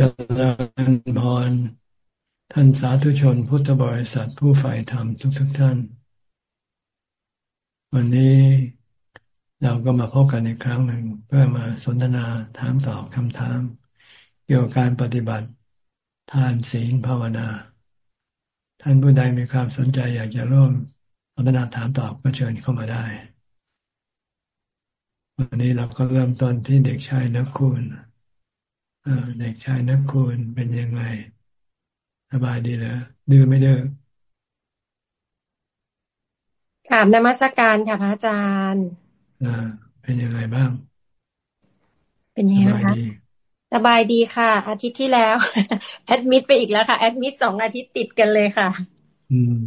จริญพร ท่านสาธุชนพุทธบริษัทผู้ใฝ่ธรรมทุกทุกท่าน วันนี้เราก็มาพบกันอีกครั้งหนึ่งเพื่อมาสนทนาถามตอบคำถาม เกี่ยวกับการปฏิบัติ ทานศีลภาวนา ท่านผู้ใดมีความสนใจอยากจะร่วมสนทนาถามตอบก็เชิญเข้ามาได้ วันนี้เราก็เริ่มต้นที่เด็กชายนักคุณ เด็กชายนักคุณเป็นยังไง สบายดีเหรอดื้อไม่ดื้อถามนมัสการค่ะพระอาจารย์อ่าเป็นยังไงบ้าง เป็นยังไงคะสบายดีค่ะ อาทิตย์ที่แล้ว แอดมิดไปอีกแล้วค่ะ แอดมิดสองอาทิตย์ติดกันเลยค่ะ อืม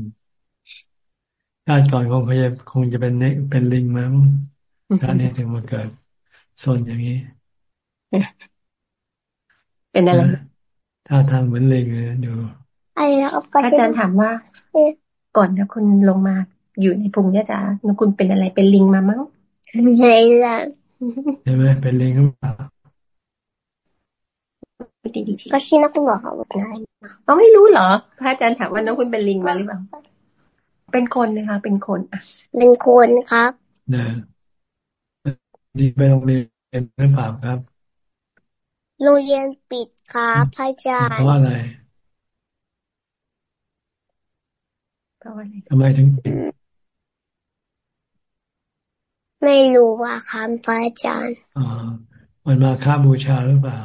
ชาติก่อนคงจะคงจะเป็นเนเป็นลิงมั้งการนี้ถึงมาเกิดโซนอย่างนี้ เป็นอะไรถ้าทางเหมือนเลยดูอาจารย์ถามว่าก่อนนะคุณลงมาอยู่ในพุงเนี่ยจ้าคุณเป็นอะไรเป็นลิงมามั้งไงล่ะใช่ไหมเป็นลิงหรือเปล่าก็ชี้นักคุณบอกเขาบอกไงเขาไม่รู้เหรอ พระอาจารย์ถามว่าน้องคุณเป็นลิงมาหรือเปล่า เป็นคนนะคะ เป็นคนอะเป็นคนครับเนี่ยดีไปโรงเรียนหรือเปล่าครับ โรงเรียนปิดครับพระอาจารย์เพราะอะไรเพราะอะไรทำไมถึงปิดไม่รู้ว่าครับพระอาจารย์อ๋อมันมาค่าบูชาหรือเปล่า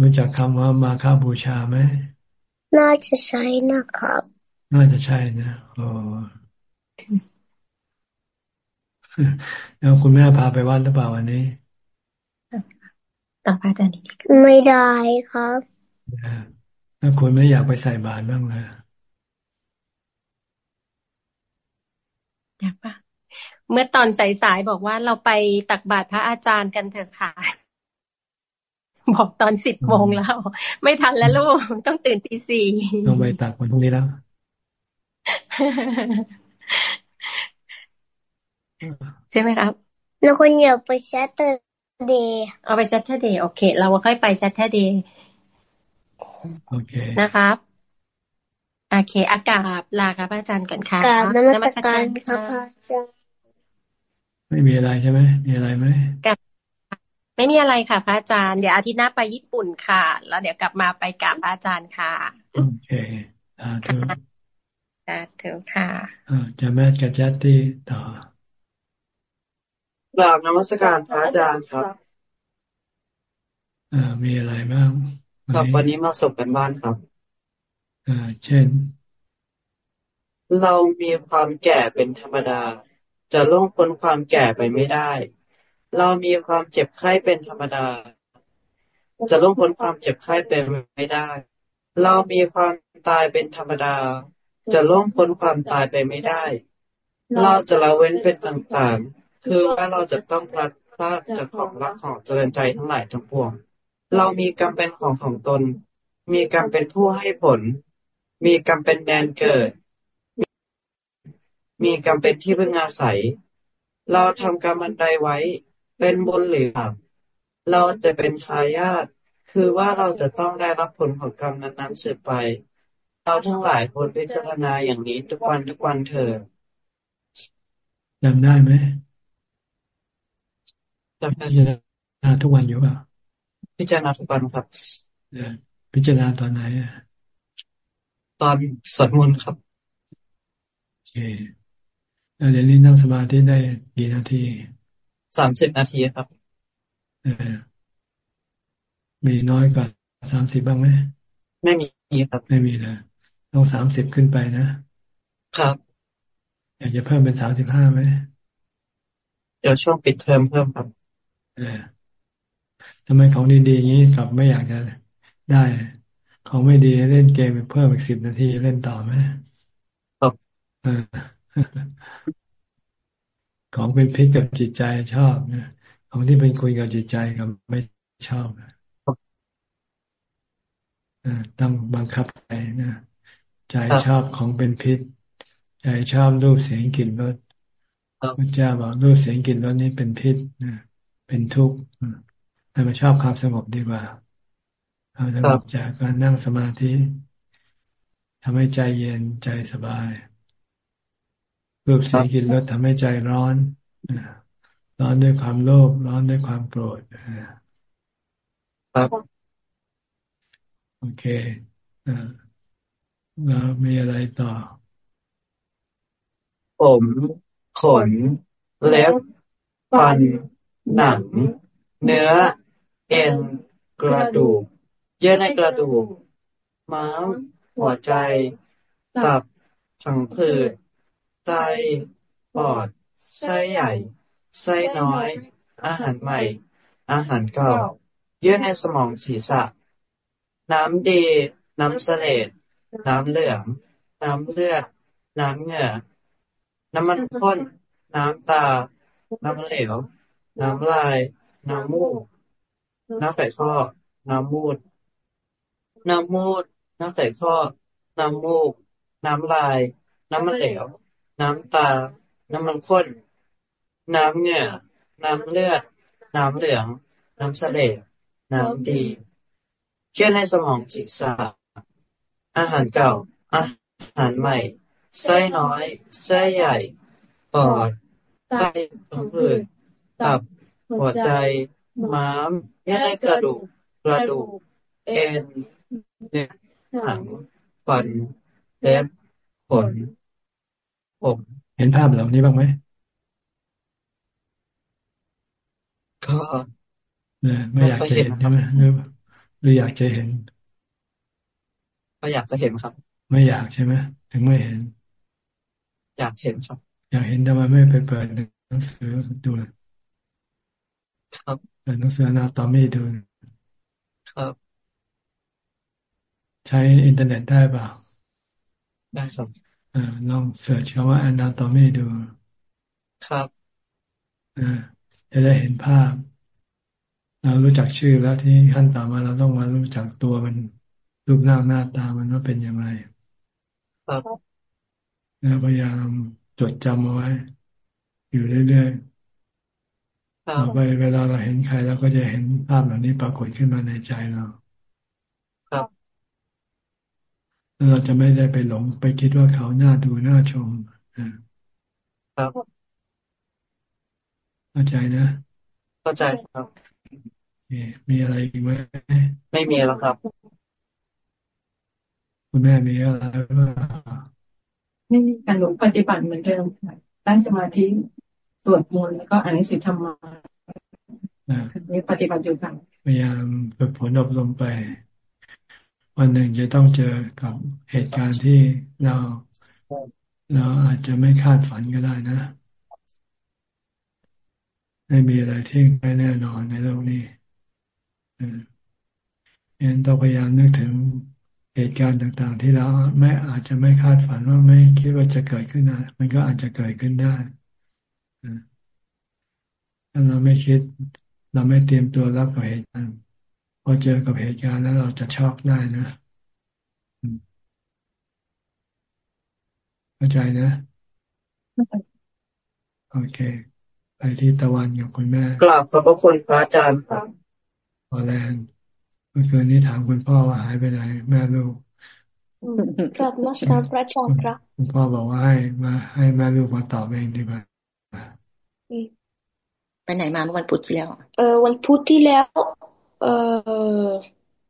รู้จักคำว่ามาค่าบูชาไหมน่าจะใช่นะครับ น่าจะใช่นะโอ้แล้วคุณแม่พาไปวัดหรือเปล่าวันนี้ ต่อพระอาจารย์ไม่ได้ครับถ้าคุณไม่อยากไปใส่บาตรบ้างเลยอยากปะเมื่อตอนสายๆบอกว่าเราไปตักบาตรพระอาจารย์กันเถอะค่ะ บอกตอนสิบโมงแล้ว ไม่ทันแล้วลูกต้องตื่นตีสี่ต้องไปตักวันพรุ่งนี้แล้วใช่ไหมครับแล้วคนอยากไปแชทเตอร์ เดย์เอาไป Saturday โอเค เราค่อยไป Saturday โอเคนะครับโอเค อากาศลาครับอาจารย์ก่อนค่ะกราบนมัสการครับอาจารย์ไม่มีอะไรใช่ไหมมีอะไรไหมไม่มีอะไรค่ะ พระอาจารย์ เดี๋ยวอาทิตย์หน้าไปญี่ปุ่นค่ะ แล้วเดี๋ยวกลับมาไปกราบพระอาจารย์ค่ะ โอเคสาธุสาธุค่ะจะแม่กับจัตตี้ต่อ กราบนมัสการพระอาจารย์ครับอ่ามีอะไรบ้างครับวันนี้มาส่งกันบ้านครับอ่าเช่น เรามีความแก่เป็นธรรมดา จะล่วงพ้นความแก่ไปไม่ได้ เรามีความเจ็บไข้เป็นธรรมดา จะล่วงพ้นความเจ็บไข้ไปไม่ได้ เรามีความตายเป็นธรรมดา จะล่วงพ้นความตายไปไม่ได้ เราจะละเว้นเป็นต่างๆ คือว่าเราจะต้องพลัดพรากจากของรักของเจริญใจทั้งหลายทั้งปวง เรามีกรรมเป็นของของตน มีกรรมเป็นผู้ให้ผล มีกรรมเป็นแดนเกิด มีกรรมเป็นที่พึ่งอาศัย เราทำกรรมอันใดไว้เป็นบุญหรือบาปเราจะเป็นทายาทคือว่าเราจะต้องได้รับผลของกรรมนั้นๆสืบไป เราทั้งหลายควรพิจารณาอย่างนี้ทุกวันทุกวันเถิดจำได้ไหม พิจารณาทุกวันอยู่เปล่าพิจารณาทุกวันครับพิจารณาตอนไหนตอนสวดมนต์ครับโอเคแล้วเดี๋ยวนี้นั่งสมาธิได้กี่นาทีสามสิบนาทีครับเออมีน้อยกว่าสามสิบบ้างไหมไม่มีครับ ไม่มีเลยต้องสามสิบขึ้นไปนะครับ อยากจะเพิ่มเป็นสามสิบห้าไหมเดี๋ยวช่วงปิดเทอมเพิ่มครับเออ ทำไมของดีๆอย่างนี้กลับไม่อยากจะได้ ของไม่ดีเล่นเกมเพิ่มอีกสิบนาทีเล่นต่อไหมครับของเป็นพิษกับจิตใจชอบนะของที่เป็นคุยกับจิตใจกับไม่ชอบต้องบังคับใจนะใจชอบของเป็นพิษ ใจชอบรูปเสียงกลิ่นรสพระเจ้าบอกรูปเสียงกลิ่นรสนี้เป็นพิษนะ เป็นทุกข์ให้มาชอบความสงบดีกว่าความสงบจากการนั่งสมาธิทำให้ใจเย็นใจสบายรูปเสียงกลิ่นรสทำให้ใจร้อนร้อนด้วยความโลภร้อนด้วยความโกรธครับโอเคเรามีอะไรต่อ ผมขนเล็บฟัน หนัง เนื้อ เอ็น กระดูก เยื่อในกระดูก ม้าม หัวใจ ตับ ผังผืด ไต ปอด ไส้ใหญ่ ไส้น้อย อาหารใหม่ อาหารเก่า เยื่อในสมองศีรษะ น้ำดี น้ำเสลดน้ำเหลือง น้ำเลือด น้ำเหงื่อ น้ำมันข้น น้ำตา น้ำเหลว น้ำลาย น้ำมูก น้ำไขข้อ น้ำมูด น้ำมูด น้ำไขข้อ น้ำมูก น้ำลาย น้ำมันเหลว น้ำตา น้ำมันข้น น้ำเหงื่อ น้ำเลือด น้ำเหลือง น้ำเสลดน้ำดีเชื่อนในสมองศีรษะอาหารเก่า อาหารใหม่ ไส้น้อย ไส้ใหญ่ ปอด ไตผังผืด ตับ หัวใจ ม้ามเยื่อในกระดูก กระดูก เอ็นเนื้อหนังฟันเล็บขนผมเห็นภาพเหล่านี้บ้างไหมก็ไม่อยากจะเห็นใช่ไหมหรือหรืออยากจะเห็น ก็อยากจะเห็นครับ ไม่อยากใช่ไหมถึงไม่เห็น อยากเห็นครับ อยากเห็นทำไมไม่ไปเปิดหนังสือดู ครับเปิดหนังสือนาตอมี่ดูครับ ใช้อินเทอร์เน็ตได้เปล่าได้ครับอ่าลองเสิร์ชคำว่า anatomy ดู ครับอ่าจะได้เห็นภาพ เรารู้จักชื่อแล้วที่ขั้นต่อมาเราต้องมารู้จักตัวมันรูปร่างหน้าตามันว่าเป็นอย่างไรครับแล้วพยายามจดจำเอาไว้ อยู่เรื่อยๆ ต่อไปเวลาเราเห็นใครเราก็จะเห็นภาพเหล่านี้ปรากฏขึ้นมาในใจเรา ครับแล้วเราจะไม่ได้ไปหลงไปคิดว่าเขาหน้าดูหน้าชมครับเข้าใจนะ เข้าใจครับมีอะไรอีกไหมไม่มีแล้วครับ คุณแม่มีอะไรบ้างไม่มีการหลงปฏิบัติเหมือนเดิมตั้งสมาธิ สวดมนต์แล้วก็อ่านหนังสือธรรมะมีปฏิบัติอยู่ค่ะพยายามฝึกฝนอบรมไป วันหนึ่งจะต้องเจอกับเหตุการณ์ที่เราเราอาจจะไม่คาดฝันก็ได้นะไม่มีอะไรที่ไม่แน่นอนในโลกนี้เอ็นต้องพยายามนึกถึงเหตุการณ์ต่าง ๆ ที่เราไม่อาจจะไม่คาดฝันว่าไม่คิดว่าจะเกิดขึ้นนะมันก็อาจจะเกิดขึ้นได้ ถ้าเราไม่คิด เราไม่เตรียมตัวรับกับเหตุการณ์พอเจอกับเหตุการณ์แล้วเราจะช็อกได้นะเข้าใจนะโอเค ไปที่ตะวันกับคุณแม่กราบขอบพระคุณพระอาจารย์ครับพอแลนด์เมื่อคืนนี้ถามคุณพ่อว่าหายไปไหน แม่ลูกครับนักการพระอาจารย์ครับคุณพ่อบอกว่าให้มาให้แม่ลูกมาตอบเองดีกว่า ไปไหนมาเมื่อวันพุธที่แล้ว เออ วันพุธที่แล้ว เออ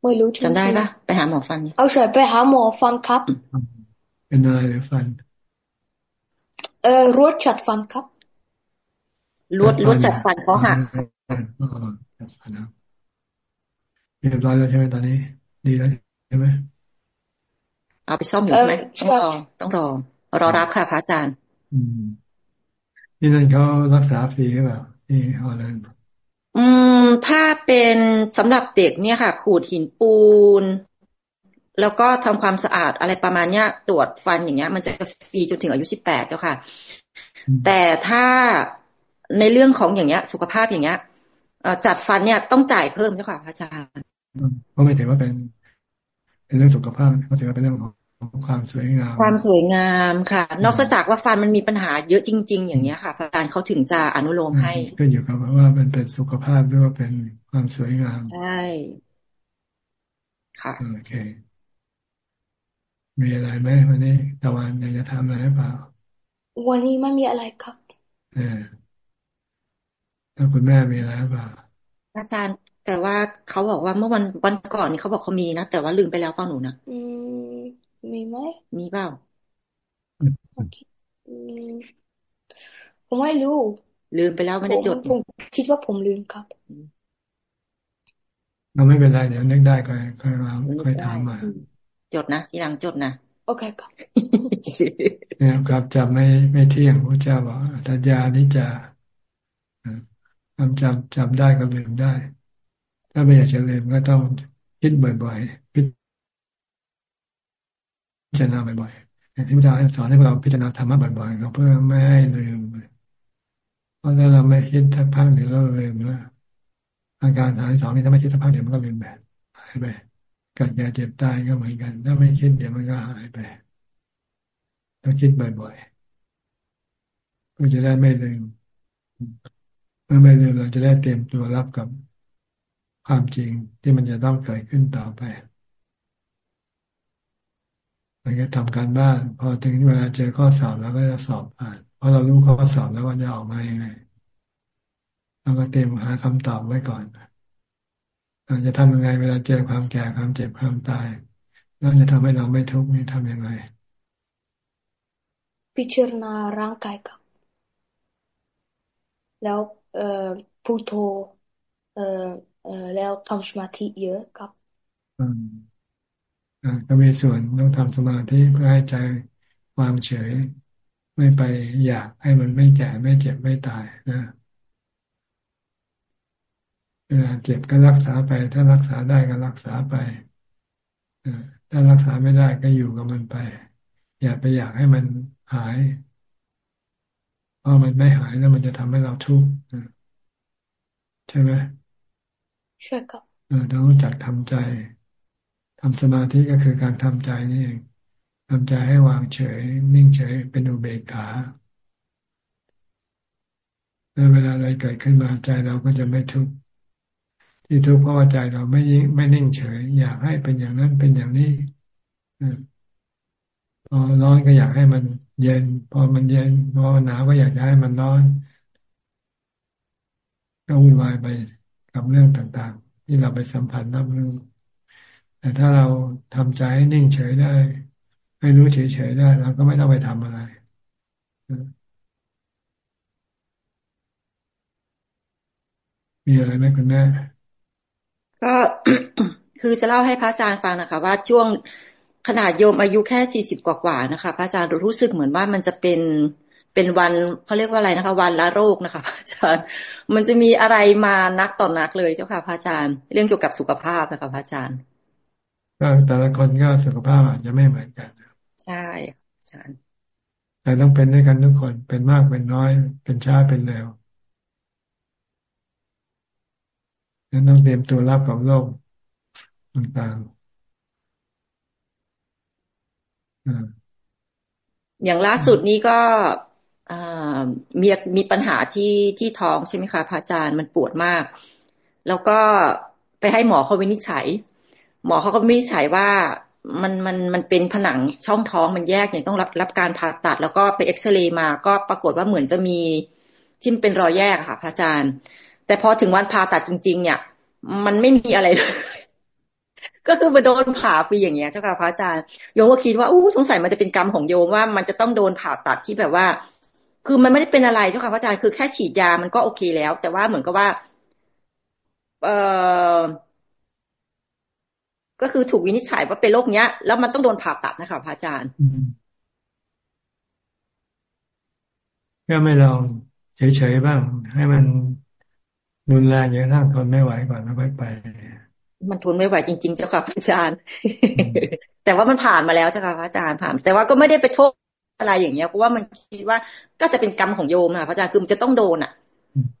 ไม่รู้จำได้ปะไปหาหมอฟัน เอาใช่ไปหาหมอฟันครับ เป็นอะไรหรือฟัน เออรวดจัดฟันครับรวดรวดจัดฟันเขาหักเรียบร้อยแล้วใช่ไหมตอนนี้ ดีแล้วใช่ไหมเอาไปซ่อมอยู่ใช่ไหมต้องรอต้องรอรอรับค่ะพระอาจารย์ อืม นี่นั่นเขารักษาฟรีหรือเปล่า ที่ฮอลแลนด์อืม ถ้าเป็นสำหรับเด็กเนี่ยค่ะ ขูดหินปูน แล้วก็ทำความสะอาดอะไรประมาณเนี้ย ตรวจฟันอย่างเงี้ย มันจะฟรีจนถึงอายุสิบแปดเจ้าค่ะ แต่ถ้าในเรื่องของอย่างเงี้ย สุขภาพอย่างเงี้ยจัดฟันเนี่ยต้องจ่ายเพิ่มเจ้าค่ะพระอาจารย์ก็ไม่ถือว่าเป็นเป็นเรื่องสุขภาพก็ถือว่าเป็นเรื่องของ ความสวยงาม ความสวยงามค่ะ นอกจากว่าฟันมันมีปัญหาเยอะจริง ๆ อย่างเนี้ยค่ะอาจารย์เขาถึงจะอนุโลมให้ก็อยู่กับว่ามันเป็นสุขภาพหรือว่าเป็นความสวยงามใช่ค่ะโอเค มีอะไรไหมวันนี้ตะวันอยากจะทำอะไรหรือเปล่า วันนี้ไม่มีอะไรครับเออแล้วคุณแม่มีอะไรหรือเปล่าอาจารย์ แต่ว่าเขาบอกว่าเมื่อวันวันก่อนนี่เขาบอกเขามีนะแต่ว่าลืมไปแล้วเปล่าหนูนะอืม มีไหมมีเปล่าผมไม่รู้ ลืมไปแล้วไม่ได้จดผมคิดว่าผมลืมครับเราไม่เป็นไรเดี๋ยวนึกได้ก็ค่อยมาค่อยถามมา จดนะทีหลังจดนะโอเคครับเนี่ยครับจำไม่ไม่เที่ยงพระเจ้าบอกสัญญานี้จะความจำจำได้ก็ลืมได้ ถ้าไม่อยากจะลืมก็ต้องคิดบ่อยๆพิ พิจารณาบ่อยๆที่พระเจ้าสอนให้เราพิจารณาธรรมะบ่อยๆก็เพื่อไม่ให้ลืมเพราะถ้าเราไม่คิดทักพักเดี๋ยวเราลืมแล้วอาการทางสองนี่ถ้าไม่คิดสักพักเดี๋ยวมันก็ลืมแบบหายไปการแก่เจ็บตายก็เหมือนกัน ถ้าไม่คิดเดี๋ยวมันก็หายไปต้องคิดบ่อยๆเพื่อจะได้ไม่ลืมเมื่อไม่ลืมเราจะได้เตรียมตัวรับกับความจริงที่มันจะต้องเกิดขึ้นต่อไป มันก็ทำการบ้าน พอถึงเวลาเจอข้อสอบแล้วก็จะสอบผ่านเพราะเรารู้ข้อสอบแล้วว่าจะออกมายังไงเราก็เตรียมหาคำตอบไว้ก่อนเราจะทำยังไง เวลาเจอความแก่ความเจ็บความตายเราจะทำให้เราไม่ทุกข์นี่ทำยังไง พิจารณาร่างกายกับ แล้วเอ่อพูดโทเอ่อเอ่อแล้วทำสมาธิเยอะครับ อืมอ่า ก็มีส่วนต้องทำสมาธิเพื่อให้ใจวางเฉย ไม่ไปอยากให้มันไม่แก่ไม่เจ็บไม่ตายนะเวลาเจ็บก็รักษาไป ถ้ารักษาได้ก็รักษาไปถ้ารักษาไม่ได้ก็อยู่กับมันไป อย่าไปอยากให้มันหายเพราะมันไม่หายแล้วมันจะทำให้เราทุกข์ใช่ไหมใช่ครับต้องรู้จักทำใจ ทำสมาธิก็คือการทำใจนี่เองทำใจให้วางเฉย นิ่งเฉยเป็นอุเบกขาเวลาอะไรเกิดขึ้นมาใจเราก็จะไม่ทุกข์ที่ทุกข์เพราะว่าใจเราไม่ไม่นิ่งเฉย อยากให้เป็นอย่างนั้นเป็นอย่างนี้พอร้อนก็อยากให้มันเย็น พอมันเย็น พอหนาวก็อยากให้มันร้อน ก็วุ่นวายไปกับเรื่องต่าง ๆ ที่เราไปสัมผัสรับรู้ แต่ถ้าเราทำใจให้นิ่งเฉยได้ให้รู้เฉยๆได้เราก็ไม่ต้องไปทำอะไรมีอะไรไหมคุณแม่ก็คือจะเล่าให้พระอาจารย์ฟังนะคะ ว่าช่วงขนาดโยมอายุแค่สี่สิบกว่าๆนะคะ พระอาจารย์รู้สึกเหมือนว่ามันจะเป็นเป็นวันเขาเรียกว่าอะไรนะคะ วันละโรคนะคะพระอาจารย์ มันจะมีอะไรมานักต่อนักเลยเจ้าค่ะพระอาจารย์ เรื่องเกี่ยวกับสุขภาพนะคะพระอาจารย์ ก็แต่ละคนก็สุขภาพอาจจะไม่เหมือนกันใช่อาจารย์แต่ต้องเป็นด้วยกันทุกคนเป็นมากเป็นน้อย เป็นช้าเป็นเร็วนั้นต้องเตรียมตัวรับกับโลกต่างๆอย่างล่าสุดนี้ก็มีมีปัญหาที่ที่ท้องใช่ไหมคะพระอาจารย์มันปวดมาก แล้วก็ไปให้หมอเขาวินิจฉัย หมอเขาก็วินิจฉัยว่ามันมันมันเป็นผนังช่องท้องมันแยกเนี่ยต้องรับรับการผ่าตัด แล้วก็ไปเอ็กซเรย์มาก็ปรากฏว่าเหมือนจะมีที่เป็นรอยแยกค่ะพระอาจารย์ แต่พอถึงวันผ่าตัดจริง ๆ เนี่ย มันไม่มีอะไรเลยก็คือมาโดนผ่าฟรีอย่างเงี้ยเจ้าค่ะพระอาจารย์โยมก็คิดว่าอู้สงสัยมันจะเป็นกรรมของโยมว่ามันจะต้องโดนผ่าตัดที่แบบว่า คือมันไม่ได้เป็นอะไรเจ้าค่ะพระอาจารย์คือแค่ฉีดยามันก็โอเคแล้ว แต่ว่าเหมือนกับว่า เออ ก็คือถูกวินิจฉัยว่าเป็นโรคเนี้ย แล้วมันต้องโดนผ่าตัดนะคะพระอาจารย์ก็ไม่ลองเฉยๆบ้าง ให้มันรุนแรงอย่างทั้งทนไม่ไหวก่อนแล้วค่อยไป มันทนไม่ไหวจริงๆเจ้าค่ะพระอาจารย์ แต่ว่ามันผ่านมาแล้วเจ้าค่ะพระอาจารย์ผ่าน แต่ว่าก็ไม่ได้ไปโทษอะไรอย่างเงี้ยเพราะว่ามันคิดว่าก็จะเป็นกรรมของโยมค่ะพระอาจารย์คือมันจะต้องโดนอะ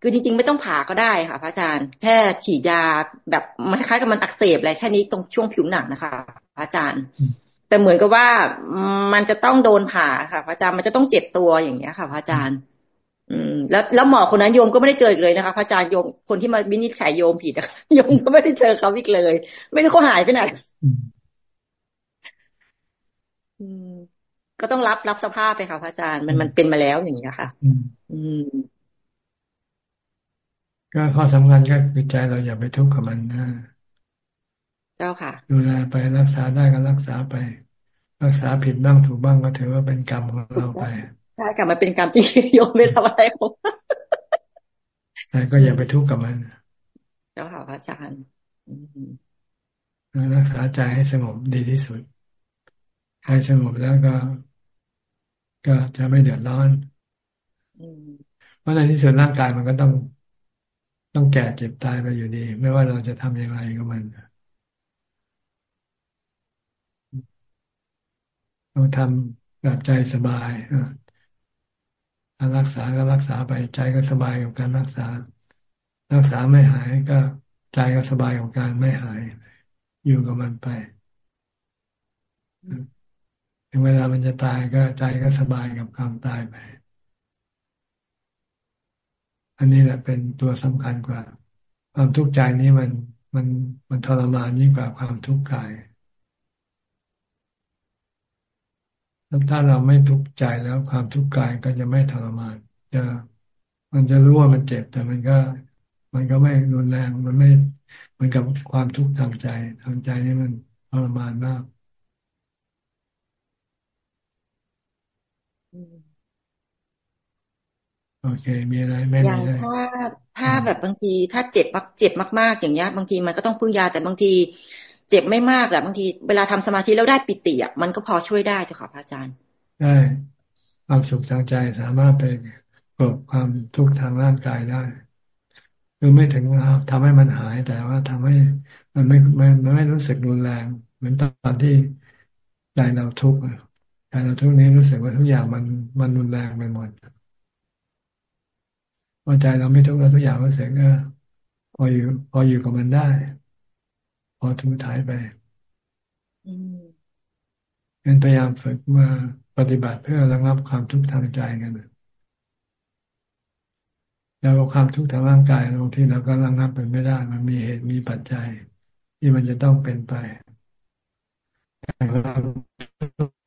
คือจริงๆ ไม่ต้องผ่าก็ได้ค่ะพระอาจารย์ แค่ฉีดยาแบบมันคล้ายกับมันอักเสบอะไรแค่นี้ตรงช่วงผิวหนังนะคะพระอาจารย์ แต่เหมือนกับว่ามันจะต้องโดนผ่าค่ะพระอาจารย์มันจะต้องเจ็บตัวอย่างเงี้ยค่ะพระอาจารย์ อืม แล้วแล้วหมอคนนั้นโยมก็ไม่ได้เจออีกเลยนะคะพระอาจารย์โยมคนที่มาวินิจฉัยโยมผิดนะคะโยมก็ไม่ได้เจอเขาอีกเลย ไม่รู้เขาหายไปไหนอืมก็ต้องรับรับสภาพไปค่ะพระอาจารย์มันมันเป็นมาแล้วอย่างเงี้ยค่ะ อืม ก็ข้อสำคัญก็คือใจเราอย่าไปทุกข์กับมันนะเจ้าค่ะ ดูแลไปรักษาได้ก็รักษาไป รักษาผิดบ้างถูกบ้างก็ถือว่าเป็นกรรมของเราไปใช่กรรมมันเป็นกรรมที่โยมไม่ทำอะไรผมแต่ก็อย่าไปทุกข์กับมัน เจ้าค่ะพระอาจารย์รักษาใจให้สงบดีที่สุดใจสงบแล้วก็ ก็จะไม่เดือดร้อนเพราะในที่สุดร่างกายมันก็ต้อง ต้องแก่เจ็บตายไปอยู่ดี ไม่ว่าเราจะทำอย่างไรก็มันเราทำแบบใจสบายการรักษาก็รักษาไปใจก็สบายกับการรักษา รักษาไม่หายก็ใจก็สบายกับการไม่หาย อยู่กับมันไปถึงเวลามันจะตายก็ใจก็สบายกับความตายไป อันนี้แหละเป็นตัวสำคัญกว่า ความทุกข์ใจนี้มันมันมันทรมานยิ่งกว่าความทุกข์กายถ้าเราไม่ทุกข์ใจแล้วความทุกข์กายก็จะไม่ทรมานจะมันจะรู้ว่ามันเจ็บแต่มันก็ มันก็ไม่รุนแรงมันไม่เหมือนกับความทุกข์ทางใจทางใจนี่มันทรมานมาก โอเค มีอะไรไม่มีอะไรถ้าถ้าแบบบางทีถ้าเจ็บเจ็บมากๆอย่างเงี้ย บางทีมันก็ต้องพึ่งยาแต่บางทีเจ็บไม่มากแหละบางทีเวลาทำสมาธิแล้วได้ปิติอะมันก็พอช่วยได้เจ้าค่ะพระอาจารย์ได้ความสุขทางใจสามารถไปกลบความทุกข์ทางร่างกายได้คือไม่ถึงทำให้มันหายแต่ว่าทำให้มันไม่ไม่มันไม่รู้สึกรุนแรง เหมือนตอนที่ใจเราทุกข์ใจเราทุกข์นี้รู้สึกว่าทุกอย่างมันมันรุนแรงไปหมดพ อใจเราไม่ทุกข์แล้วทุกอย่างก็เสียก็พออยู่ พออยู่กับมันได้ พอทุกถ่ายไปงั้นพยายามฝึกมาปฏิบัติเพื่อระงับความทุกข์ทางใจกันแล้วความทุกข์ทางร่างกายบางทีเราก็ระงับเป็นไม่ได้ มันมีเหตุมีปัจจัย ที่มันจะต้องเป็นไปแต่ความทุก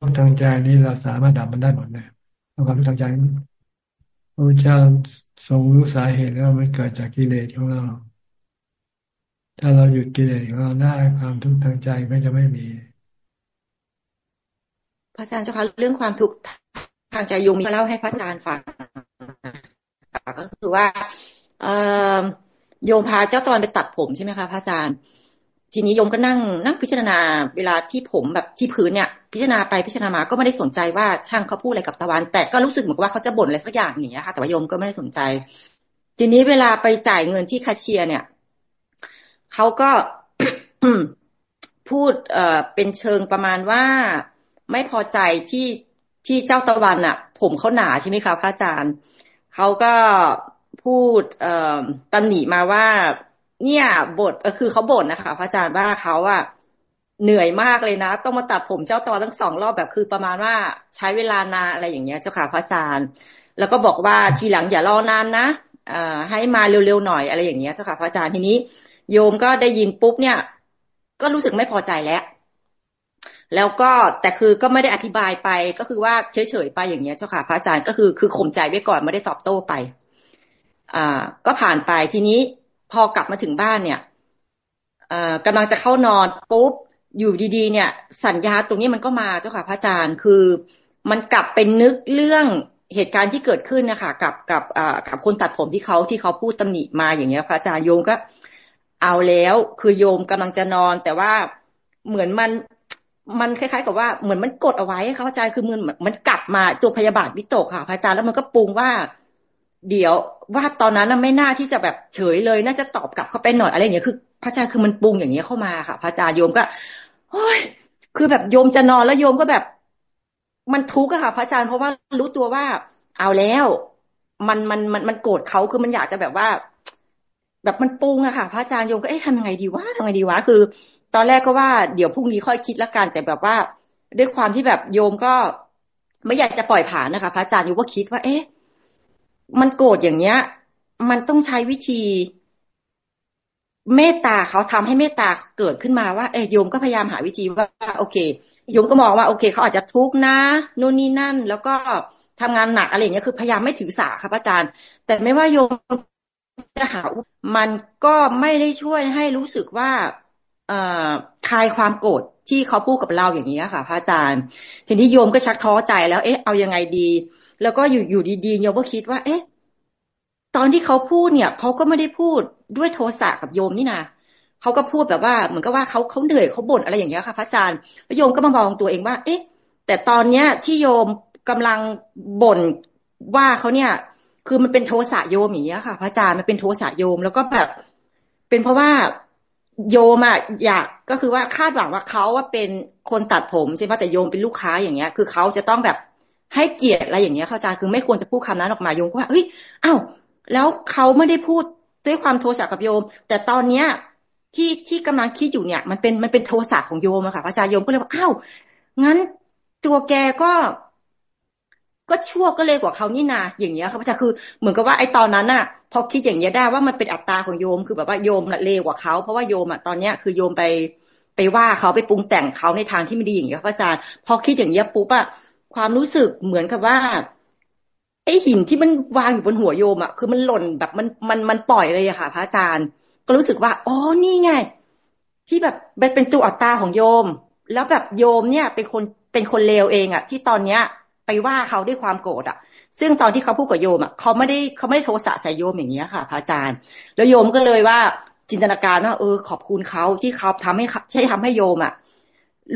ข์ทางใจนี้เราสามารถดับมันได้หมดเลยความทุกข์ทางใจ พระเจ้าทรงรู้สาเหตุแล้วมันเกิดจากกิเลสของเรา ถ้าเราหยุดกิเลสของเราได้ความทุกข์ทางใจก็จะไม่มีพระอาจารย์เจ้าคะเรื่องความทุกข์ทางใจยมมีเล่าให้พระอาจารย์ฟังก็คือว่าโยมพาเจ้าตอนไปตัดผมใช่ไหมคะพระอาจารย์ ทีนี้โยมก็นั่งนั่งพิจารณาเวลาที่ผมแบบที่พื้นเนี่ย พิจารณาไปพิจารณามาก็ไม่ได้สนใจว่าช่างเขาพูดอะไรกับตะวัน แต่ก็รู้สึกเหมือนว่าเขาจะบ่นอะไรสักอย่างอย่างเงี้ยค่ะ แต่ว่าโยมก็ไม่ได้สนใจ ทีนี้เวลาไปจ่ายเงินที่คาเชียเนี่ยเขาก็พูดเอ่อเป็นเชิงประมาณว่าไม่พอใจที่ที่เจ้าตะวันอะ ผมเขาหนาใช่ไหมคะพระอาจารย์เขาก็พูดเอ่อตำหนิมาว่า เนี่ยบทก็คือเขาบ่นนะคะพระอาจารย์ว่าเขาอะเหนื่อยมากเลยนะ ต้องมาตัดผมเจ้าตอทั้งสองรอบแบบคือประมาณว่าใช้เวลานานอะไรอย่างเงี้ยเจ้าค่ะพระอาจารย์ แล้วก็บอกว่าทีหลังอย่ารอนานนะอ่าให้มาเร็วๆหน่อยอะไรอย่างเงี้ยเจ้าค่ะพระอาจารย์ทีนี้ โยมก็ได้ยินปุ๊บเนี่ย ก็รู้สึกไม่พอใจแล้ว แล้วก็แต่คือก็ไม่ได้อธิบายไปก็คือว่าเฉยๆไปอย่างเงี้ยเจ้าค่ะพระอาจารย์ก็คือคือข่มใจไว้ก่อนไม่ได้ตอบโต้ไป อ่า ก็ผ่านไปทีนี้ พอกลับมาถึงบ้านเนี่ยกำลังจะเข้านอนปุ๊บอยู่ดีๆ เนี่ย สัญญาตรงนี้มันก็มาเจ้าค่ะพระอาจารย์คือมันกลับเป็นนึกเรื่องเหตุการณ์ที่เกิดขึ้นนะคะกับกับกับคนตัดผมที่เขาที่เขาพูดตำหนิมาอย่างเงี้ยพระอาจารย์โยมก็ เอาแล้วคือโยมกำลังจะนอน แต่ว่าเหมือนมันมันคล้ายๆ กับว่าเหมือนมันกดเอาไว้เข้าอาจคือมันมันกลับมาตัวพยาบาทวิตกค่ะพระอาจารย์แล้วมันก็ปรุงว่า เดี๋ยวว่าตอนนั้นไม่น่าที่จะแบบเฉยเลย น่าจะตอบกลับเขาไปหน่อยอะไรอย่างเงี้ยคือ พระอาจารย์คือมันปรุงอย่างเงี้ยเข้ามาค่ะ พระอาจารย์โยมก็โอ้ยคือแบบโยมจะนอนแล้วโยมก็แบบ มันทุกข์อะค่ะ พระอาจารย์เพราะว่ารู้ตัวว่า เอาแล้ว มันมันมันมันโกรธเขาคือมันอยากจะแบบว่า แบบมันปรุงอะค่ะ พระอาจารย์โยมก็เอ๊ะทำยังไงดีวะทำยังไงดีวะคือ ตอนแรกก็ว่าเดี๋ยวพรุ่งนี้ค่อยคิดละกันแต่แบบว่า ด้วยความที่แบบโยมก็ ไม่อยากจะปล่อยผ่านนะคะ พระอาจารย์โยมก็คิดว่า เอ๊ะ มันโกรธอย่างเนี้ย มันต้องใช้วิธี เมตตาเขาทำให้เมตตาเกิดขึ้นมาว่าเออโยมก็พยายามหาวิธีว่าโอเคโยมก็มองว่าโอเค เขาอาจจะทุกข์นะนู่นนี่นั่น แล้วก็ทำงานหนักอะไรเงี้ยคือพยายามไม่ถือสาค่ะพระอาจารย์ แต่ไม่ว่าโยมจะหา มันก็ไม่ได้ช่วยให้รู้สึกว่าคลายความโกรธที่เขาพูดกับเราอย่างนี้ค่ะพระอาจารย์ ทีนี้โยมก็ชักท้อใจแล้ว เอ๊ะเอายังไงดี แล้วก็อยู่อยู่ดีๆโยมก็คิดว่า เอ๊ะ ตอนที่เขาพูดเนี่ยเขาก็ไม่ได้พูดด้วยโทสะกับโยมนี่นะเขาก็พูดแบบว่าเหมือนกับว่าเขาเขาเหนื่อยเขาบ่นอะไรอย่างเงี้ยค่ะพระอาจารย์แล้วโยมก็มามองตัวเองว่า เอ๊ะ แต่ตอนเนี้ย ที่โยมกำลังบ่นว่าเขาเนี่ย คือมันเป็นโทสะโยมอย่างเงี้ยค่ะ พระอาจารย์มันเป็นโทสะโยมแล้วก็แบบเป็นเพราะว่าโยมอะอยากก็คือว่าคาดหวังว่าเขาว่าเป็นคนตัดผมใช่ไหมแต่โยมเป็นลูกค้าอย่างเงี้ย คือเขาจะต้องแบบ ให้เกียรติอะไรอย่างเงี้ยเข้าใจคือไม่ควรจะพูดคำนั้นออกมาโยมก็ว่าเฮ้ยอ้าวแล้วเขาไม่ได้พูดด้วยความโทสะกับโยม แต่ตอนเนี้ยที่ที่กำลังคิดอยู่เนี่ย มันเป็นมันเป็นโทสะของโยมอะค่ะพระอาจารย์โยมก็เลยว่าอ้าวงั้นตัวแกก็ก็ชั่วก็เลยกว่าเขานี่นาอย่างเงี้ยครับอาจารย์คือเหมือนกับว่าไอ้ตอนนั้นน่ะพอคิดอย่างเงี้ยได้ว่ามันเป็นอัตราของโยม คือแบบว่าโยมเลวกว่าเขาเพราะว่าโยมอะตอนเนี้ยคือโยมไปไปว่าเขาไปปรุงแต่งเขาในทางที่ไม่ดีอย่างเงี้ยครับอาจารย์ พอคิดอย่างเงี้ยปุ๊บอะ ความรู้สึกเหมือนกับว่าไอ้หินที่มันวางอยู่บนหัวโยมอะคือมันหล่นแบบมันมันมันปล่อยเลยอะค่ะ พระอาจารย์ ก็รู้สึกว่าอ๋อนี่ไง ที่แบบเป็นตัวอัตราของโยม แล้วแบบโยมเนี่ย เป็นคนเป็นคนเลวเองอะที่ตอนเนี้ย ไปว่าเขาด้วยความโกรธอะซึ่งตอนที่เขาพูดกับโยมอะเขาไม่ได้เขาไม่ได้โทสะใส่โยมอย่างเงี้ยค่ะ พระอาจารย์ แล้วโยมก็เลยว่าจินตนาการว่าเออขอบคุณเขาที่เขาทำให้ใช่ทำให้โยมอะ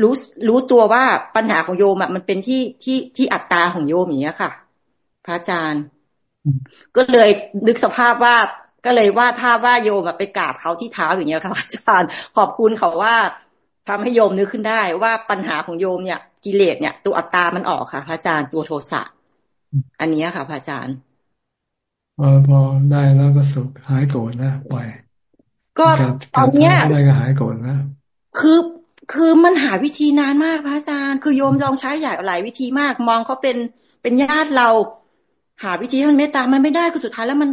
รู้รู้ตัวว่าปัญหาของโยมอะมันเป็นที่ที่ที่อัตตาของโยมอย่างเงี้ยค่ะ พระอาจารย์ ก็เลยนึกสภาพว่าก็เลยวาดภาพว่าโยมไปกราบเขาที่เท้าอย่างเงี้ยค่ะอาจารย์ ขอบคุณเขาว่าทำให้โยมนึกขึ้นได้ว่าปัญหาของโยมเนี่ยกิเลสเนี่ย ตัวอัตตามันออกค่ะ พระอาจารย์ตัวโทสะอันนี้ค่ะ พระอาจารย์พอพอได้แล้วก็สุขหายโกรธนะปล่อยก็ตอนเนี้ยได้ก็หายโกรธนะคือ คือมันหาวิธีนานมากพระอาจารย์คือโยมลองใช้ใหญ่หลายวิธีมาก มองเขาเป็นเป็นญาติเรา หาวิธีให้มันเมตตามันไม่ได้คือสุดท้ายแล้วมัน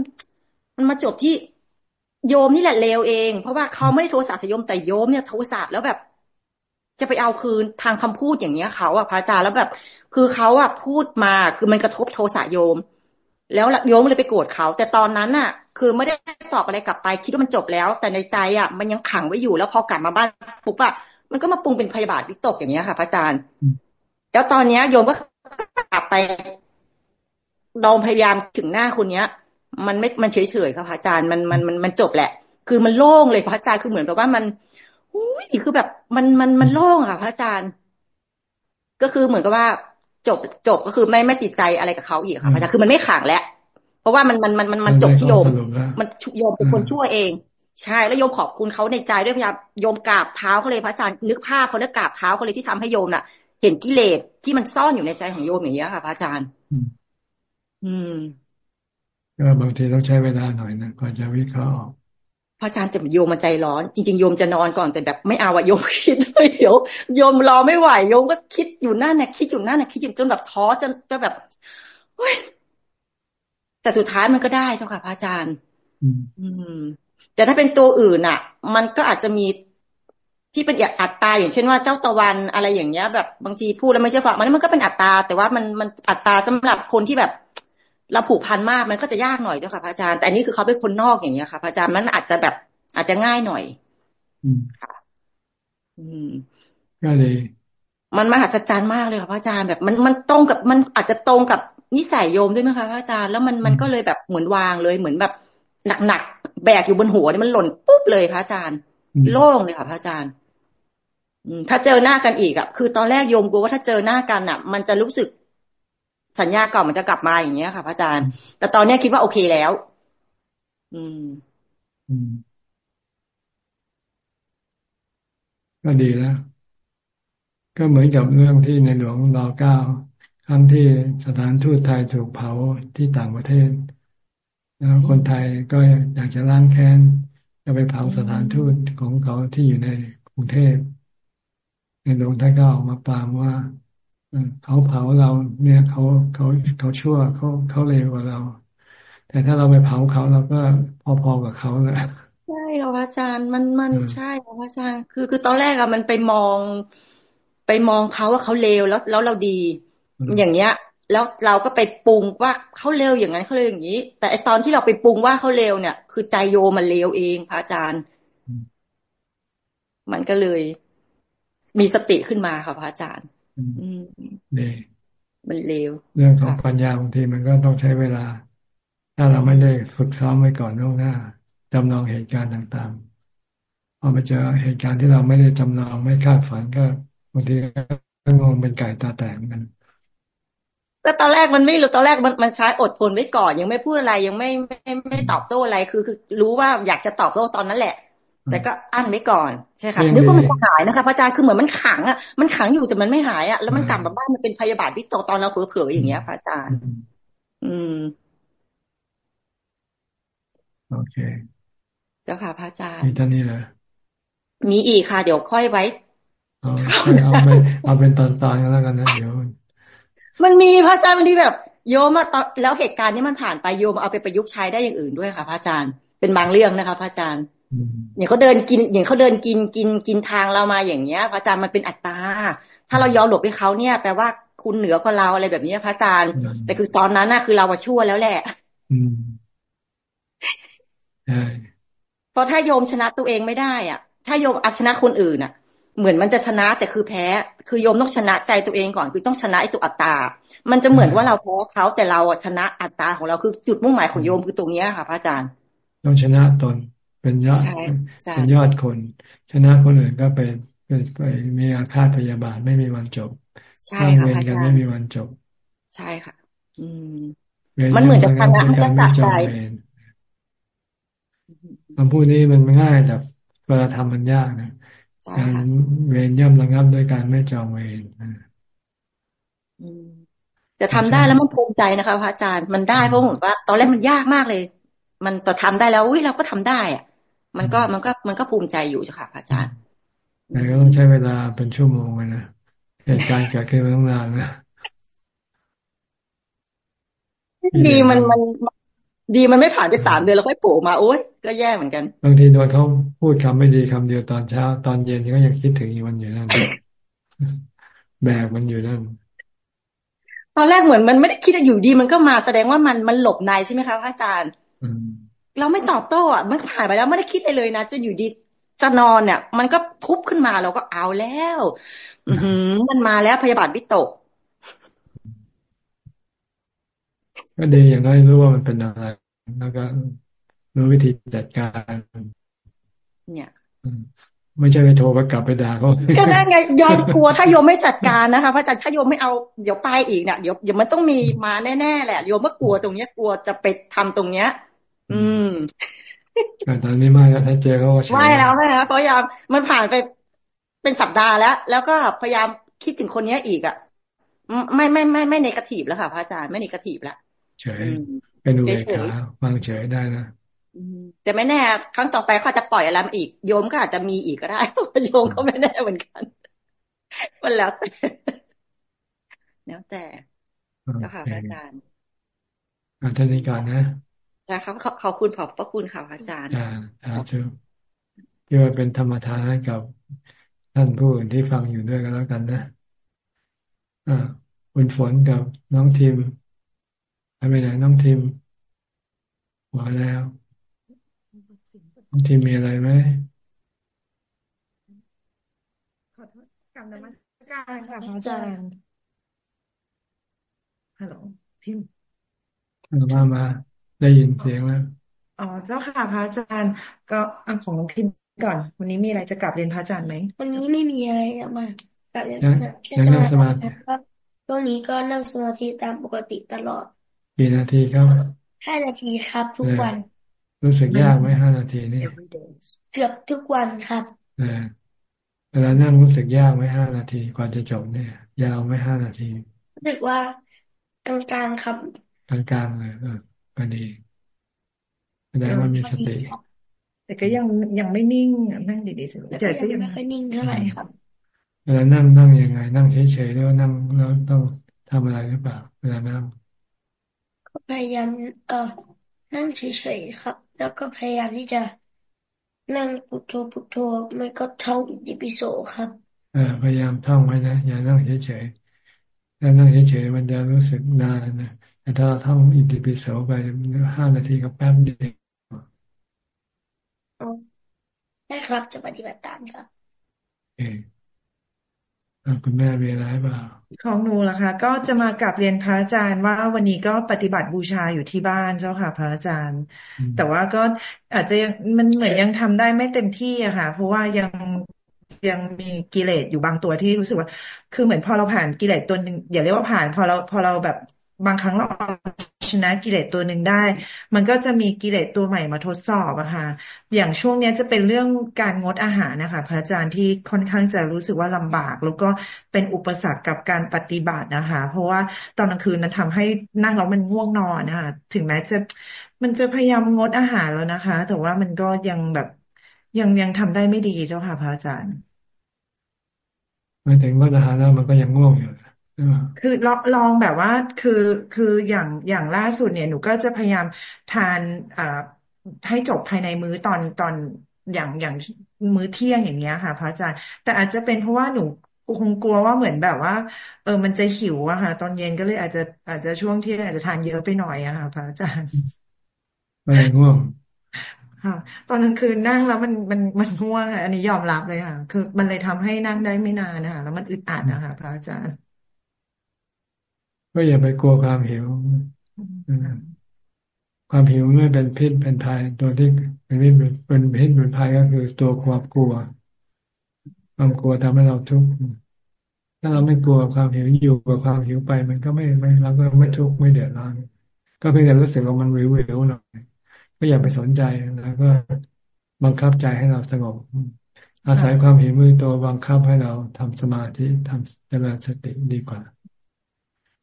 มันมาจบที่โยมนี่แหละเลวเอง เพราะว่าเขาไม่ได้โทสะสยมแต่โยมเนี่ยโทสะแล้วแบบ จะไปเอาคืนทางคำพูดอย่างเงี้ยเขาอะพระอาจารย์แล้วแบบ คือเขาอะพูดมาคือมันกระทบโทสะโยม แล้วโยมเลยไปโกรธเขา แต่ตอนนั้นอะคือไม่ได้ตอบอะไรกลับไป คิดว่ามันจบแล้ว แต่ในใจอะมันยังขังไว้อยู่แล้วพอกลับมาบ้านปุ๊บอะ มันก็มาปรุงเป็นพยาบาทวิตกอย่างเงี้ยค่ะพระอาจารย์ แล้วตอนเนี้ยโยมก็กลับไปลองพยายามถึงหน้าคนเนี้ย มันไม่มันเฉยเฉยค่ะพระอาจารย์มันมันมันมันจบแหละ คือมันโล่งเลยพระอาจารย์คือเหมือนแบบว่ามันอุ้ยคือแบบมันมันมันโล่งค่ะพระอาจารย์ ก็คือเหมือนกับว่าจบจบก็คือไม่ไม่ติดใจอะไรกับเขาอีกค่ะพระอาจารย์คือมันไม่ขังแล้วเพราะว่ามันมันมันมันมันจบที่โยม มันโยมเป็นคนชั่วเอง ใช่แล้วโยมขอบคุณเขาในใจด้วยพยายามโยมกราบเท้าเขาเลยพระอาจารย์นึกภาพเขาเนี่ยกราบเท้าเขาเลยที่ทำให้โยมน่ะ เห็นกิเลสที่มันซ่อนอยู่ในใจของโยมอย่างเงี้ยค่ะพระอาจารย์ อืมก็บางทีต้องใช้เวลาหน่อยนะก่อนจะวิเคราะห์พระอาจารย์แต่โยมมาใจร้อน จริงๆโยมจะนอนก่อนแต่แบบไม่เอาอะโยมคิดเลยเดี๋ยวโยมรอไม่ไหวโยมก็คิดอยู่นั่นเนี่ยคิดอยู่นั่นเนี่ยคิดจนแบบท้อจนจะแบบเฮ้ยแต่สุดท้ายมันก็ได้เจ้าค่ะพระอาจารย์ อืม แต่ถ้าเป็นตัวอื่นอะ มันก็อาจจะมีที่เป็นอัตตาอย่างเช่นว่าเจ้าตะวันอะไรอย่างเงี้ย แบบบางทีพูดแล้วไม่ใช่ฝักมันมันก็เป็นอัตตา แต่ว่ามันมันอัตตาสำหรับคนที่แบบเราผูกพันมากมันก็จะยากหน่อยด้วยค่ะพระอาจารย์ แต่อันนี้คือเขาเป็นคนนอกอย่างเงี้ยค่ะพระอาจารย์มันอาจจะแบบอาจจะง่ายหน่อย อืมค่ะอืมก็เลย มันมหัศจรรย์มากเลยค่ะพระอาจารย์แบบมันมันตรงกับมันอาจจะตรงกับนิสัยโยมด้วยไหมคะพระอาจารย์แล้วมันมันก็เลยแบบเหมือนวางเลยเหมือนแบบหนักๆ แบกอยู่บนหัวนี่มันหล่นปุ๊บเลยพระอาจารย์ โล่งเลยค่ะพระอาจารย์ถ้าเจอหน้ากันอีกอะ คือตอนแรกโยมกลัวว่าถ้าเจอหน้ากันอะ มันจะรู้สึกสัญญาเก่ามันจะกลับมาอย่างเงี้ยค่ะพระอาจารย์ แต่ตอนนี้คิดว่าโอเคแล้วอืมอืมก็ดีแล้ว ก็เหมือนกับเรื่องที่ในหลวงรอเก้าครั้งที่สถานทูตไทยถูกเผาที่ต่างประเทศ แล้วคนไทยก็อยากจะล้างแค้นจะไปเผาสถานทูตของเขาที่อยู่ในกรุงเทพในหลวงท่านก็ออกมาปรามว่าเขาเผาเราเนี่ยเขาเขาเขาชั่วเขาเขาเลวกว่าเรา แต่ถ้าเราไปเผาเขาเราก็พอๆกับเขาแหละใช่ค่ะอาจารย์มันมันใช่ค่ะอาจารย์คือคือตอนแรกอะมันไปมอง ไปมองเขาว่าเขาเลวแล้วแล้วเราดี อย่างเงี้ย แล้วเราก็ไปปรุงว่าเขาเลวอย่างนั้นเขาเลวอย่างนี้ แต่ไอตอนที่เราไปปรุงว่าเขาเลวเนี่ย คือใจโยมันเลวเองพระอาจารย์ มันก็เลย มีสติขึ้นมาค่ะพระอาจารย์อืมนี่มันเลวเรื่องของปัญญาบางทีมันก็ต้องใช้เวลา ถ้าเราไม่ได้ฝึกซ้อมไว้ก่อนล่วงหน้าจำลองเหตุการณ์ต่างๆพอมาเจอเหตุการณ์ที่เราไม่ได้จำลองไม่คาดฝันก็บางทีก็งงเป็นไก่ตาแตกกัน ก็ตอนแรกมันไม่รู้ตอนแรกมันมันใช้อดทนไว้ก่อน ยังไม่พูดอะไรยังไม่ไม่ไม่ตอบโต้อะไรคือคือรู้ว่าอยากจะตอบโต้ตอนนั้นแหละ แต่ก็อั้นไว้ก่อนใช่ค่ะนึกว่ามันจะหายนะคะพระอาจารย์คือเหมือนมันขังอะมันขังอยู่แต่มันไม่หายอะแล้วมันกลับมาบ้านมันเป็นพยาบาทวิตกตอนเราเผลอๆอย่างเงี้ยพระอาจารย์ อืมโอเคเจ้าค่ะพระอาจารย์มีท่านี้เหรอมีอีกค่ะ เดี๋ยวค่อยไว้เอาไปเอาเป็นตอนๆกันแล้วกันนะเดี๋ยว มันมีพระอาจารย์บางทีแบบ โยมอะตอนแล้วเหตุการณ์นี้มันผ่านไปโยมเอาไปประยุกต์ใช้ได้อย่างอื่นด้วยค่ะพระอาจารย์เป็นบางเรื่องนะคะพระอาจารย์อย่างเขาเดินกินอย่างเขาเดินกินกินกินทางเรามาอย่างเงี้ย พระอาจารย์มันเป็นอัตตา ถ้าเรายอมหลบให้เขาเนี่ยแปลว่าคุณเหนือกว่าเราอะไรแบบนี้พระอาจารย์ แต่คือตอนนั้นน่ะคือเราชั่วแล้วแหละเพราะถ้าโยมชนะตัวเองไม่ได้อะ ถ้าโยมเอาชนะคนอื่นอะ เหมือนมันจะชนะแต่คือแพ้ คือโยมต้องชนะใจตัวเองก่อนคือต้องชนะไอ้ตัวอัตตา มันจะเหมือนว่าเราแพ้เขาแต่เราชนะอัตตาของเราคือจุดมุ่งหมายของโยมคือตรงนี้ค่ะพระอาจารย์ ต้องชนะตนเป็นยอดเป็นยอดคน ชนะคนอื่นก็ไปไปมีอาฆาตพยาบาทไม่มีวันจบใช่ค่ะพระอาจารย์ไม่มีวันจบ ใช่ค่ะ อืม มันเหมือนจะชนะมันจะสะใจคำพูดนี้มันง่ายแต่เวลาทำมันยากนะการ เวรย่ำระงับด้วยการไม่จองเวรแต่ทำได้แล้วมันภูมิใจนะคะพระอาจารย์มันได้เพราะผมว่า ตอนแรกมันยากมากเลย มันแต่ทำได้แล้วอุ้ยเราก็ทำได้อะ มันก็มันก็มันก็ภูมิใจอยู่จ้ะค่ะพระอาจารย์แต่ก็ต้องใช้เวลาเป็นชั่วโมงนะเหตุการณ์เกิดขึ้นมาตั้งนานนะดีมันมัน ดีมันไม่ผ่านไปสามเดือนแล้วค่อยโผล่มาโอ๊ยก็แย่เหมือนกัน บางทีโดนเขาพูดคำไม่ดีคำเดียวตอนเช้า ตอนเย็นก็ยังคิดถึงอยู่มันอยู่นั่นแบกมันอยู่นั่นตอนแรกเหมือนมันไม่ได้คิดอยู่ดีมันก็มาแสดงว่ามันมันหลบในใช่ไหมคะพระอาจารย์เราไม่ตอบโต้อะมันผ่านไปแล้วไม่ได้คิดอะไรเลยนะจะอยู่ดีจะนอนเนี่ย มันก็พุบขึ้นมาเราก็เอาแล้ว อืมันมาแล้วพยาบาทวิตก ก็ดีอย่างน้อยรู้ว่ามันเป็นอะไร แล้วก็รู้วิธีจัดการ เนี่ยไม่ใช่ไปโทรไปกลับไปด่าเขาก็นั่นไงยอมกลัวถ้าโยมไม่จัดการนะคะพระอาจารย์ถ้าโยมไม่เอาเดี๋ยวไปอีกเนี่ยเดี๋ยวเดี๋ยวมันต้องมีมาแน่ๆแหละโยมเมื่อกลัวตรงเนี้ยกลัวจะไปทำตรงเนี้ย อืมตอนนี้ไม่แล้วถ้าเจอเขาไม่แล้วไม่แล้วพยายามมันผ่านไปเป็นสัปดาห์แล้ว แล้วก็พยายามคิดถึงคนนี้อีกอะไม่ไม่ไม่ไม่ในกระถีบแล้วค่ะพระอาจารย์ไม่ในกระถีบแล้ว เฉยเป็นอุเบกขาวางเฉยได้นะแต่ไม่แน่ครั้งต่อไปเขาจะปล่อยอะไรมาอีกโยมก็อาจจะมีอีกก็ได้โยมก็ไม่แน่เหมือนกัน มันแล้วแต่แล้วแต่ก็ค่ะอาจารย์อาจารย์นิการนะจ้ะครับขอบคุณขอบพระคุณค่ะอาจารย์อ่าอ่าถูกที่ว่าเป็นธรรมทานให้กับท่านผู้อื่นที่ฟังอยู่ด้วยกันแล้วกันนะอ่าคุณฝนกับน้องทีม ไปไหนน้องทีมมาแล้ว น้องทีมมีอะไรไหมขอโทษกลับนมัสการค่ะพระอาจารย์ฮัลโหลพิมมามา ได้ยินเสียงแล้วอ๋อเจ้าค่ะพระอาจารย์ ก็อันของน้องพิมก่อน วันนี้มีอะไรจะกลับเรียนพระอาจารย์ไหมวันนี้ไม่มีอะไรมากลับเรียนพระอาจารย์ยังนั่งสมาธิช่วงนี้ก็นั่งสมาธิตามปกติตลอด กี่นาทีครับห้านาทีครับ ทุกวัน รู้สึกยากไหมห้านาทีนี่เกือบทุกวันครับเวลานั่งรู้สึกยากไหมห้านาทีกว่าจะจบเนี่ย ยาวไหมห้านาทีรู้สึกว่ากลางๆครับกลางๆเลยเออก็ดีแสดงว่ามีสติแต่ก็ยังยังไม่นิ่งนั่งดีๆสิแต่ก็ยังไม่ค่อยนิ่งเท่าไหร่ครับเวลานั่งนั่งยังไง นั่งเฉยๆหรือว่านั่งแล้วต้องทำอะไรหรือเปล่า เวลานั่ง พยายามเอ่อนั่งเฉยๆครับ แล้วก็พยายามที่จะนั่งพุทโธพุทโธไม่ก็ท่องอิติปิโสครับเออพยายามท่องไว้นะอย่านั่งเฉยๆถ้านั่งเฉยๆมันจะรู้สึกนานนะแต่ถ้าเราท่องอิติปิโสไปห้านาทีก็แป๊บเดียวได้ครับจะปฏิบัติตามครับเออ คุณแม่มีอะไรบ้างของหนูล่ะคะก็จะมากับเรียนพระอาจารย์ว่าวันนี้ก็ปฏิบัติบูชาอยู่ที่บ้านเจ้าค่ะ พระอาจารย์ แต่ว่าก็อาจจะยังมันเหมือนยังทำได้ไม่เต็มที่อะค่ะ เพราะว่ายังยังมีกิเลสอยู่บางตัวที่รู้สึกว่า คือเหมือนพอเราผ่านกิเลสตัวหนึ่งอย่าเรียกว่าผ่าน พอเราพอเราแบบ บางครั้งเราชนะกิเลสตัวหนึ่งได้ มันก็จะมีกิเลสตัวใหม่มาทดสอบอะค่ะ อย่างช่วงนี้จะเป็นเรื่องการงดอาหารนะคะ พระอาจารย์ที่ค่อนข้างจะรู้สึกว่าลำบาก แล้วก็เป็นอุปสรรคกับการปฏิบัตินะคะ เพราะว่าตอนกลางคืนนั้นทำให้นั่งแล้วมันง่วงนอนนะคะถึงแม้จะมันจะพยายามงดอาหารแล้วนะคะ แต่ว่ามันก็ยังแบบยังยังทำได้ไม่ดีเจ้าค่ะพระอาจารย์ไม่ถึงงดอาหารแล้วมันก็ยังง่วงอยู่ คือลองลองแบบว่าคือคืออย่างอย่างล่าสุดเนี่ยหนูก็จะพยายามทานอ่าให้จบภายในมื้อตอนตอนอย่างอย่างมื้อเที่ยงอย่างเงี้ยค่ะ พระอาจารย์ แต่อาจจะเป็นเพราะว่าหนูคงกลัวว่าเหมือนแบบว่า เออมันจะหิวอะค่ะ ตอนเย็นก็เลยอาจจะอาจจะช่วงเที่ยงอาจจะทานเยอะไปหน่อยอะค่ะพระอาจารย์ไม่ง่วงค่ะตอนกลางคืนนั่งแล้วมันมันมันง่วงอันนี้ยอมรับเลยค่ะ คือมันเลยทำให้นั่งได้ไม่นานนะคะแล้วมันอึดอัดนะคะพระอาจารย์ ก็อย่าไปกลัวความหิวความหิวไม่เป็นพิษเป็นภัยตัวที่เป็นพิษเป็นพิษเป็นภัยก็คือตัวความกลัว ความกลัวทำให้เราทุกข์ถ้าเราไม่กลัวความหิวอยู่กับความหิวไป มันก็ไม่ไม่เราก็ไม่ทุกข์ไม่เดือดร้อนก็เพียงแต่รู้สึกว่ามันวิววิวหน่อยก็อย่าไปสนใจแล้วก็บังคับใจให้เราสงบอาศัยความหิวมือตัวบังคับให้เราทำสมาธิทำเจริญสติดีกว่า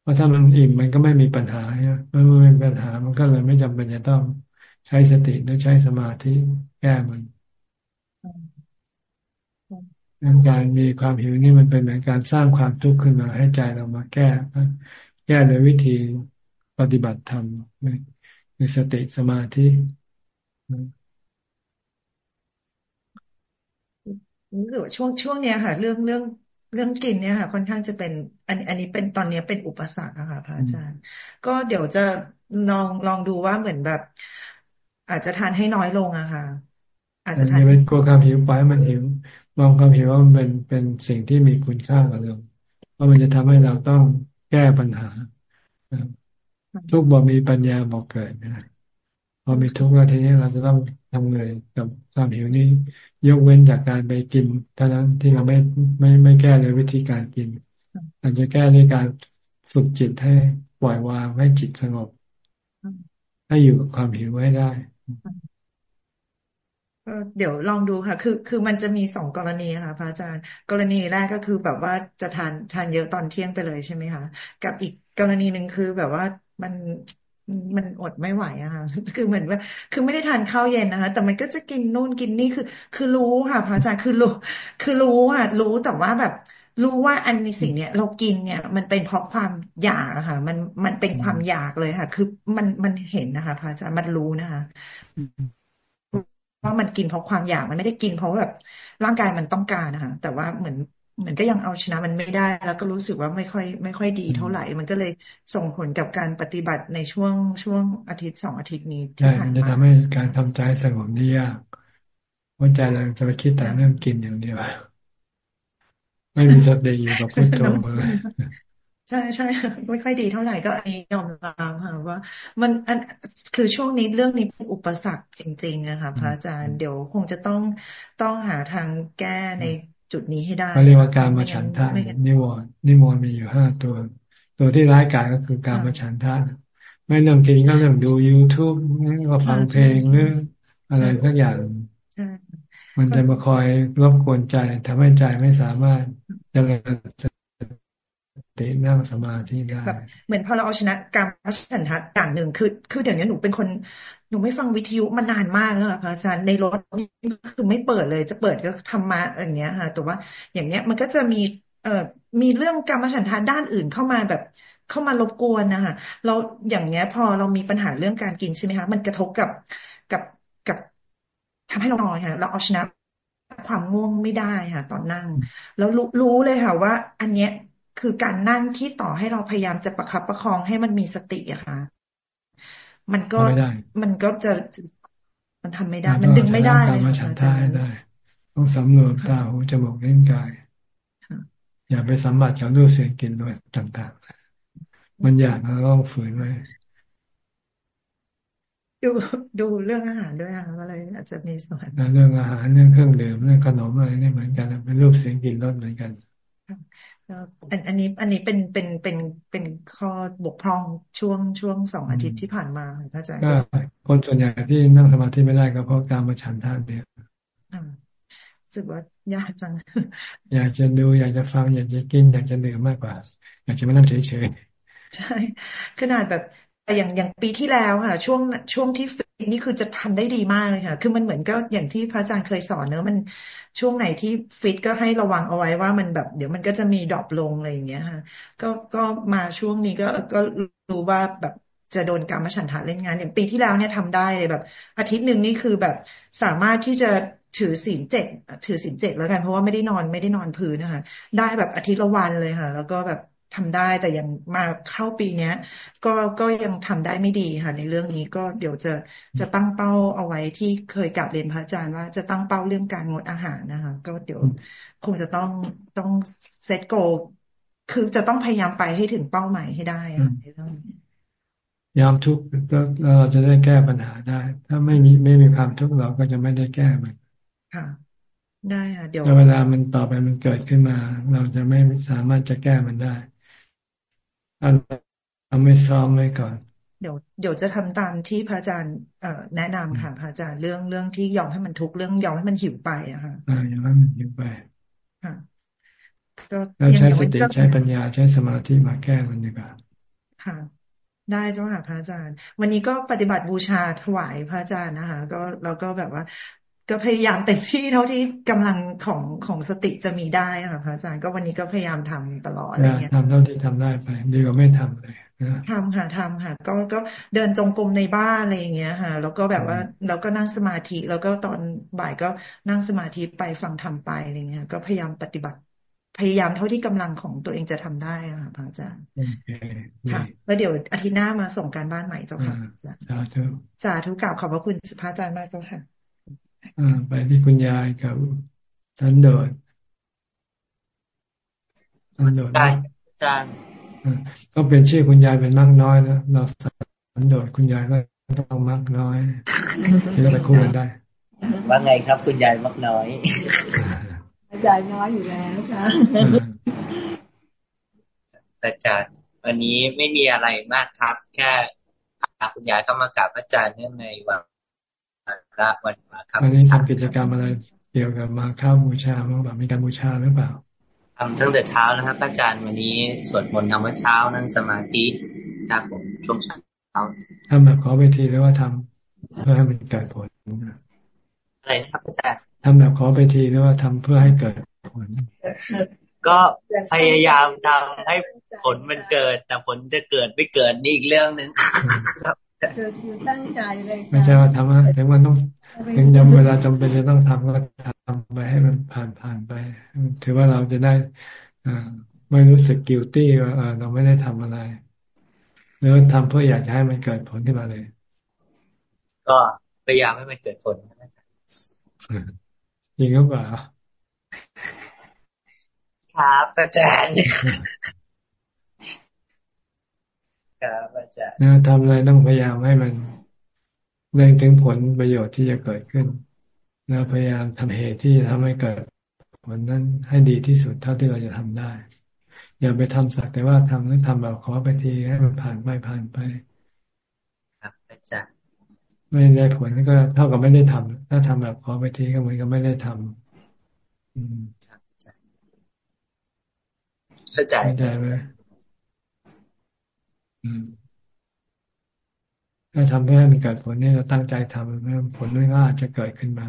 พราะถ้ามันอิ่มมันก็ไม่มีปัญหาใช่ไหมเมื่อไม่มีปัญหามันก็เลยไม่จำเป็นจะต้องใช้สติหรือใช้สมาธิแก้มันงการมีความหิวนี่มันเป็นเหมือนการสร้างความทุกข์ขึ้นมาให้ใจเรามาแก้ แก้โดยวิธีปฏิบัติธรรมในสติสมาธิรู้สึกช่วงช่วงเนี้ยค่ะ เรื่องเรื่อง เรื่องกินเนี่ยค่ะ ค่อนข้างจะเป็น อันอันนี้เป็นตอนนี้เป็นอุปสรรคอะค่ะพระอาจารย์ ก็เดี๋ยวจะลองลองดูว่าเหมือนแบบ อาจจะทานให้น้อยลงอะค่ะ อาจจะทานเป็นกลัวความหิวไปมันหิวมองความหิวว่ามันเป็นเป็นสิ่งที่มีคุณค่ากับเราเพราะมันจะทำให้เราต้องแก้ปัญหาทุกบ่มีปัญญาบอกเกิดนะพอมีทุกข์แล้วทีนี้เราจะต้องทำไงกับความหิวนี้ ยกเว้นจากการไปกินเท่านั้นที่เราไม่ไม่ไม่แก้เลยวิธีการกินอาจจะแก้ด้วยการฝึกจิตให้ปล่อยวางให้จิตสงบ ให้อยู่กับความหิวให้ได้เดี๋ยวลองดูค่ะ คือ คือมันจะมีสองกรณีค่ะพระอาจารย์ กรณีแรกก็คือแบบว่าจะทานทานเยอะตอนเที่ยงไปเลยใช่ไหมคะ กับอีกกรณีหนึ่งคือแบบว่ามัน มันอดไม่ไหวอะค่ะ คือเหมือนว่า คือไม่ได้ทานข้าวเย็นนะคะ แต่มันก็จะกินนู่นกินนี่ คือ คือรู้ค่ะพระอาจารย์ คือรู้ คือรู้อะรู้แต่ว่าแบบ รู้ว่าอันนี้สิ่งเนี้ยเรากินเนี่ย มันเป็นเพราะความอยากอะค่ะ มัน มันเป็นความอยากเลยค่ะ คือมัน มันเห็นนะคะพระอาจารย์ มันรู้นะคะว่ามันกินเพราะความอยาก มันไม่ได้กินเพราะแบบร่างกายมันต้องการนะคะแต่ว่าเหมือน เหมือนก็ยังเอาชนะมันไม่ได้ แล้วก็รู้สึกว่าไม่ค่อย ไม่ค่อยดีเท่าไหร่ มันก็เลยส่งผลกับการปฏิบัติในช่วงช่วงอาทิตย์สองอาทิตย์นี้ที่ผ่านมาจะทำให้การทำใจสงบนี่ยากวันใจเราจะไปคิดแต่เรื่องกินอย่างเดียวไม่มีสติอยู่กับพุทโธเลยใช่ใช่ไม่ค่อยดีเท่าไหร่ก็อันนี้ยอมรับค่ะว่า มันอันคือช่วงนี้เรื่องนี้เป็นอุปสรรคจริง ๆนะคะพระอาจารย์เดี๋ยวคงจะต้องต้องหาทางแก้ใน จุดนี้ให้ได้เขาเรียกว่าการมาฉันทะนิวรณ์นิวรณ์มีอยู่ห้าตัว ตัวที่ร้ายกาจก็คือการมาฉันทะไม่เรื่องกินก็เรื่องดู YouTube ก็ฟังเพลงหรืออะไรสักอย่างมันจะมาคอยรบกวนใจทำให้ใจไม่สามารถเจริญสตินั่งสมาธิได้เหมือนพอเราเอาชนะกรรมฉันทะอย่างหนึ่งคือ คือเดี๋ยวนี้หนูเป็นคน นูไม่ฟังวิทยุมานานมากแล้วค่ะพระอาจารย์ในรถนี่คือไม่เปิดเลย จะเปิดก็ทำมาอย่างเงี้ยค่ะ แต่ว่าอย่างเงี้ยมันก็จะมี เอ่อมีเรื่องกรรมฉันทาด้านอื่นเข้ามาแบบเข้ามารบกวนนะคะเราอย่างเงี้ยพอเรามีปัญหาเรื่องการกินใช่ไหมคะมันกระทบกับกับกับทำให้เรานอนค่ะ เราเอาชนะความง่วงไม่ได้ค่ะ ตอนนั่ง แล้วรู้รู้เลยค่ะ ว่า อันเนี้ยคือการนั่งที่ต่อให้เราพยายามจะประคับประคองให้มันมีสติอะค่ะ มันก็มันก็จะมันทำไม่ได้ มันดึงไม่ได้เลยค่ะอาจารย์ต้องสำรวมตาหูจมูกเล่นกายอย่าไปสัมผัสกับรูปเสียงกลิ่นรสต่างๆ มันอยากเราต้องฝืนไว้ดูดูเรื่องอาหารด้วยค่ะอะไรอาจจะมีส่วนเรื่องอาหารเรื่องเครื่องดื่มเรื่องขนมอะไรนี่เหมือนกันเป็นรูปเสียงกลิ่นรสเหมือนกัน อันอันนี้อันนี้เป็นเป็นเป็นเป็นข้อบกพร่องช่วงช่วงสองอาทิตย์ที่ผ่านมาพระอาจารย์ก็คนส่วนใหญ่ที่นั่งสมาธิไม่ได้ก็เพราะการมาฉันทานเนี่ยรู้สึกว่ายากจัง อยากจะดูอยากจะฟังอยากจะกินอยากจะดื่มมากกว่า อยากจะมานั่งเฉยๆใช่ขนาดแบบ อย่างอย่างปีที่แล้วค่ะ ช่วงช่วงที่ฟิตนี่คือจะทำได้ดีมากเลยค่ะ คือมันเหมือนก็อย่างที่พระอาจารย์เคยสอนเนอะมันช่วงไหนที่ฟิตก็ให้ระวังเอาไว้ว่ามันแบบ เดี๋ยวมันก็จะมีดรอปลงอะไรอย่างเงี้ยค่ะ ก็ก็มาช่วงนี้ก็ก็รู้ว่าแบบจะโดนกรรมฉันทะเล่นงาน อย่างปีที่แล้วเนี่ยทำได้เลยแบบ อาทิตย์หนึ่งนี่คือแบบสามารถที่จะถือศีลเจ็ดถือศีลเจ็ดแล้วกันเพราะว่าไม่ได้นอนไม่ได้นอนพื้นนะคะได้แบบอาทิตย์ละวันเลยค่ะ แล้วก็แบบ ทำได้แต่ยังมาเข้าปีเนี้ย ก็ก็ยังทำได้ไม่ดีค่ะ ในเรื่องนี้ก็เดี๋ยวจะจะตั้งเป้าเอาไว้ที่เคยกลับเรียนพระอาจารย์ว่าจะตั้งเป้าเรื่องการงดอาหารนะคะ ก็เดี๋ยวคงจะต้องต้องเซตโกคือจะต้องพยายามไปให้ถึงเป้าหมายให้ได้ค่ะในเรื่องนี้ยอมทุกข์แล้วเราจะได้แก้ปัญหาได้ ถ้าไม่มีไม่มีความทุกข์เราก็จะไม่ได้แก้มันค่ะได้ค่ะเดี๋ยวเวลามันต่อไปมันเกิดขึ้นมา เราจะไม่สามารถจะแก้มันได้ อันทำไม่ซ้อมไว้ก่อน เดี๋ยวเดี๋ยวจะทำตามที่พระอาจารย์เอ่อแนะนำค่ะพระอาจารย์เรื่องเรื่องที่ยอมให้มันทุกเรื่องยอมให้มันหิวไปอะค่ะอ่ายอมให้มันหิวไปค่ะเราใช้สติใช้ปัญญาใช้สมาธิมาแก้มันดีกว่าค่ะ ได้เจ้าค่ะพระอาจารย์ วันนี้ก็ปฏิบัติบูชาถวายพระอาจารย์นะคะ ก็เราก็แบบว่า ก็พยายามเต็มที่เท่าที่กำลังของของสติจะมีได้ค่ะพระอาจารย์ก็วันนี้ก็พยายามทำตลอดอะไรเงี้ยทำเท่าที่ทำได้ไปดีกว่าไม่ทำเลยทำค่ะทำค่ะก็ก็เดินจงกรมในบ้านอะไรอย่างเงี้ยค่ะ แล้วก็แบบว่าเราก็นั่งสมาธิ แล้วก็ตอนบ่ายก็นั่งสมาธิไปฟังทำไปอะไรเงี้ย ก็พยายามปฏิบัติพยายามเท่าที่กำลังของตัวเองจะทำได้ค่ะพระอาจารย์ค่ะแล้วเดี๋ยวอาทิตย์หน้ามาส่งการบ้านใหม่เจ้าค่ะสาธุสาธุกล่าวขอบพระคุณพระอาจารย์มากเจ้าค่ะ ไปที่คุณยายกับสันโดษสันโดษอาจารย์ก็เป็นชื่อคุณยายเป็นมากน้อยนะเราสันโดษคุณยายก็ต้องมากน้อยที่เราไปคู่กันได้ ว่าไงครับ คุณยายมากน้อยยายน้อยอยู่แล้วค่ะอาจารย์วันนี้ไม่มีอะไรมากครับ แค่พาคุณยายเข้ามากราบอาจารย์เนื่องในวันพ ระวันมาครับวันนี้ทำกิจกรรมอะไรเกี่ยวกับมาเข้าบูชาบ้างแบบมีการบูชาหรือเปล่าทำตั้งแต่เช้านะครับอาจารย์วันนี้สวดมนต์ทำวัดเช้านั่งสมาธิครับผมช่วงเช้าทำแบบขอเวทีหรือว่าทำเพื่อให้มันเกิดผลอะไรนะครับอาจารย์ทำแบบขอเวทีหรือว่าทำเพื่อให้เกิดผล ก็พยายามทำให้ผลมันเกิด แต่ผลจะเกิดไม่เกิดนี่อีกเรื่องหนึ่งครับ คือคือตั้งใจเลยไม่ใช่ว่าทำว่าถึงมันต้องถึงยังเวลาจำเป็นจะต้องทำก็ทำไปให้มันผ่านผ่านไป ถือว่าเราจะได้อ่าไม่รู้สึกกิลตี้ว่าเราไม่ได้ทำอะไรหรือทำเพื่ออยากจะให้มันเกิดผลขึ้นมาเลย ก็พยายามให้มันเกิดผลจริงหรือเปล่าครับอาจารย์ ครับอาจารย์ทำอะไรต้องพยายามให้มันเร่งถึงผลประโยชน์ที่จะเกิดขึ้นแล้วพยายามทำเหตุที่จะทำให้เกิดผลนั้นให้ดีที่สุดเท่าที่เราจะทำได้ อย่าไปทำสักแต่ว่าทำแล้วทำแบบขอไปทีให้มันผ่านไปผ่านไป ครับอาจารย์ไม่ได้ผลก็เท่ากับไม่ได้ทำถ้าทำแบบขอไปทีก็เหมือนกับไม่ได้ทำอืมเข้าใจเข้าใจไหมอืม ถ้าทำเพื่อให้มันเกิดผลนี่เราตั้งใจทำผลนั้นก็อาจจะเกิดขึ้นมา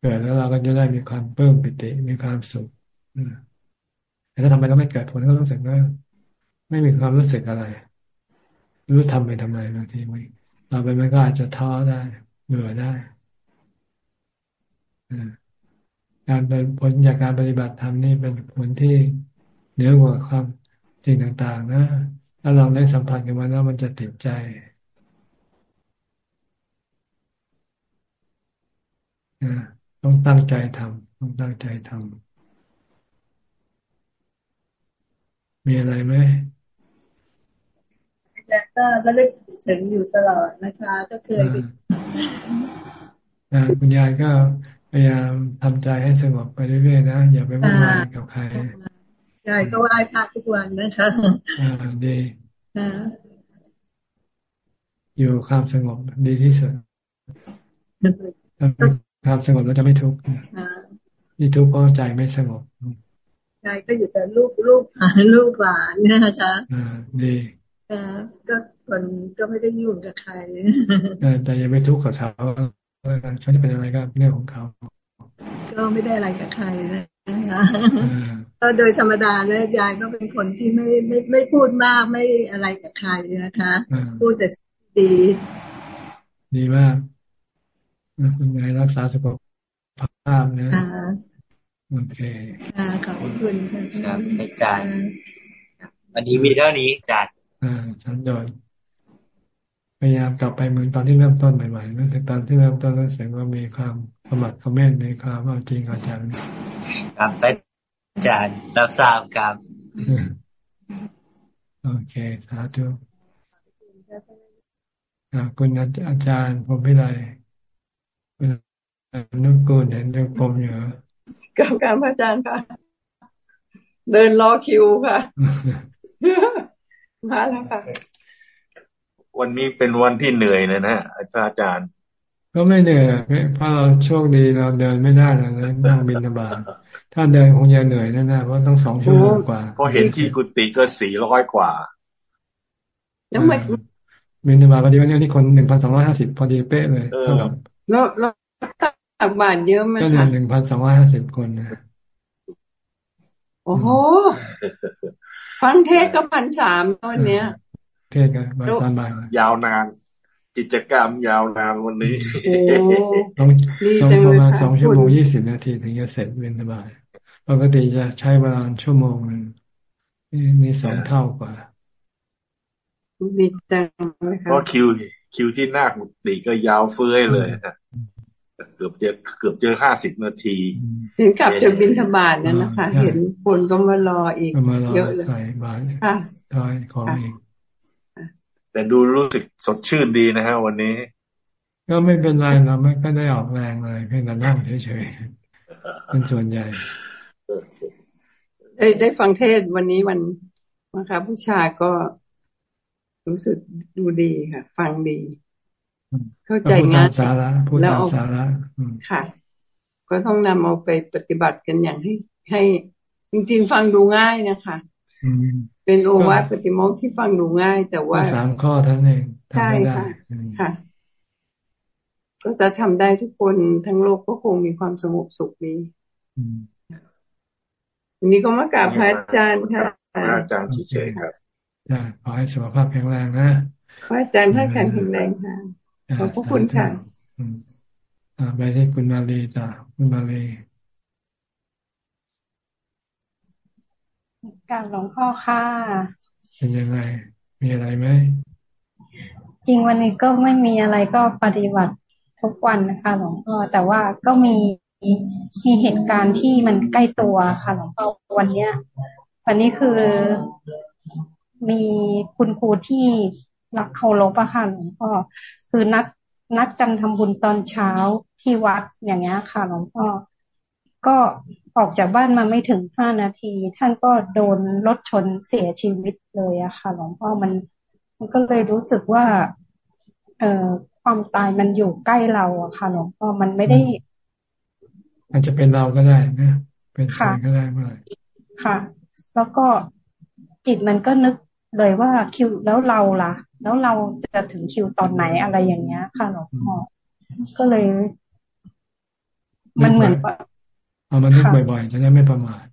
เกิดแล้วเราก็จะได้มีความเพิ่มปิติมีความสุขแต่ถ้าทำไปแล้วไม่เกิดผลก็รู้สึกว่าไม่มีความรู้สึกอะไร รู้ทำไปทำไมบางทีเราไปมันก็อาจจะท้อได้เบื่อได้การเป็นผลจากการปฏิบัติธรรมนี่เป็นผลที่เหนือกว่าความสิ่งต่าง ๆ นะ ถ้าเราได้สัมผัสกับมันแล้วมันจะติดใจต้องตั้งใจทำต้องตั้งใจทำมีอะไรไหมแล้วก็ระลึกถึงอยู่ตลอดนะคะ ก็เคยคุณยายก็พยายามทำใจให้สงบไปเรื่อยๆนะ อย่าไปวุ่นวายกับใคร ใช่ก็ไหว้พระทุกวันนะคะอ่าดีอยู่ความสงบดีที่สุดความสงบแล้วจะไม่ทุกข์ที่ทุกข์เพราะใจไม่สงบใจก็อยู่แต่ลูกลูกหลานลูกหลานนะคะอ่าดีก็คนก็ไม่ได้ยุ่งกับใครแต่ยังไม่ทุกข์กับเขาเขาจะเป็นอะไรก็เรื่องของเขา ก็ไม่ได้อะไรกับใครนะคะ ก็โดยธรรมดาเนี่ยยายก็เป็นคนที่ไม่ไม่ไม่พูดมากไม่อะไรกับใครนะคะ พูดแต่ดี ดีมากคุณยายรักษาสุขภาพนะโอเคขอบคุณครับอาจารย์วันนี้มีเท่านี้จัดอ่าสันโดษ พยายามกลับไปเหมือนตอนที่เริ่มต้นใหม่ๆรู้สึกตอนที่เริ่มต้นรู้สึกว่ามีความสมัครคอมเมนต์ในความเอาจริงเอาจังครับอาจารย์รับทราบครับโอเคสาธุคุณอาจารย์ผมไม่ไรคุณนุกูลเห็นเดินกรมอยู่กับการพระอาจารย์ค่ะ เดินรอคิวค่ะ มาแล้วค่ะ วันนี้เป็นวันที่เหนื่อยเลยนะอาจารย์ ก็ไม่เหนื่อยเพราะเราโชคดีเราเดินไม่ได้เรานั่งบินบาตถ้าเดินคงจะเหนื่อยแน่ๆเพราะต้องสองชั่วโมงกว่าพอเห็นที่กุฏิก็สี่ร้อยกว่าแล้วไม่บินบาตพอดีวันนี้ที่คนหนึ่งพันสองร้อยห้าสิบพอดีเป๊ะเลยเท่ากับแล้วแล้วตักบาทเยอะไหมคะก็หนึ่งพันสองร้อยห้าสิบคนนะโอ้โหฟังเทศก็พันสามตอนเนี้ย เทศกันบ่ายตอนบ่ายยาวนาน กิจกรรมยาวนานวันนี้ต้องสองประมาณสองชั่วโมงยี่สิบนาทีถึงจะเสร็จเวนบายปกติจะใช้เวลาชั่วโมงนึงนี่สองเท่ากว่าดีจังเพราะคิวคิวที่หน้ากุฏิก็ยาวเฟื้อยเลยเกือบจะเกือบเจอห้าสิบนาทีถึงกลับจะบินธบาตนั่นนะคะ เห็นคนก็มารออีกเยอะเลยใช่บาทค่ะทอยของเอง แต่ดูรู้สึกสดชื่นดีนะฮะวันนี้ ก็ไม่เป็นไรเราไม่ก็ได้ออกแรงเลยเพียงแต่นั่งเฉยๆเป็นส่วนใหญ่ได้ได้ฟังเทศวันนี้วันนะคะผู้ชายก็รู้สึกดูดีค่ะ ฟังดี เข้าใจงานสาระพูดตามสาระค่ะ ก็ต้องนำเอาไปปฏิบัติกันอย่างให้ให้จริงๆ ฟังดูง่ายนะคะ เป็นโอวาทปฏิโมกที่ฟังดูง่าย แต่ว่าสามข้อทั้งเองใช่ค่ะค่ะ ก็จะทำได้ทุกคนทั้งโลกก็คงมีความสงบสุขดีวันนี้ก็มากราบพระอาจารย์ค่ะพระอาจารย์เฉยๆครับขอให้สุขภาพแข็งแรงนะพระอาจารย์ท่านแข็งแรงค่ะขอบพระคุณค่ะไปที่คุณมาลีต่อคุณมาลี การหลวงพ่อค่ะ เป็นยังไง มีอะไรไหม จริงวันนี้ก็ไม่มีอะไรก็ปฏิบัติทุกวันนะคะหลวงพ่อ แต่ว่าก็มีมีเหตุการณ์ที่มันใกล้ตัวค่ะหลวงพ่อวันเนี้ย วันนี้คือมีคุณครูที่รักเคารพอะค่ะหลวงพ่อ คือนัดนัดกันทำบุญตอนเช้าที่วัดอย่างเงี้ยค่ะหลวงพ่อ ก็ ออกจากบ้านมาไม่ถึงห้านาที ท่านก็โดนรถชนเสียชีวิตเลยอะค่ะ หลวงพ่อมัน มันก็เลยรู้สึกว่า เอ่อความตายมันอยู่ใกล้เราอะค่ะหลวงพ่อมันไม่ได้อาจจะเป็นเราก็ได้นะเป็นใครก็ได้เมื่อค่ะ แล้วก็จิตมันก็นึกเลยว่าคิวแล้วเราล่ะ แล้วเราจะถึงคิวตอนไหนอะไรอย่างเงี้ย ค่ะหลวงพ่อก็เลย มันเหมือน เอามันนึกบ่อยๆจะได้ไม่ประมาท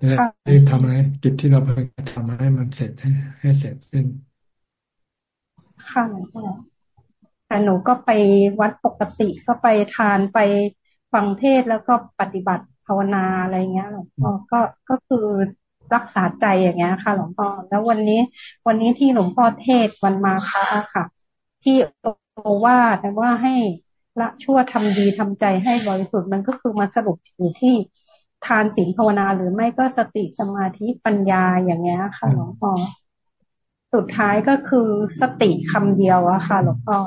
จะได้ทำอะไรกิจที่เราไปทำให้มันเสร็จให้ให้เสร็จสิ้นค่ะหลวงพ่อแต่หนูก็ไปวัดปกติก็ไปทานไปฟังเทศแล้วก็ปฏิบัติภาวนาอะไรเงี้ยหลวงพ่อก็ก็คือรักษาใจอย่างเงี้ยค่ะ หลวงพ่อแล้ววันนี้ วันนี้ที่หลวงพ่อเทศวันมาคะค่ะ ที่โอว่าแต่ว่าให้ ละชั่วทำดีทำใจให้บริสุทธิ์มันก็คือมาสรุปอยู่ที่ทานศีลภาวนาหรือไม่ก็สติสมาธิปัญญาอย่างเงี้ยค่ะหลวงพ่อสุดท้ายก็คือสติคำเดียวอะค่ะหลวงพ่อ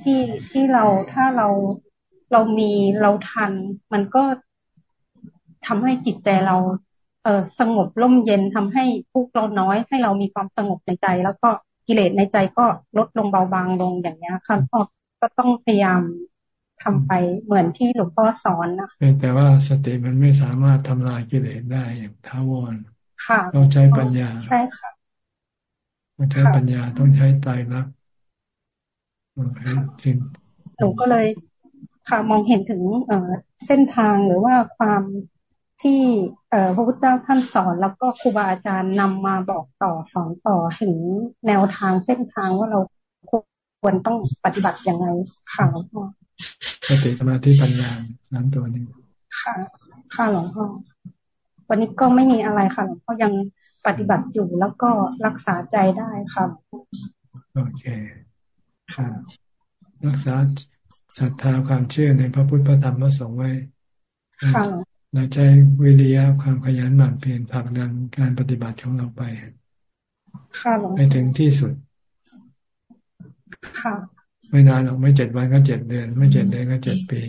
ที่ที่เราถ้าเราเรามีเราทัน มันก็ทำให้จิตใจเรา เออสงบร่มเย็นทำให้ทุกเราน้อยให้เรามีความสงบในใจ แล้วก็กิเลสในใจก็ลดลงเบาบางลงอย่างนี้ค่ะพ่อก็ต้องพยายาม ทำไปเหมือนที่หลวงพ่อสอนนะแต่ว่าสติมันไม่สามารถทำลายกิเลสได้อย่างท้าวรค่ะต้องใช้ปัญญาใช่ค่ะต้องใช้ปัญญาต้องใช้ใจรักจริงหนูก็เลยค่ะมองเห็นถึงเอ่อเส้นทางหรือว่าความที่เอ่อพระพุทธเจ้าท่านสอน แล้วก็ครูบาอาจารย์นำมาบอกต่อสอนต่อเห็นแนวทางเส้นทางว่าเราควรต้องปฏิบัติยังไงค่ะหลวงพ่อ สติสมาธิปัญญาสามตัวนี้ค่ะ ค่ะหลวงพ่อวันนี้ก็ไม่มีอะไรค่ะหลวงพ่อยังปฏิบัติอยู่แล้วก็รักษาใจได้ค่ะโอเค ค่ะ รักษาศรัทธาความเชื่อในพระพุทธพระธรรมพระสงฆ์ไว้เราใจวิริยะความขยันหมั่นเพียรผลักดันการปฏิบัติของเราไปไปถึงที่สุด ค่ะ ไม่นานหรอกไม่เจ็ดวันก็เจ็ดเดือน ไม่เจ็ดเดือนก็เจ็ดปี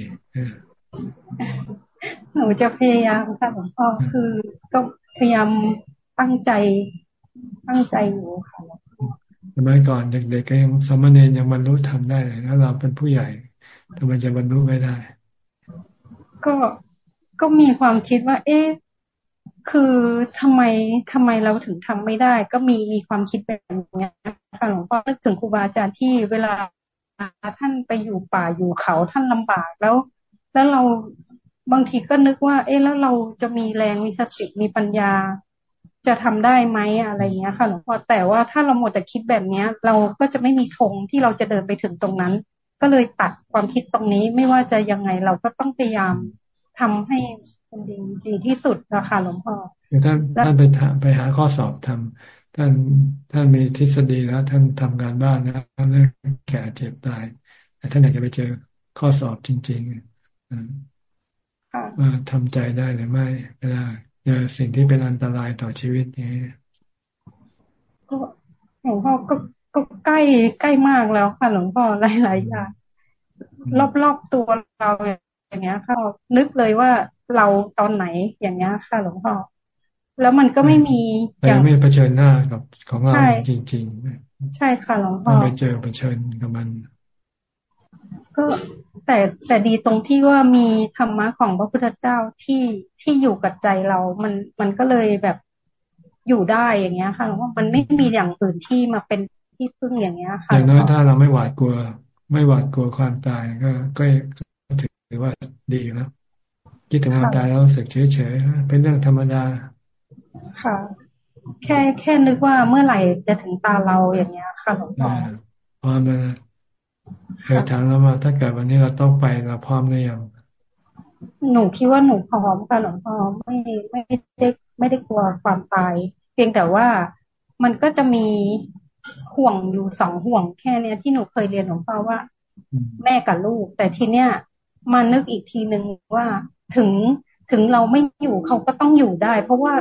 หนูจะพยายามค่ะหลวงพ่อคือก็พยายามตั้งใจตั้งใจอยู่ค่ะสมัยก่อนเด็กๆก็ยังสมณเณรยังบรรลุทำได้เลยแล้วเราเป็นผู้ใหญ่ทำไมจะบรรลุไม่ได้ ก็ก็มีความคิดว่า เอ๊ะคือทำไมทำไมเราถึงทำไม่ได้ ก็มีมีความคิดแบบนี้ค่ะหลวงพ่อนึกถึงครูบาอาจารย์ที่เวลา ท่านไปอยู่ป่าอยู่เขาท่านลำบากแล้ว แล้วเราบางทีก็นึกว่า เอ๊ะแล้วเราจะมีแรงมีสติมีปัญญา จะทำได้ไหมอะไรเงี้ยค่ะหลวงพ่อแต่ว่าถ้าเราหมดแต่คิดแบบเนี้ย เราก็จะไม่มีธงที่เราจะเดินไปถึงตรงนั้น ก็เลยตัดความคิดตรงนี้ไม่ว่าจะยังไงเราก็ต้องพยายามทำให้เป็นดีดีที่สุดนะคะหลวงพ่อคือท่านท่านไปไปหาข้อสอบทำ ท่านท่านมีทฤษฎีแล้วท่านทำงานบ้านนะเรื่องแก่เจ็บตายแต่ท่านอยากจะไปเจอข้อสอบจริงๆว่าทำใจได้หรือไม่เวลาเจอสิ่งที่เป็นอันตรายต่อชีวิตนี้ก็หลวงพ่อก็ก็ใกล้ใกล้มากแล้วค่ะหลวงพ่อหลายๆอย่างรอบๆตัวเราอย่างเงี้ยค่ะนึกเลยว่าเราตอนไหนอย่างเงี้ยค่ะหลวงพ่อ แล้วมันก็ไม่มีอย่างไม่เผชิญหน้ากับของเราจริง ๆ ใช่ค่ะหลวงพ่อไปเจอเผชิญกับมัน ก็แต่แต่ดีตรงที่ว่ามีธรรมะของพระพุทธเจ้าที่ที่อยู่กับใจเรา มันมันก็เลยแบบอยู่ได้อย่างเงี้ยค่ะว่ามันไม่มีอย่างอื่นที่มาเป็นที่พึ่งอย่างเงี้ยค่ะอย่างน้อยถ้าเราไม่หวาดกลัว ไม่หวาดกลัวความตายก็ก็ถือว่าดีแล้วคิดถึงความตายแล้วรู้สึกเฉยเฉยเป็นเรื่องธรรมดา ค่ะ แค่แค่นึกว่าเมื่อไหร่จะถึงตาเราอย่างเงี้ยค่ะหลวงพ่อพร้อมเลยเคยถามแล้วว่าถ้าเกิดวันนี้เราต้องไปเราพร้อมหรือยังหนูคิดว่าหนูพร้อมค่ะหลวงพ่อไม่ไม่ได้ไม่ได้กลัวความตาย เพียงแต่ว่ามันก็จะมีห่วงอยู่สองห่วงแค่เนี้ยที่หนูเคยเรียนหลวงพ่อว่า แม่กับลูก แต่ทีเนี้ยมานึกอีกทีหนึ่งว่าถึงถึงเราไม่อยู่เขาก็ต้องอยู่ได้ เพราะว่า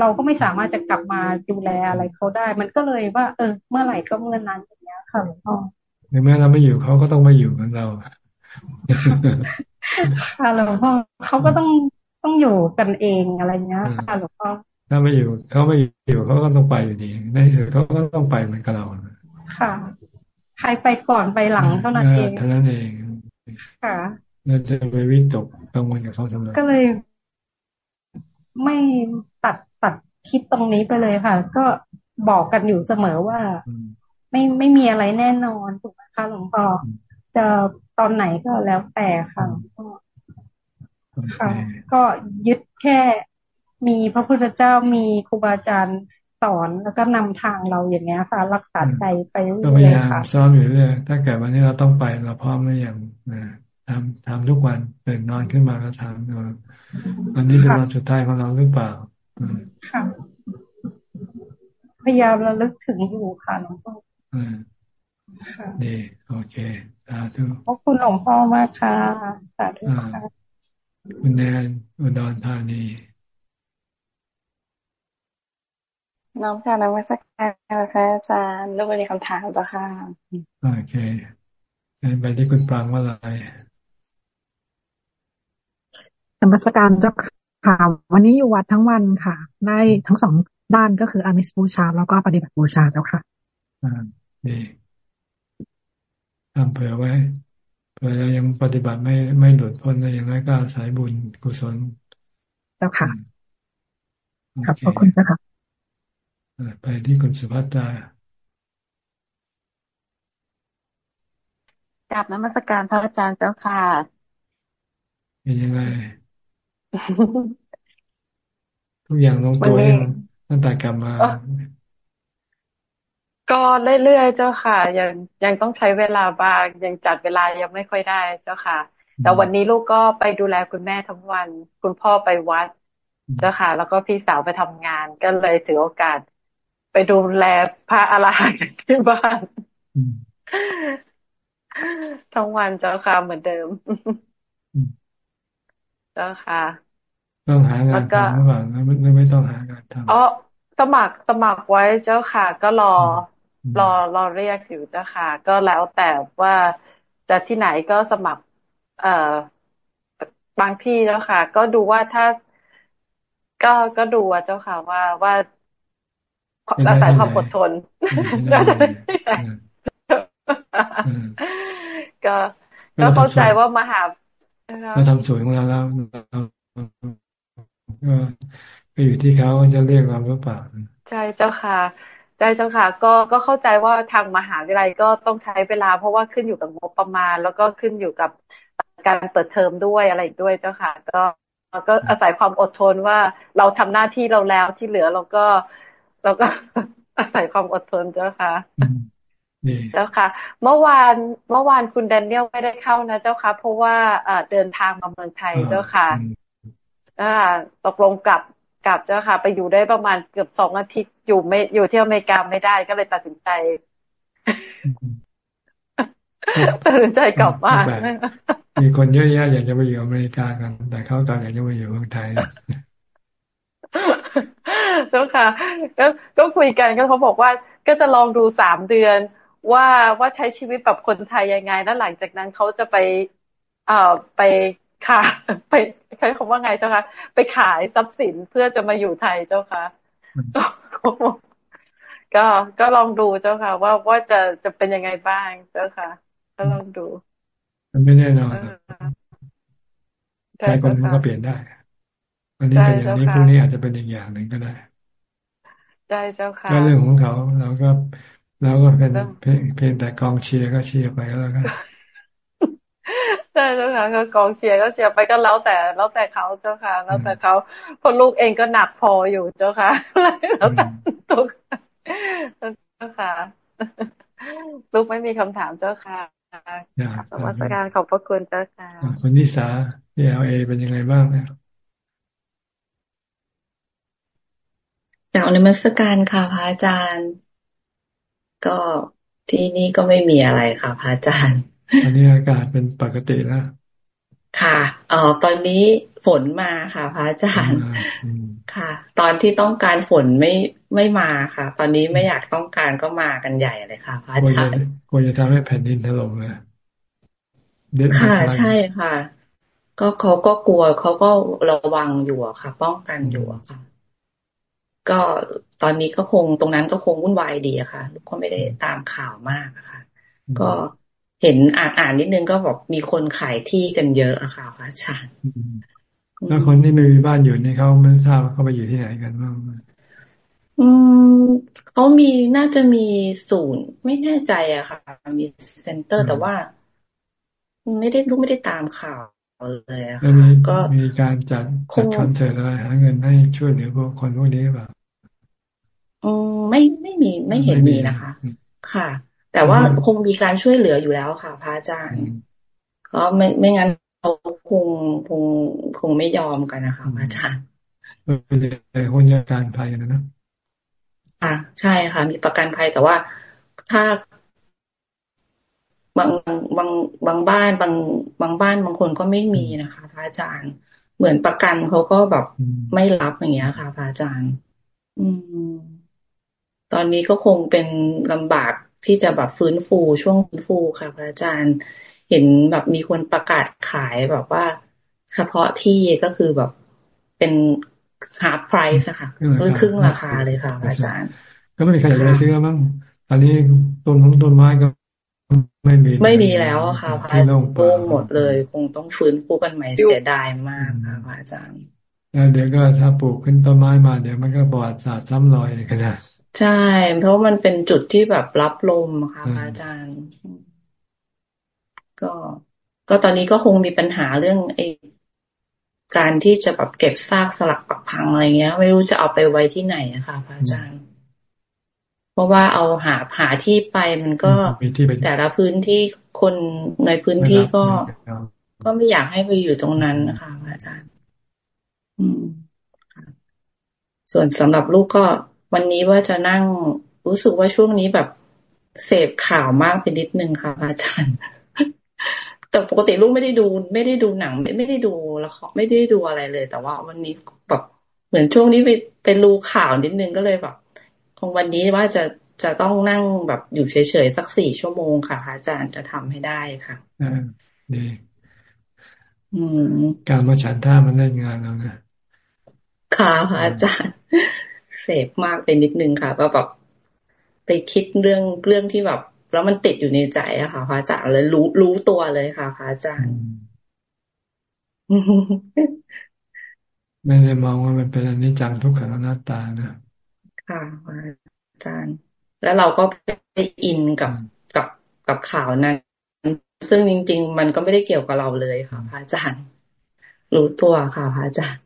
เราก็ไม่สามารถจะกลับมาดูแลอะไรเขาได้ มันก็เลยว่า เออ เมื่อไหร่ก็เมื่อนั้นอย่างเงี้ยค่ะหลวงพ่อหรือแม้เราไม่อยู่เขาก็ต้องมาอยู่กับเราค่ะหลวงพ่อเขาก็ต้องต้องอยู่กันเองอะไรเงี้ยค่ะหลวงพ่อถ้าไม่อยู่เขาไม่อยู่เขาก็ต้องไปอยู่ดีในที่สุดเขาก็ต้องไปเหมือนกับเราค่ะ ใครไปก่อนไปหลังเท่านั้นเองเท่านั้นเองค่ะเราจะไปวิ่งตกกังวลกับเขาทำไมก็เลย ไม่ตัดตัด คิดตรงนี้ไปเลยค่ะ ก็บอกกันอยู่เสมอว่า ไม่ไม่มีอะไรแน่นอนถูกไหมคะหลวงพ่อจะตอนไหนก็แล้วแต่ค่ะหลวงพ่อค่ะ ก็ยึดแค่มีพระพุทธเจ้ามีครูบาอาจารย์สอนแล้วก็นำทางเราอย่างเงี้ยค่ะ รักษาใจไปเรื่อยๆค่ะซ้อมอยู่เรื่อยถ้าเกิดวันนี้เราต้องไปเราพร้อมหรือยังทำทำทุกวันตื่นนอนขึ้นมาก็ทำวันนี้เป็นวันสุดท้ายของเราหรือเปล่า ค่ะ พยายามระลึกถึงอยู่ค่ะหลวงพ่อดีโอเคสาธุขอบคุณหลวงพ่อมากค่ะสาธุค่ะคุณแนนอุดรธานีน้องค่ะนักวิชาการค่ะอาจารย์รูปมีคำถามจ้ะค่ะโอเคไปที่คุณปรางว่าอะไรธรรมสการเจ้าค่ะ วันนี้อยู่วัดทั้งวันค่ะ ได้ทั้งสองด้านก็คืออามิสบูชา แล้วก็ปฏิบัติบูชาแล้วค่ะอ่าดีทำเผื่อไว้เผื่อเรายังปฏิบัติไม่ไม่หลุดพ้นเลยอย่างไรก็สายบุญกุศล เจ้าค่ะครับขอบคุณเจ้าค่ะไปที่คุณสุภัตตากราบนมัสการพระอาจารย์เจ้าค่ะเป็นยังไง ทุกอย่างลงตัวยังตั้งแต่กลับมา ก็เรื่อยๆเจ้าค่ะ ยังยังต้องใช้เวลาบางยังจัดเวลายังไม่ค่อยได้เจ้าค่ะ แต่วันนี้ลูกก็ไปดูแลคุณแม่ทั้งวัน คุณพ่อไปวัดเจ้าค่ะ แล้วก็พี่สาวไปทำงานก็เลยถือโอกาส ไปดูแลพระอรหันต์ที่บ้านทั้งวันเจ้าค่ะเหมือนเดิม เจ้าค่ะ ต้องหางานทำหรือเปล่าไม่ไม่ต้องหางานทำอ๋อสมัครสมัครไว้เจ้าค่ะ ก็รอ รอรอเรียกอยู่เจ้าค่ะ ก็แล้วแต่ว่าจะที่ไหนก็สมัคร เอ่อบางที่เจ้าค่ะ ก็ดูว่าถ้าก็ก็ดูว่าเจ้าค่ะว่าว่าอาศัยความอดทนก็ก็เข้าใจว่ามหาเราทำสวยของเราแล้ว ก็ไปอยู่ที่เขาจะเรียกเราหรือเปล่าใช่เจ้าค่ะใช่เจ้าค่ะ ก็ก็เข้าใจว่าทางมหาวิทยาลัยก็ต้องใช้เวลา เพราะว่าขึ้นอยู่กับงบประมาณ แล้วก็ขึ้นอยู่กับการเปิดเทอมด้วยอะไรด้วยเจ้าค่ะ ก็ก็อาศัยความอดทนว่าเราทำหน้าที่เราแล้วที่เหลือเราก็เราก็อาศัยความอดทนเจ้าค่ะเจ้าค่ะ เมื่อวานเมื่อวานคุณแดเนียลไม่ได้เข้านะเจ้าค่ะ เพราะว่าเดินทางมาเมืองไทยเจ้าค่ะ อ่าตกลงกับกับเจ้าค่ะ ไปอยู่ได้ประมาณเกือบสองอาทิตย์อยู่ไม่อยู่ที่อเมริกาไม่ได้ก็เลยตัดสินใจตัดสินใจกลับบ้านมีคนเยอะแยะอยากจะไปอยู่อเมริกากัน แต่เขาตอนอยากจะมาอยู่เมืองไทยเจ้าค่ะก็ก็คุยกันก็เขาบอกว่าก็จะลองดูสามเดือน ว่าว่าใช้ชีวิตแบบคนไทยยังไง แล้วหลังจากนั้นเขาจะไป เอ่อไป ค่ะ ไปใช้คำว่าไงเจ้าคะไปขายทรัพย์สินเพื่อจะมาอยู่ไทยเจ้าค่ะก็ก็ลองดูเจ้าค่ะ ว่าว่าจะจะเป็นยังไงบ้างเจ้าค่ะ ก็ลองดูมันไม่แน่นอนใช่คนมันก็เปลี่ยนได้วันนี้เป็นอย่างนี้พรุ่งนี้อาจจะเป็นอีกอย่างหนึ่งก็ได้ใช่เจ้าค่ะก็เรื่องของเขาเราก็เราก็เป็นเพียงแต่กองเชียร์ก็เชียร์ไปแล้วกัน ใช่เจ้าค่ะก็กองเชียร์ก็เชียร์ไปก็แล้วแต่แล้วแต่เขาเจ้าค่ะ แล้วแต่เขาคนลูกเองก็หนักพออยู่เจ้าค่ะแล้วแต่ตุกเจ้าค่ะ ลูกไม่มีคำถามเจ้าค่ะสมัสการขอบพระคุณเจ้าค่ะคนนิสาที่เอลเอเป็นยังไงบ้างเนี่ยจากอนุมัสการค่ะพระอาจารย์ ก็ที่นี่ก็ไม่มีอะไรค่ะพระอาจารย์ อันนี้อากาศเป็นปกติแล้ว ค่ะอ๋อตอนนี้ฝนมาค่ะพระอาจารย์ค่ะ ตอนที่ต้องการฝนไม่ไม่มาค่ะ ตอนนี้ไม่อยากต้องการก็มากันใหญ่เลยค่ะพระอาจารย์กลัวจะทำให้แผ่นดินถล่มเลยค่ะใช่ค่ะ ก็เขาก็กลัวเขาก็ระวังอยู่ค่ะ ป้องกันอยู่ค่ะ ก็ตอนนี้ก็คงตรงนั้นก็คงวุ่นวายดีค่ะลูกก็ไม่ได้ตามข่าวมากค่ะ ก็ เห็นอ่านอ่านนิดนึงก็บอกมีคนขายที่กันเยอะอะค่ะพระอาจารย์แล้วคนที่ไม่มีบ้านอยู่นี่เขาไม่ทราบเขาไปอยู่ที่ไหนกันบ้างอืมเขามีน่าจะมีศูนย์ไม่แน่ใจอะค่ะ มี center แต่ว่า ไม่ได้ลูกไม่ได้ตามข่าวเลยอะค่ะก็มีการจัดจัดคอนเสิร์ตอะไรหาเงินให้ช่วยเหลือพวกคนพวกนี้แบบอืมไม่ไม่มีไม่เห็นมีนะคะ ค่ะ แต่ว่าคงมีการช่วยเหลืออยู่แล้วค่ะ พระอาจารย์ก็ไม่ไม่งั้นเราคงคงคงไม่ยอมกันนะคะพระอาจารย์เป็นคนยาการภัยนะนะค่ะ ใช่ค่ะ มีประกันภัยแต่ว่าถ้าบางบางบางบ้านบางบางบ้านบางคนก็ไม่มีนะคะพระอาจารย์ เหมือนประกันเขาก็แบบไม่รับอย่างเงี้ยค่ะพระอาจารย์ อืม ตอนนี้ก็คงเป็นลำบาก ที่จะแบบฟื้นฟูช่วงฟื้นฟูค่ะพระอาจารย์ เห็นแบบมีคนประกาศขายแบบว่า เฉพาะที่ก็คือแบบเป็นหาไพรส์ค่ะครึ่งราคาเลยค่ะอาจารย์ ก็ไม่มีใครอยากไปซื้อมั้งตอนนี้ต้นของต้นไม้ก็ไม่มีไม่มีแล้วค่ะพระอาจารย์โป่งหมดเลย คงต้องฟื้นฟูกันใหม่เสียดายมากค่ะพระอาจารย์เดี๋ยวก็ถ้าปลูกขึ้นต้นไม้มาเดี๋ยวมันก็บอดสาดซ้ำรอยขนาด ใช่ เพราะมันเป็นจุดที่แบบรับลมค่ะพระอาจารย์ ก็ ก็ตอนนี้ก็คงมีปัญหาเรื่องไอการที่จะแบบเก็บซากสลักปักพังอะไรเงี้ย ไม่รู้จะเอาไปไว้ที่ไหนอะค่ะพระอาจารย์ เพราะว่าเอาหาหาที่ไปมันก็แต่ละพื้นที่คนในพื้นที่ก็ ก็ไม่อยากให้ไปอยู่ตรงนั้นนะคะพระอาจารย์ อืมส่วนสำหรับลูกก็ วันนี้ว่าจะนั่งรู้สึกว่าช่วงนี้แบบเสพข่าวมากไปนิดนึงค่ะ อาจารย์ แต่ปกติลูกไม่ได้ดู ไม่ได้ดูหนัง ไม่ไม่ได้ดูละครไม่ได้ดูอะไรเลย แต่ว่าวันนี้แบบเหมือนช่วงนี้ไปเป็นรูข่าวนิดนึงก็เลยแบบของวันนี้ว่าจะจะต้องนั่งแบบอยู่เฉยๆสักสี่ชั่วโมงค่ะอาจารย์จะทำให้ได้ค่ะอ่าดีการมาฉันท่ามันเล่นงานเรานะค่ะอาจารย์ เสพมากเป็นนิดนึงค่ะ ก็แบบไปคิดเรื่องเรื่องที่แบบแล้วมันติดอยู่ในใจอะค่ะพระอาจารย์เลยรู้รู้ตัวเลยค่ะพระอาจารย์ไม่ได้มองว่ามันเป็นอนิจจังทุกขังอนัตตานะค่ะพระอาจารย์ แล้วเราก็ไปอินกับกับกับข่าวนั้น ซึ่งจริง ๆ มันก็ไม่ได้เกี่ยวกับเราเลยค่ะพระอาจารย์ รู้ตัวค่ะพระอาจารย์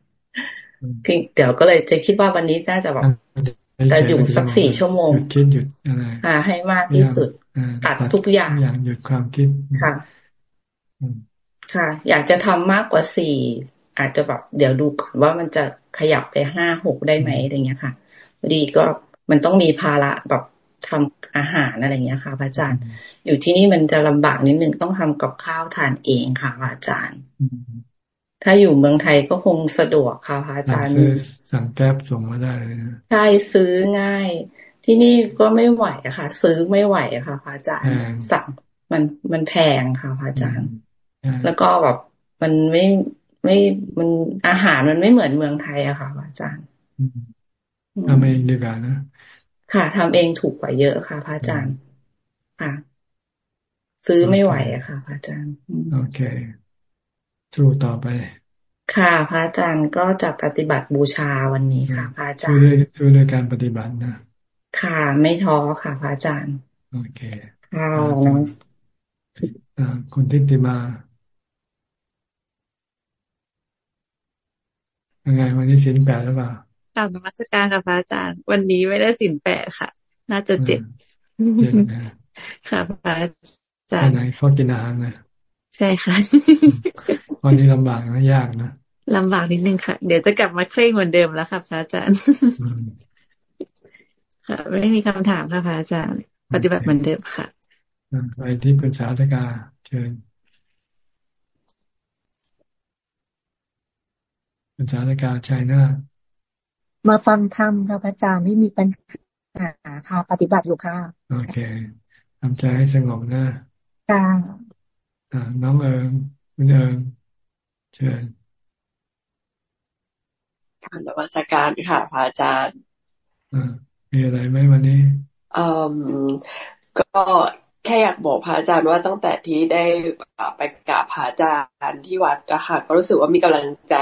เดี๋ยวก็เลยจะคิดว่าวันนี้น่าจะแบบจะอยู่สักสี่ชั่วโมงคิดหยุดอะไรให้มากที่สุดตัดทุกอย่างอย่างหยุดความคิดค่ะค่ะ อยากจะทำมากกว่าสี่อาจจะแบบเดี๋ยวดูก่อนว่ามันจะขยับไปห้าหกได้ไหมอะไรเงี้ยค่ะพอดีก็มันต้องมีภาระแบบทำอาหารอะไรเงี้ยค่ะพระอาจารย์ อยู่ที่นี่มันจะลำบากนิดนึงต้องทำกับข้าวทานเองค่ะพระอาจารย์ ถ้าอยู่เมืองไทยก็คงสะดวกค่ะพระอาจารย์สั่งแก๊บส่งมาได้ใช่ซื้อง่าย ที่นี่ก็ไม่ไหวอะค่ะ ซื้อไม่ไหวอะค่ะพระอาจารย์สั่งมันมันแพงค่ะพระอาจารย์ แล้วก็แบบมันไม่ไม่มันอาหารมันไม่เหมือนเมืองไทยอะค่ะพระอาจารย์ทำเองดีกว่านะค่ะทำเองถูกกว่าเยอะค่ะพระอาจารย์ค่ะ ซื้อไม่ไหวอะค่ะพระอาจารย์โอเค สู้ต่อไป ค่ะพระอาจารย์ก็จะปฏิบัติบูชาวันนี้ค่ะพระอาจารย์สู้ด้วยสู้ด้วยการปฏิบัตินะค่ะ ไม่ท้อค่ะพระอาจารย์ โอเคค่ะคุณทิติมายังไงวันนี้สินแปดหรือเปล่ากล่าวนมัสการค่ะพระอาจารย์ วันนี้ไม่ได้สินแปดค่ะ น่าจะเจ็ดค่ะพระอาจารย์ไหนเขากินอาหารนะใช่ค่ะวันนี้ลำบากนะยากนะลำบากนิดนึงค่ะ เดี๋ยวจะกลับมาเคร่งเหมือนเดิมแล้วค่ะพระอาจารย์ค่ะไม่มีคำถามค่ะพระอาจารย์ ปฏิบัติเหมือนเดิมค่ะไปที่คุณสาธกาเชิญคุณสาธกาชัยนามาฟังธรรมค่ะพระอาจารย์ไม่มีปัญหาค่ะปฏิบัติอยู่ค่ะ โอเคทำใจให้สงบนะค่ะ น้องเอิงคุณเอิงเชิญการนวัตการค่ะพระอาจารย์มีอะไรไหมวันนี้อืมก็แค่อยากบอกพระอาจารย์ว่าตั้งแต่ที่ได้ไปกราบพระอาจารย์ที่วัดอะค่ะ ก็รู้สึกว่ามีกำลังใจ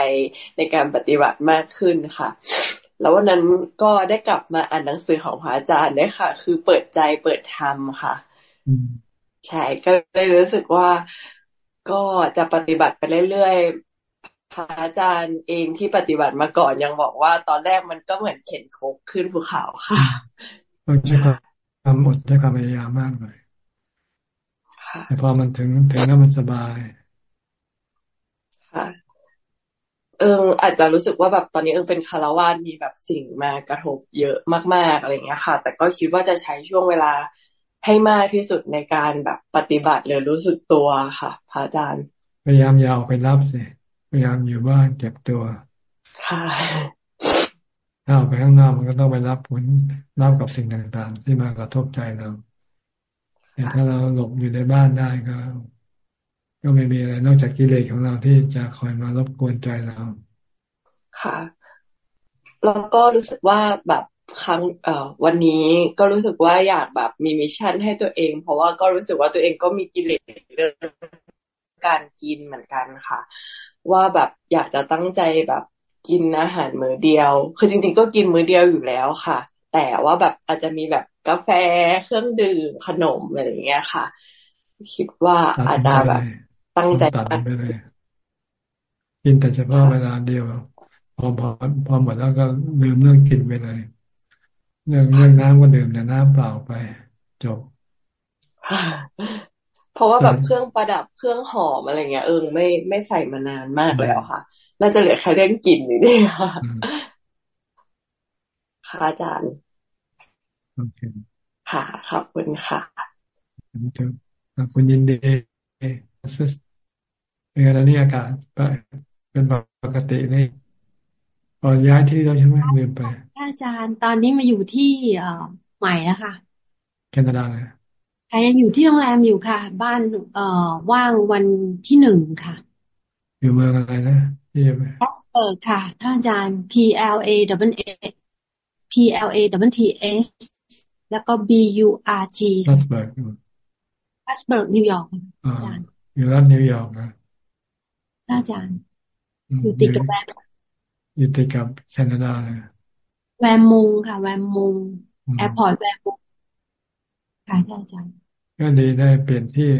ในการปฏิบัติมากขึ้นค่ะ แล้ววันนั้นก็ได้กลับมาอ่านหนังสือของพระอาจารย์ได้ค่ะ คือเปิดใจเปิดธรรมค่ะ ใช่ก็เลยรู้สึกว่าก็จะปฏิบัติไปเรื่อยๆพระอาจารย์เองที่ปฏิบัติมาก่อนยังบอกว่าตอนแรกมันก็เหมือนเข็นโคกขึ้นภูเขาค่ะต้องใช้ความอดใช้ความพยายามมากเลยแต่พอมันถึงถึงแล้วมันสบายค่ะเอิงอาจจะรู้สึกว่าแบบตอนนี้เอิงเป็นคารวาสมีแบบสิ่งมากระทบเยอะมากๆอะไรเงี้ยค่ะ แต่ก็คิดว่าจะใช้ช่วงเวลา ให้มากที่สุดในการแบบปฏิบัติหรือรู้สึกตัวค่ะ พระอาจารย์ พยายามยาวไปรับสิพยายามอยู่บ้านเก็บตัว ค่ะถ้าออกไปข้างนอกมันก็ต้องไปรับผลรับกับสิ่งต่างๆ ที่มากระทบใจเราแต่ถ้าเราหลบอยู่ในบ้านได้ก็ ก็ไม่มีอะไรนอกจากกิเลสของเราที่จะคอยมารบกวนใจเรา ค่ะ แล้วก็รู้สึกว่าแบบ ครั้งเอ่อวันนี้ก็รู้สึกว่าอยากแบบมี mission ให้ตัวเอง เพราะว่าก็รู้สึกว่าตัวเองก็มีกิเลสเรื่องการกินเหมือนกันค่ะ ว่าแบบอยากจะตั้งใจแบบกินอาหารมื้อเดียว คือจริง ๆ ก็กินมื้อเดียวอยู่แล้วค่ะ แต่ว่าแบบอาจจะมีแบบกาแฟเครื่องดื่มขนมอะไรอย่างเงี้ยค่ะ คิดว่าอาจจะแบบตั้งใจตัดไปเลยกินแต่เฉพาะเวลาเดียวพอพอพอหมดแล้วก็ลืมเรื่องกินไปเลย เรื่องเรื่องน้ำก็ดื่มแต่น้ำเปล่าไป จบ เพราะว่าแบบเครื่องประดับเครื่องหอมอะไรเงี้ยเอิงไม่ไม่ใส่มานานมากแล้วค่ะ น่าจะเหลือแค่เรื่องกินนี่ค่ะค่ะอาจารย์โอเคค่ะขอบคุณค่ะคุณยินดีเป็นไงตอนนี้อากาศเป็นปกตินี่พอย้ายที่แล้วใช่ไหมลืมไป อาจารย์ตอนนี้มาอยู่ที่เอ่อใหม่แล้วค่ะแคนาดาเลยค่ะยังอยู่ที่โรงแรมอยู่ค่ะ บ้านเอ่อว่างวันที่หนึ่งค่ะ อยู่เมืองอะไรนะที่แอสเบิร์กค่ะท่านอาจารย์ P L A W A P L A W T S แล้วก็ B U R G แอสเบิร์กแอสเบิร์กนิวยอร์กอาจารย์อยู่รัฐนิวยอร์กนะอาจารย์ อยู่ติดกับแวมอยู่ติดกับแคนาดาเลย แวมมุงค่ะ แวมมุงแอร์พอร์ตแวมมุงค่ะท่านอาจารย์ ก็ดีได้เปลี่ยนที่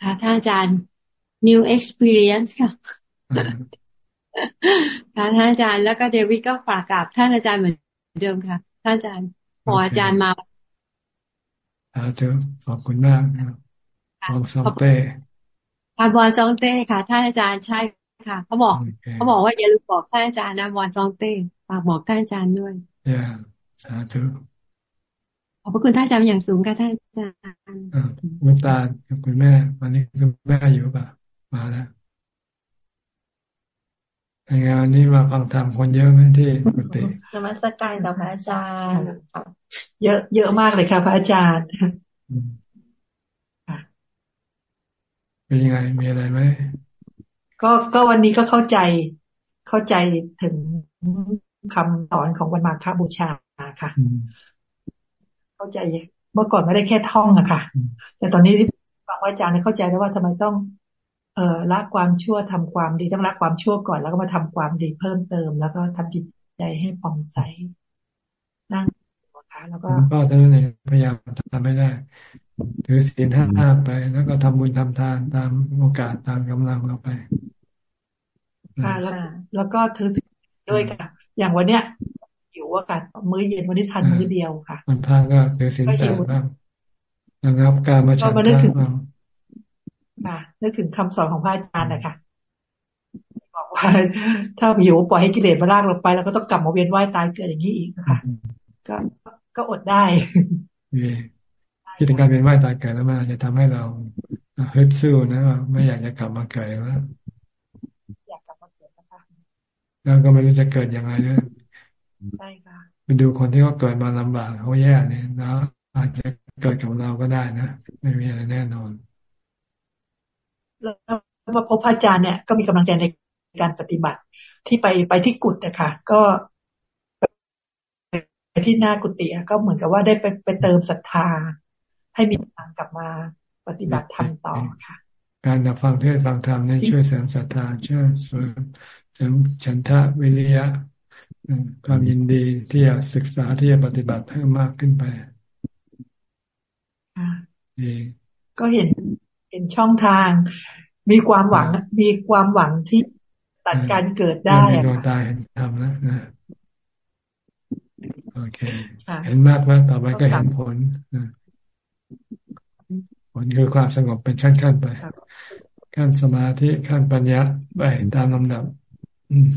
ค่ะท่านอาจารย์ new experience ค่ะค่ะท่านอาจารย์แล้วก็เดวิดก็ฝากกับท่านอาจารย์เหมือนเดิมค่ะ ท่านอาจารย์พออาจารย์มาอ่าเจอขอบคุณมากนะบองซองเต้ค่ะบอลซองเต้ค่ะ ท่านอาจารย์ใช่ ค่ะเขาบอกเขาบอกว่าอย่าลืมบอกท่านอาจารย์นะบอลซองเต้ฝากบอกท่านอาจารย์ด้วยอย่าสาธุขอบพระคุณท่านอาจารย์อย่างสูงค่ะท่านอาจารย์ลูกตากับคุณแม่ วันนี้คุณแม่อยู่ป่ะมาแล้วงานนี้มาฟังธรรมคนเยอะไหมที่กุฏินมัสการกับพระอาจารย์เยอะเยอะมากเลยค่ะพระอาจารย์เป็นยังไงมีอะไรไหม ก็ก็วันนี้ก็เข้าใจเข้าใจถึงคำสอนของวันมาฆบูชาค่ะ เข้าใจเมื่อก่อนไม่ได้แค่ท่องอะค่ะ แต่ตอนนี้ที่ฟังอาจารย์เข้าใจแล้วว่าทำไมต้อง เอ่อละความชั่วทำความดีต้องละความชั่วก่อน แล้วก็มาทำความดีเพิ่มเติม แล้วก็ทำจิตใจให้ผ่องใสนั่งนะคะแล้วก็ก็ท่านเองพยายามทำไม่ได้ ถือศีลห้าไป แล้วก็ทำบุญทำทานตามโอกาสตามกำลังเราไปค่ะแล้วแล้วก็ถือศีลด้วยค่ะ อย่างวันเนี้ยหิวอากาศมื้อเย็นวันนี้ทานมื้อเดียวค่ะมันพาก็ถือศีลแปดบ้างนะครับการมาฉันทานค่ะนึกถึงคำสอนของพระอาจารย์นะคะบอกว่า ถ้าหิวปล่อยให้กิเลสมาลากเราไปแล้วก็ต้องกลับมาเวียนว่ายตายเกิดอย่างนี้อีกค่ะ ก็ก็อดได้ คิดถึงการเวียนว่ายตายเกิดแล้วมันจะทำให้เราฮึดสู้นะว่าไม่อยากจะกลับมาเกิดแล้วแล้วก็ไม่รู้จะเกิดยังไงเนี่ยใช่ค่ะไปดูคนที่เขาเกิดมาลำบากเขาแย่เนี่ยแล้วอาจจะเกิดกับเราก็ได้นะไม่มีอะไรแน่นอนแล้วมาพบพระอาจารย์เนี่ยก็มีกำลังใจในการปฏิบัติ ที่ไปไปที่กุฏนะคะก็ไปที่หน้ากุฏิก็เหมือนกับว่าได้ไปไปเติมศรัทธา ให้มีพลังกลับมาปฏิบัติธรรมต่อค่ะ การนับฟังเทศฟังธรรมนี่ช่วยเสริมศรัทธาช่วยเสริมเสริมฉันทะวิริยะความยินดีที่จะศึกษาที่จะปฏิบัติเพิ่มมากขึ้นไปก็เห็นเห็นช่องทาง มีความหวังมีความหวังที่ตัดการเกิดได้ดวงตาเห็นธรรมแล้วนะโอเค เห็นมากแล้วต่อไปก็เห็นผล ผลคือความสงบเป็นขั้นๆไป ขั้นสมาธิขั้นปัญญาไปตามลำดับอืม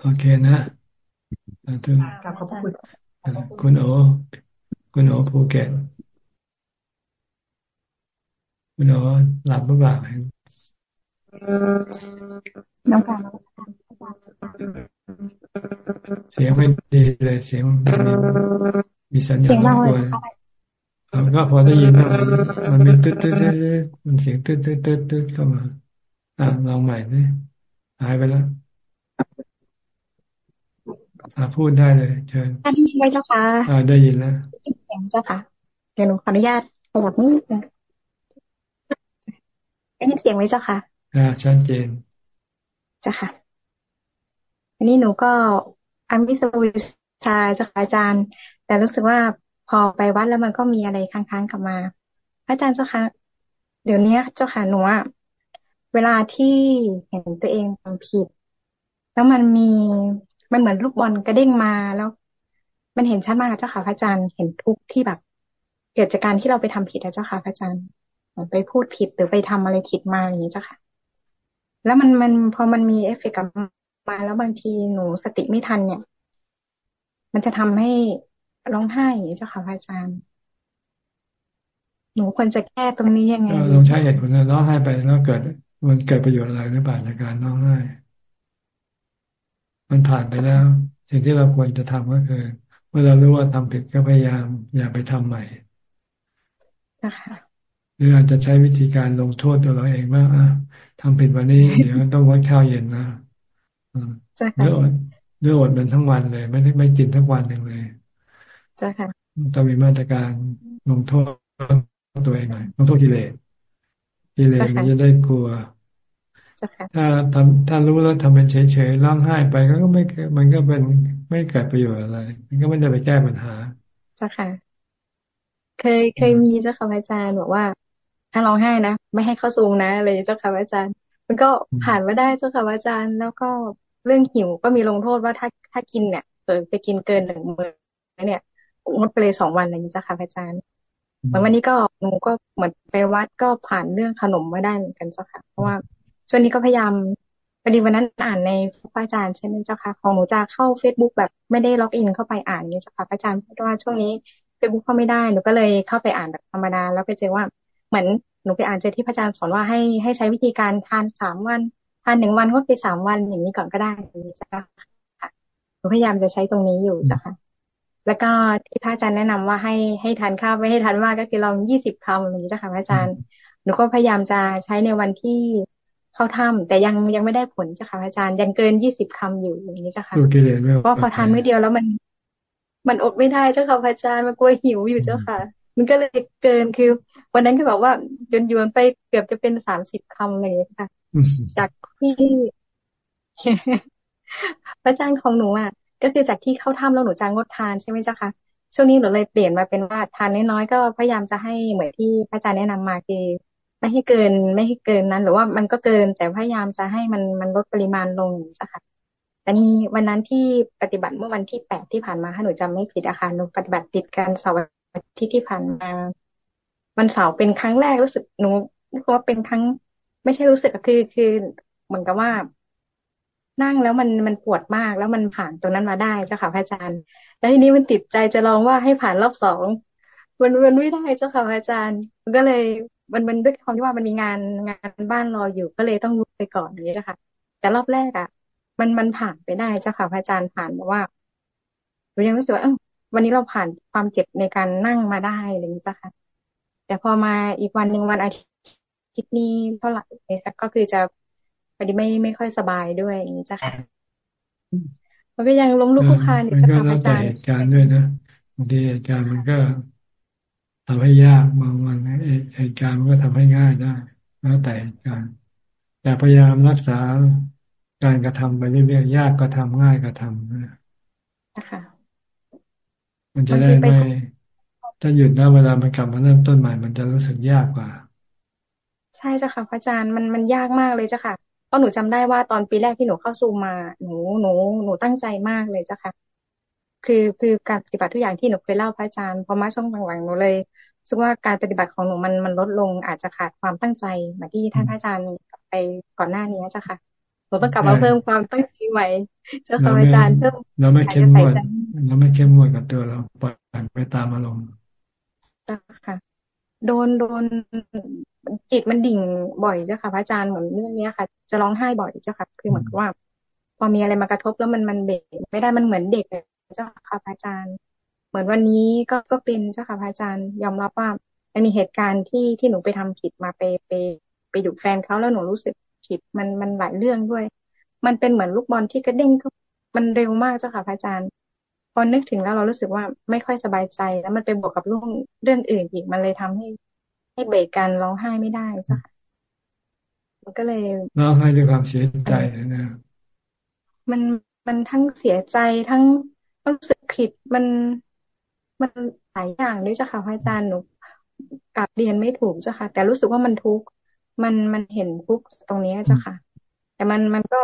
โอเคนะถึงขอบคุณคุณโอ คุณโอภูเก็ตคุณโอหลับหรือเปล่าน้องการเสียงไม่ดีเลยเสียงมีสัญญาณรบกวน ก็พอได้ยินว่ามันมีตึ๊ดตึ๊ดมันเสียงตึ๊ดตึ๊ดตึ๊ดตึ๊ดเข้ามาอ่าลองใหม่ดิหายไปแล้วอ่าพูดได้เลยเชิญได้ยินไหมเจ้าค่ะอ่าได้ยินแล้วเสียงเจ้าค่ะเดี๋ยวหนูขออนุญาตขยับนิดนึงได้ยินเสียงไหมเจ้าค่ะอ่าชัดเจนเจ้าค่ะ อันนี้หนูก็อันวิสวิชาเจ้าค่ะอาจารย์ แต่รู้สึกว่า พอไปวัดแล้วมันก็มีอะไรค้างๆกลับมา อาจารย์เจ้าคะเดี๋ยวนี้เจ้าค่ะหนูอะเวลาที่เห็นตัวเองทำผิด แล้วมันมีมันเหมือนลูกบอลกระเด้งมาแล้ว มันเห็นชัดมากเจ้าค่ะพระอาจารย์เห็นทุกที่แบบ เกิดจากการที่เราไปทำผิดนะเจ้าค่ะพระอาจารย์ไปพูดผิดหรือไปทำอะไรผิดมาอย่างนี้เจ้าค่ะ แล้วมันมันพอมันมีเอฟเฟกต์กลับมาแล้วบางทีหนูสติไม่ทันเนี่ย มันจะทำให้ ร้องไห้อย่างนี้เจ้าค่ะพระอาจารย์ หนูควรจะแก้ตรงนี้ยังไงเราใช้เหตุผลร้องไห้ไปแล้วเกิด มันเกิดประโยชน์อะไรหรือเปล่าจากการร้องไห้ มันผ่านไปแล้ว สิ่งที่เราควรจะทำก็คือ เมื่อเรารู้ว่าทำผิดก็พยายาม อย่าไปทำใหม่นะคะหรืออาจจะใช้วิธีการลงโทษตัวเราเองว่าอะทำผิดวันนี้เดี๋ยวต้องงดข้าวเย็นนะเลือดเลือดมันทั้งวันเลย ไม่ได้ไม่กินทั้งวันหนึ่งเลย ต้องมีมาตรการลงโทษตัวเองหน่อยลงโทษกิเลสกิเลสมันจะได้กลัว ถ้าทำถ้ารู้แล้วทำเป็นเฉยๆร้องไห้ไปก็ไม่มันก็เป็นไม่เกิดประโยชน์อะไร มันก็ไม่ได้ไปแก้ปัญหาจ้ะค่ะ เคยเคยมีเจ้าค่ะอาจารย์บอกว่า ถ้าร้องไห้นะไม่ให้เข้าซูงนะเลยเจ้าค่ะอาจารย์ มันก็ผ่านมาได้เจ้าค่ะอาจารย์ แล้วก็เรื่องหิวก็มีลงโทษว่าถ้าถ้ากินเนี่ยเกิดไปกินเกินหนึ่งมื้อเนี่ย งดไปเลยสองวันอะไรอย่างนี้เจ้าค่ะอาจารย์เหมือนวันนี้ก็หนูก็เหมือนไปวัดก็ผ่านเรื่องขนมมาได้เหมือนกันเจ้าค่ะ เพราะว่าช่วงนี้ก็พยายามพอดีวันนั้นอ่านในพระอาจารย์ใช่ไหมเจ้าค่ะของหนูจะเข้าเฟซบุ๊กแบบไม่ได้ล็อกอินเข้าไปอ่านเนี่ยเจ้าค่ะพระอาจารย์เพราะว่าช่วงนี้เฟซบุ๊กเข้าไม่ได้หนูก็เลยเข้าไปอ่านแบบธรรมดาแล้วไปเจอว่าเหมือนหนูไปอ่านเจอที่พระอาจารย์สอนว่าให้ให้ใช้วิธีการทานสามวันทานหนึ่งวันงดไปสามวันอย่างนี้ก่อนก็ได้เจ้าค่ะหนูพยายามจะใช้ตรงนี้อยู่เจ้าค่ะ แล้วก็ที่พระอาจารย์แนะนำว่าให้ให้ทานข้าวไม่ให้ทานมากก็คือลองยี่สิบคำอย่างนี้เจ้าค่ะพระอาจารย์ หนูก็พยายามจะใช้ในวันที่เข้าถ้ำแต่ยังยังไม่ได้ผลจ้ะค่ะอาจารย์ยังเกินยี่สิบคำอยู่อย่างนี้จ้ะค่ะเพราะพอทานมื้อเดียวแล้วมัน มันอดไม่ได้เจ้าค่ะอาจารย์มันกลัวหิวอยู่เจ้าค่ะ มันก็เลยเกินคือ วันนั้นก็บอกว่าจนยวนไปเกือบจะเป็นสามสิบคำเลยค่ะจากที่พระอาจารย์ของหนูอะ ก็คือจากที่เข้าถ้ำแล้วหนูจะงดทานใช่ไหมเจ้าคะช่วงนี้หนูเลยเปลี่ยนมาเป็นว่าทานน้อยๆก็พยายามจะให้เหมือนที่พระอาจารย์แนะนำมาคือไม่ให้เกินไม่ให้เกินนั้น หรือว่ามันก็เกินแต่พยายามจะให้มันมันลดปริมาณลงจ้ะค่ะแต่นี่วันนั้นที่ปฏิบัติเมื่อวันที่แปดที่ผ่านมาถ้าหนูจำไม่ผิดอะค่ะหนูปฏิบัติติดกันเสาร์ทิตย์ที่ผ่านมาวันเสาร์เป็นครั้งแรกรู้สึกหนูรู้ว่าเป็นครั้ง ไม่ใช่รู้สึกคือคือเหมือนกับว่า นั่งแล้วมันมันปวดมากแล้วมันผ่านตรงนั้นมาได้เจ้าค่ะพระอาจารย์ แล้วทีนี้มันติดใจจะลองว่าให้ผ่านรอบสองมันมันไม่ได้เจ้าค่ะพระอาจารย์ ก็เลยมันมันด้วยความที่ว่ามันมีงานงานบ้านรออยู่ก็เลยต้องลุกไปก่อนอย่างนี้นะคะแต่รอบแรกอะ มันมันผ่านไปได้เจ้าค่ะพระอาจารย์ผ่านมาว่าหนูยังรู้สึกว่าวันนี้เราผ่านความเจ็บในการนั่งมาได้อะไรอย่างนี้จ้ะค่ะ แต่พอมาอีกวันหนึ่งวันอาทิตย์นี้เท่าไหร่ก็คือจะ พอดีไม่ไม่ค่อยสบายด้วยอย่างนี้จ้ะค่ะมันก็ยังล้มลุกคลุกคลานอยู่จ้ะค่ะอาจารย์การด้วยนะบางทีเหตุการณ์มันก็ททำให้ยากบางวันเหตุการณ์มันก็ทำให้ง่ายได้แล้วแต่การแต่พยายามรักษาการกระทำไปเรื่อยๆยากก็ทำง่ายก็ทำนะมันจะได้ไม่ถ้าหยุดแล้วเวลามันกลับมาเริ่มต้นใหม่ มันจะรู้สึกยากกว่า ใช่จ้ะค่ะพระอาจารย์มันมันยากมากเลยจ้ะค่ะ เพราะหนูจำได้ว่าตอนปีแรกที่หนูเข้าซูมมาหนูหนูหนูตั้งใจมากเลยจ้ะค่ะ คือคือการปฏิบัติทุกอย่างที่หนูเคยเล่าพระอาจารย์พอมาช่วงหลังๆหนูเลยรู้สึกว่าการปฏิบัติของหนูมันมันลดลงอาจจะขาดความตั้งใจเหมือนที่ท่านอาจารย์ไปก่อนหน้านี้จ้ะค่ะหนูต้องกลับมาเพิ่มความตั้งใจใหม่เจ้าค่ะอาจารย์เพิ่มเราไม่เข้มงวดเราไม่เข้มงวดกับตัวเราปล่อยไปตามอารมณ์จ้ะค่ะ โดนโดนจิตมันดิ่งบ่อยเจ้าค่ะพระอาจารย์เหมือนเรื่องนี้ค่ะ จะร้องไห้บ่อยเจ้าค่ะ คือเหมือนว่า พอมีอะไรมากระทบแล้วมันมันเบรกไม่ได้มันเหมือนเด็กเจ้าค่ะพระอาจารย์ เหมือนวันนี้ก็ก็เป็นเจ้าค่ะพระอาจารย์ ยอมรับว่ามันมีเหตุการณ์ที่ที่หนูไปทำผิดมาไปไปไปดุแฟนเขาแล้วหนูรู้สึกผิดมันมันหลายเรื่องด้วย มันเป็นเหมือนลูกบอลที่กระเด้งมันเร็วมากเจ้าค่ะพระอาจารย์ พอนึกถึงแล้วเรารู้สึกว่าไม่ค่อยสบายใจ แล้วมันไปบวกกับเรื่องเรื่องอื่นอีกมันเลยทำให้ให้เบรกกันร้องไห้ไม่ได้จ้ะมันก็เลยร้องไห้ด้วยความเสียใจนะมันมันทั้งเสียใจทั้งรู้สึกผิดมันมันหลายอย่างด้วยจ้ะค่ะพระอาจารย์หนูกลับเรียนไม่ถูกจ้ะค่ะ แต่รู้สึกว่ามันทุกข์มันมันเห็นทุกข์ตรงนี้จ้ะค่ะ แต่มันมันก็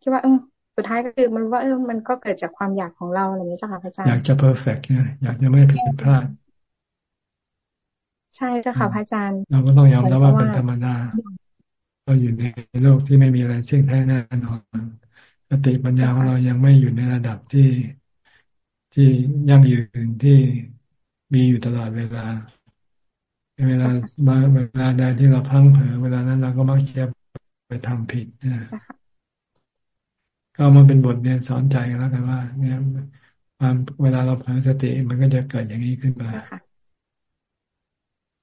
คิดว่าเออ สุดท้ายก็คือมันว่าเออมันก็เกิดจากความอยากของเราอะไรอย่างนี้จ้ะค่ะพระอาจารย์อยากจะเพอร์เฟกต์นะอยากจะไม่ผิดพลาด ใช่เจ้าค่ะพระอาจารย์ เราก็ต้องยอมรับว่าเป็นธรรมดาเราอยู่ในโลกที่ไม่มีอะไรเชื่อแท้แน่นอนสติปัญญาของเรายังไม่อยู่ในระดับที่ที่ยั่งยืนที่มีอยู่ตลอดเวลาเวลามาเวลาใดที่เราพังเผลอเวลานั้นเราก็มักจะไปทำผิดนะ ก็มาเป็นบทเรียนสอนใจกันแล้วกันว่า เนี่ยความเวลาเราเผลอสติมันก็จะเกิดอย่างนี้ขึ้นมา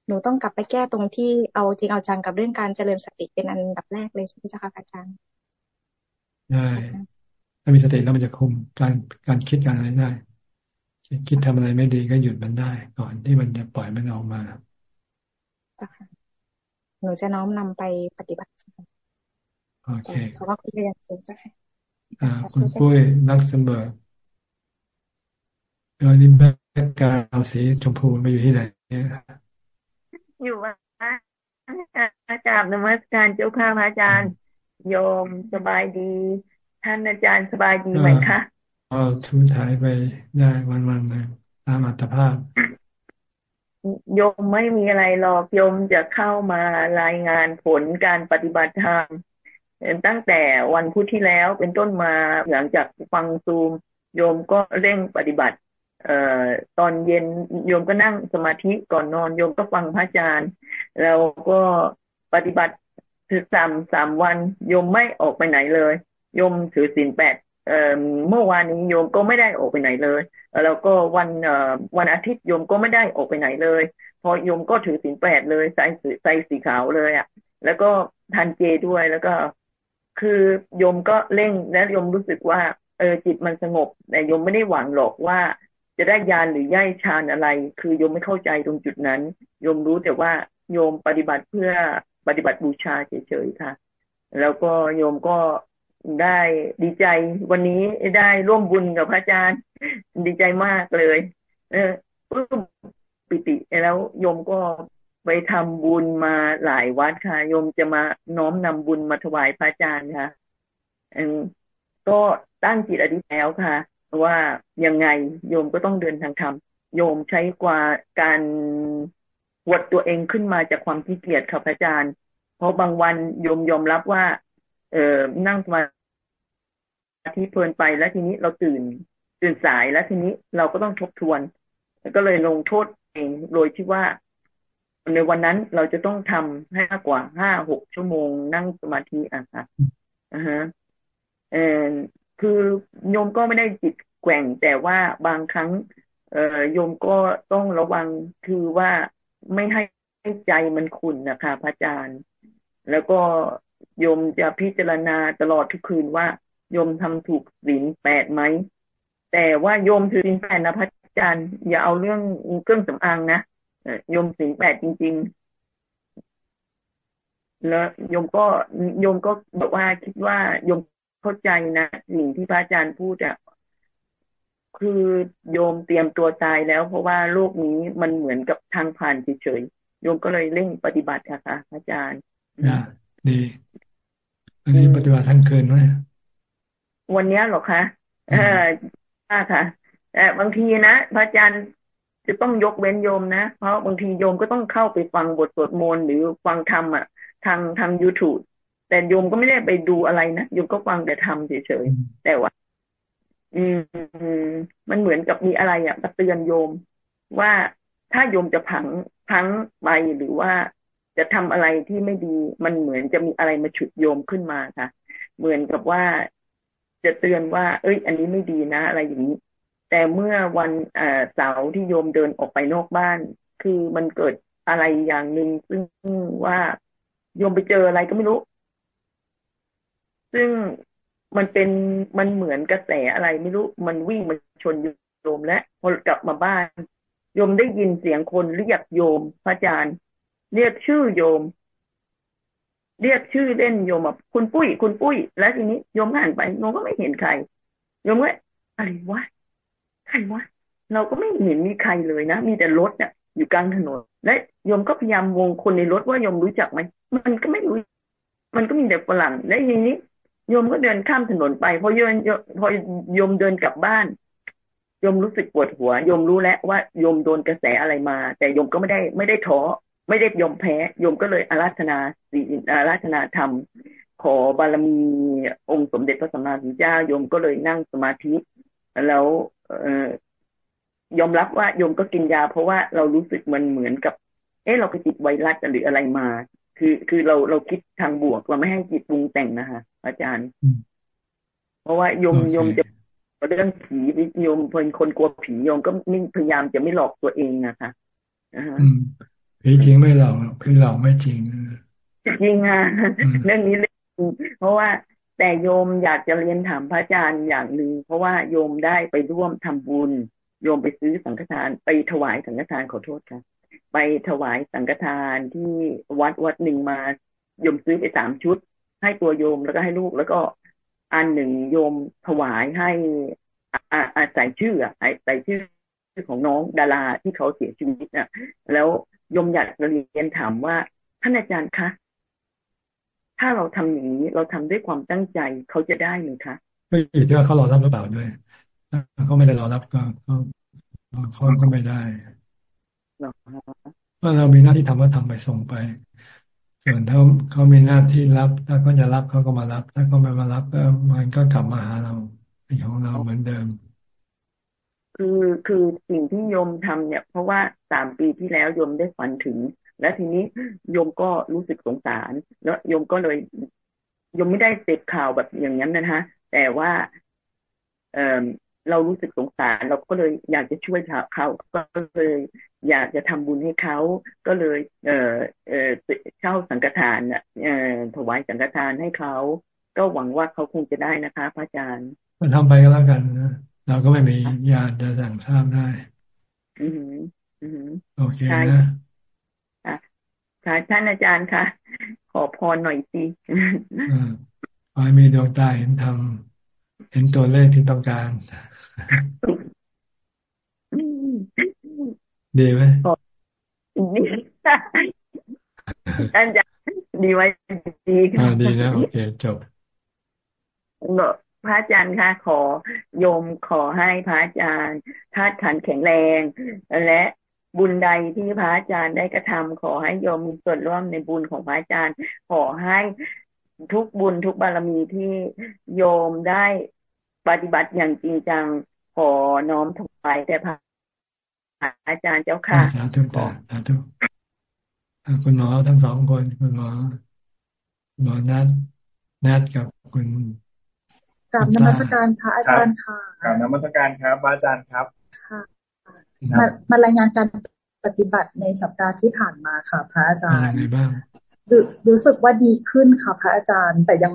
หนูต้องกลับไปแก้ตรงที่เอาจริงเอาจังกับเรื่องการเจริญสติเป็นอันดับแรกเลยใช่ไหมจ๊ะคะอาจารย์ใช่ถ้ามีสติแล้วมันจะคุมการการคิดการอะไรได้ คิดทำอะไรไม่ดีก็หยุดมันได้ ก่อนที่มันจะปล่อยมันออกมาหนูจะน้อมนำไปปฏิบัติโอเคเพราะว่าคุณเรียนสูงจ้ะ ค่ะอ่าคุณปุ้ยลักเซมเบิร์กแล้วนี่ background สีชมพูไปอยู่ที่ไหนเนี่ยอยู่ว่าอาจารย์นมัสการเจ้าค่ะพระอาจารย์ โยมสบายดี ท่านอาจารย์สบายดีไหมคะอ๋อทุนหายไปได้วันวันหนึ่งตามอัตภาพ โยมไม่มีอะไรหรอกโยมจะเข้ามารายงานผลการปฏิบัติธรรม ตั้งแต่วันพุธที่แล้วเป็นต้นมาหลังจากฟังซูม โยมก็เร่งปฏิบัติ เอ่อตอนเย็นโยมก็นั่งสมาธิก่อนนอนโยมก็ฟังพระอาจารย์ แล้วก็ปฏิบัติถือสามสามวันโยมไม่ออกไปไหนเลยโยมถือศีลแปดเอ่อเมื่อวานนี้โยมก็ไม่ได้ออกไปไหนเลย แล้วก็วันเอ่อวันอาทิตย์โยมก็ไม่ได้ออกไปไหนเลย พอโยมก็ถือศีลแปดเลยใส่ใส่สีขาวเลยอะ แล้วก็ทานเจด้วยแล้วก็ คือโยมก็เร่งและโยมรู้สึกว่า เออจิตมันสงบ แต่โยมไม่ได้หวังหรอกว่า จะได้ยานหรือย่ายชานอะไร คือโยมไม่เข้าใจตรงจุดนั้น โยมรู้แต่ว่าโยมปฏิบัติเพื่อปฏิบัติบูชาเฉยๆค่ะ แล้วก็โยมก็ได้ดีใจวันนี้ได้ร่วมบุญกับพระอาจารย์ ดีใจมากเลย เออปลื้มปิติแล้วโยมก็ ไปทำบุญมาหลายวัดค่ะโยมจะมาน้อมนำบุญมาถวายพระอาจารย์ค่ะก็ตั้งจิตอธิษฐานแล้วค่ะ ว่ายังไงโยมก็ต้องเดินทางธรรมโยมใช้กว่าการวดตัวเองขึ้นมาจากความขี้เกียจค่ะพระอาจารย์ เพราะบางวันโยมยอมรับว่า เออนั่งมาที่เพลินไปแล้วทีนี้เราตื่น ตื่นสายแล้วทีนี้เราก็ต้องทบทวน ก็เลยลงโทษเองโดยที่ว่า ในวันนั้นเราจะต้องทำให้มากกว่าห้าหกชั่วโมงนั่งสมาธิอะค่ะอ่าฮะเออคือโยมก็ไม่ได้จิตแกว่งแต่ว่าบางครั้ง เอ่อโยมก็ต้องระวังคือว่าไม่ให้ใจมันขุ่นนะคะพระอาจารย์ แล้วก็โยมจะพิจารณาตลอดทุกคืนว่าโยมทำถูกศีลแปดไหมแต่ว่าโยมถือศีลแปดนะพระอาจารย์ อย่าเอาเรื่องเครื่องสำอางนะ โยมสิงแปดจริง ๆ แล้วโยมก็โยมก็บอกว่าคิดว่าโยมเข้าใจนะสิ่งที่พระอาจารย์พูดอะคือโยมเตรียมตัวตายแล้ว เพราะว่าโลกนี้มันเหมือนกับทางผ่านเฉยๆโยมก็เลยเร่งปฏิบัติค่ะอาจารย์ดีอันนี้ปฏิบัติทั้งคืนไหมวันนี้หรอคะเออค่ะแต่บางทีนะพระอาจารย์ จะต้องยกเว้นโยมนะ เพราะบางทีโยมก็ต้องเข้าไปฟังบทสวดมนต์หรือฟังธรรมอะ ทางทาง youtube แต่โยมก็ไม่ได้ไปดูอะไรนะโยมก็ฟังแต่ธรรมเฉยๆแต่ว่า อืม มันเหมือนกับมีอะไรอะมาเตือนโยม ว่าถ้าโยมจะพังพังไปหรือว่าจะทำอะไรที่ไม่ดี มันเหมือนจะมีอะไรมาฉุดโยมขึ้นมาค่ะ เหมือนกับว่าจะเตือนว่า เอ้ย อันนี้ไม่ดีนะ อะไรอย่างนี้ แต่เมื่อวันเสาร์ที่โยมเดินออกไปนอกบ้าน คือมันเกิดอะไรอย่างหนึ่งซึ่งว่าโยมไปเจออะไรก็ไม่รู้ ซึ่งมันเป็นมันเหมือนกระแสอะไรไม่รู้ มันวิ่งมาชนโยมและพอกลับมาบ้าน โยมได้ยินเสียงคนเรียกโยมพระอาจารย์ เรียกชื่อโยม เรียกชื่อเล่นโยมแบบคุณปุ้ย คุณปุ้ย แล้วทีนี้โยมหันไปโยมก็ไม่เห็นใครโยมก็อะไรวะ ใครวะเราก็ไม่เห็นมีใครเลยนะ มีแต่รถเนี่ยอยู่กลางถนน และโยมก็พยายามวงคนในรถว่าโยมรู้จักไหมมันก็ไม่รู้ มันก็มีแต่ฝรั่งและทีนี้โยมก็เดินข้ามถนนไปพอโยมพอโยมเดินกลับบ้านโยมรู้สึกปวดหัวโยมรู้แล้วว่าโยมโดนกระแสอะไรมา แต่โยมก็ไม่ได้ไม่ได้ท้อไม่ได้ยมแพ้โยมก็เลยอาราธนาศีอาราธนาธรรม ขอบารมีองค์สมเด็จพระสัมมาสัมพุทธเจ้าโยมก็เลยนั่งสมาธิ แล้วเอยอมรับว่าโยมก็กินยา เพราะว่าเรารู้สึกมันเหมือนกับ เออเราไปติดไวรัสหรืออะไรมา คือคือเราเราคิดทางบวกเราไม่ให้จิตปรุงแต่งนะคะอาจารย์ เพราะว่าโยมโยมจะเรื่องผีโยมเป็นคนกลัวผีโยมก็พยายามจะไม่หลอกตัวเองนะคะผีจริงไม่หลอกผีหลอกไม่จริงจริงอะเรื่องนี้เรื่องเพราะว่า แต่โยมอยากจะเรียนถามพระอาจารย์อย่างหนึ่งเพราะว่าโยมได้ไปร่วมทำบุญ โยมไปซื้อสังฆทาน ไปถวายสังฆทานขอโทษค่ะ ไปถวายสังฆทานที่วัดวัดหนึ่งมาโยมซื้อไปสามชุด ให้ตัวโยมแล้วก็ให้ลูกแล้วก็อันหนึ่งโยมถวายให้อาใส่ชื่ออะใส่ชื่อของน้องดาราที่เขาเสียชีวิตอะ แล้วยมอยากเรียนถามว่าท่านอาจารย์คะ ถ้าเราทำอย่างนี้เราทำด้วยความตั้งใจเขาจะได้ไหมคะไม่อยู่ที่ว่าเขารอรับหรือเปล่าด้วยถ้าเขาไม่ได้รอรับก็เขาเขาก็ไม่ได้เพราะเรามีหน้าที่ทำก็ทำไปส่งไปส่วนถ้าเขามีหน้าที่รับ ถ้าเขาจะรับเขาก็มารับ ถ้าเขาไม่มารับก็มันก็กลับมาหาเราเป็นของเราเหมือนเดิม คือคือสิ่งที่โยมทำเนี่ย เพราะว่าสามปีที่แล้วโยมได้ฝันถึง และทีนี้โยมก็รู้สึกสงสาร แล้วโยมก็เลยโยมไม่ได้เสพข่าวแบบอย่างนั้นนะฮะแต่ว่า เออเรารู้สึกสงสาร เราก็เลยอยากจะช่วยเขาก็เลยอยากจะทำบุญให้เขาก็เลย เออเออเช่าสังฆทานเออถวายสังฆทานให้เขาก็หวังว่าเขาคงจะได้นะคะ พระอาจารย์มันทำไปก็แล้วกันนะเราก็ไม่มีญาติจะสั่งทราบได้ อืมอืมโอเคนะ ค่ะท่านอาจารย์ค่ะ ขอพรหน่อยสิขอให้มีดวงตาเห็นธรรมเห็นตัวเลขที่ต้องการ ดีไหมท่านจะดีไว้ดีค่ะดีนะโอเคจบพระอาจารย์คะขอโยมขอให้พระอาจารย์ธาตุขันแข็งแรง และ บุญใดที่พระอาจารย์ได้กระทำขอให้โยมมีส่วนร่วมในบุญของพระอาจารย์ ขอให้ทุกบุญทุกบารมีที่โยมได้ปฏิบัติอย่างจริงจังขอน้อมถวายแต่พระอาจารย์เจ้าค่ะสาธุสาธุคุณหมอทั้งสองคนคุณหมอหมอนัทนัทกับคุณกราบนมัสการค่ะอาจารย์ค่ะกราบนมัสการครับอาจารย์ครับค่ะ มามารายงานการปฏิบัติในสัปดาห์ที่ผ่านมาค่ะ พระอาจารย์รู้สึกว่าดีขึ้นค่ะพระอาจารย์ แต่ยัง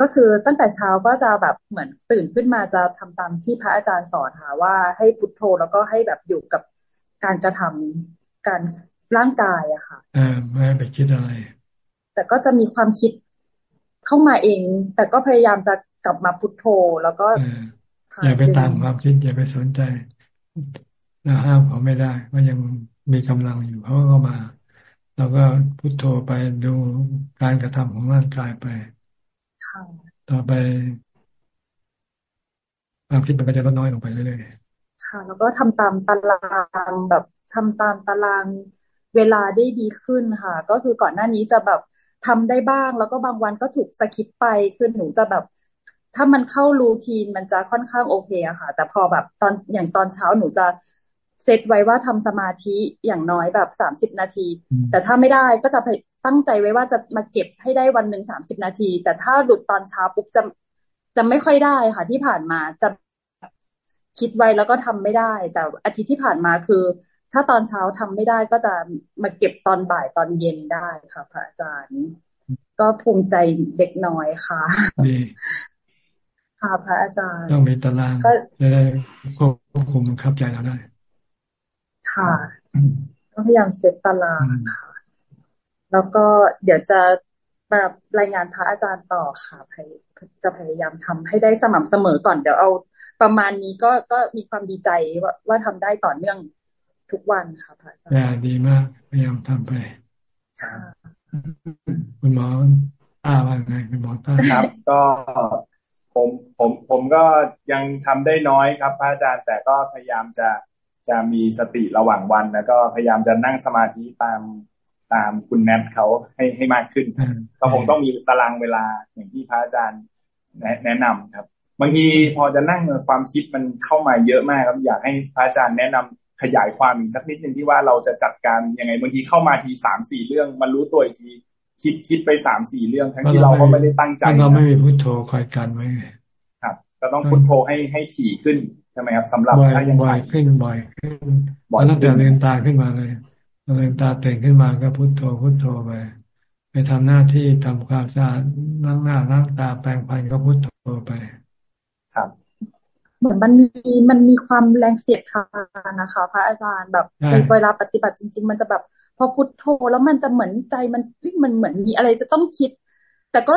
ก็คือตั้งแต่เช้าก็จะแบบเหมือนตื่นขึ้นมาจะทำตามที่พระอาจารย์สอนค่ะว่าให้พุทโธแล้วก็ให้แบบอยู่กับการกระทการร่างกายอะค่ะเออไม่ไปคิดอะไร แต่ก็จะมีความคิดเข้ามาเอง แต่ก็พยายามจะกลับมาพุทโธแล้วก็อย่าไปตามความคิดอย่าไปสนใจ เราห้ามเขาไม่ได้ว่ายังมีกำลังอยู่เขาก็มา เราก็พุทโธไปดูการกระทำของร่างกายไปต่อไปความคิดมันก็จะลดน้อยลงไปเรื่อยๆค่ะ แล้วก็ทำตามตารางแบบทำตามตารางเวลาได้ดีขึ้นค่ะ ก็คือก่อนหน้านี้จะแบบทำได้บ้าง แล้วก็บางวันก็ถูกสกิปไปคือหนูจะแบบ ถ้ามันเข้ารูทีนมันจะค่อนข้างโอเคอะค่ะ แต่พอแบบตอนอย่างตอนเช้าหนูจะ เซตไว้ว่าทำสมาธิอย่างน้อยแบบสามสิบนาที แต่ถ้าไม่ได้ก็จะตั้งใจไว้ว่าจะมาเก็บให้ได้วันหนึ่งสามสิบนาที แต่ถ้าหลุดตอนเช้าปุ๊บจะจะไม่ค่อยได้ค่ะที่ผ่านมาจะคิดไว้แล้วก็ทำไม่ได้ แต่อาทิตย์ที่ผ่านมาคือ ถ้าตอนเช้าทำไม่ได้ก็จะมาเก็บตอนบ่ายตอนเย็นได้ค่ะพระอาจารย์ ก็ภูมิใจเด็กน้อยค่ะค่ะพระอาจารย์ ต้องมีตารางจะได้ควบคุมบังคับใจเราได้ ค่ะต้องพยายามเซตตารางค่ะ แล้วก็เดี๋ยวจะแบบรายงานพระอาจารย์ต่อค่ะจะพยายามทำให้ได้สม่ำเสมอก่อนเดี๋ยวเอาประมาณนี้ก็ก็มีความดีใจว่าว่าทำได้ต่อเนื่องทุกวันค่ะพระอาจารย์ดีมากพยายามทำไปคุณหมอต้าว่าไงคุณหมอต้าครับ ก็ผมผมผมก็ยังทำได้น้อยครับพระอาจารย์แต่ก็พยายามจะ จะมีสติระหว่างวันแล้วก็พยายามจะนั่งสมาธิตามตามคุณแนทเขาให้ให้มากขึ้นก็คงต้องมีตารางเวลาอย่างที่พระอาจารย์แนะนำครับ บางทีพอจะนั่งความคิดมันเข้ามาเยอะมากครับ อยากให้พระอาจารย์แนะนำขยายความอีกสักนิดหนึ่งที่ว่าเราจะจัดการยังไงบางทีเข้ามาทีสามสี่เรื่องมันรู้ตัวอีกทีคิดคิดไปสามสี่เรื่องทั้งที่เราก็ไม่ได้ตั้งใจเราไม่มีพุทโธคอยกันไว้ครับ ก็ต้องพุทโธให้ให้ถี่ขึ้น ใช่ไหมครับสำหรับถ้ายังบ่อยขึ้นบ่อยขึ้นตั้งแต่เลืมตาขึ้นมาเลยลืมตาตื่นขึ้นมาก็พุโทโธพุโทโธไปไปทำหน้าที่ทำความสะอาดล้างหน้าล้างตาแปรงฟันก็พุโทโธไป ครับ เหมือนมันมีมันมีความแรงเสียดทานนะคะ พระอาจารย์แบบในเวลาปฏิบัติจริง ๆ มันจะแบบพอพุโทโธแล้วมันจะเหมือนใจมันมันเหมือนมีอะไรจะต้องคิด แต่ก็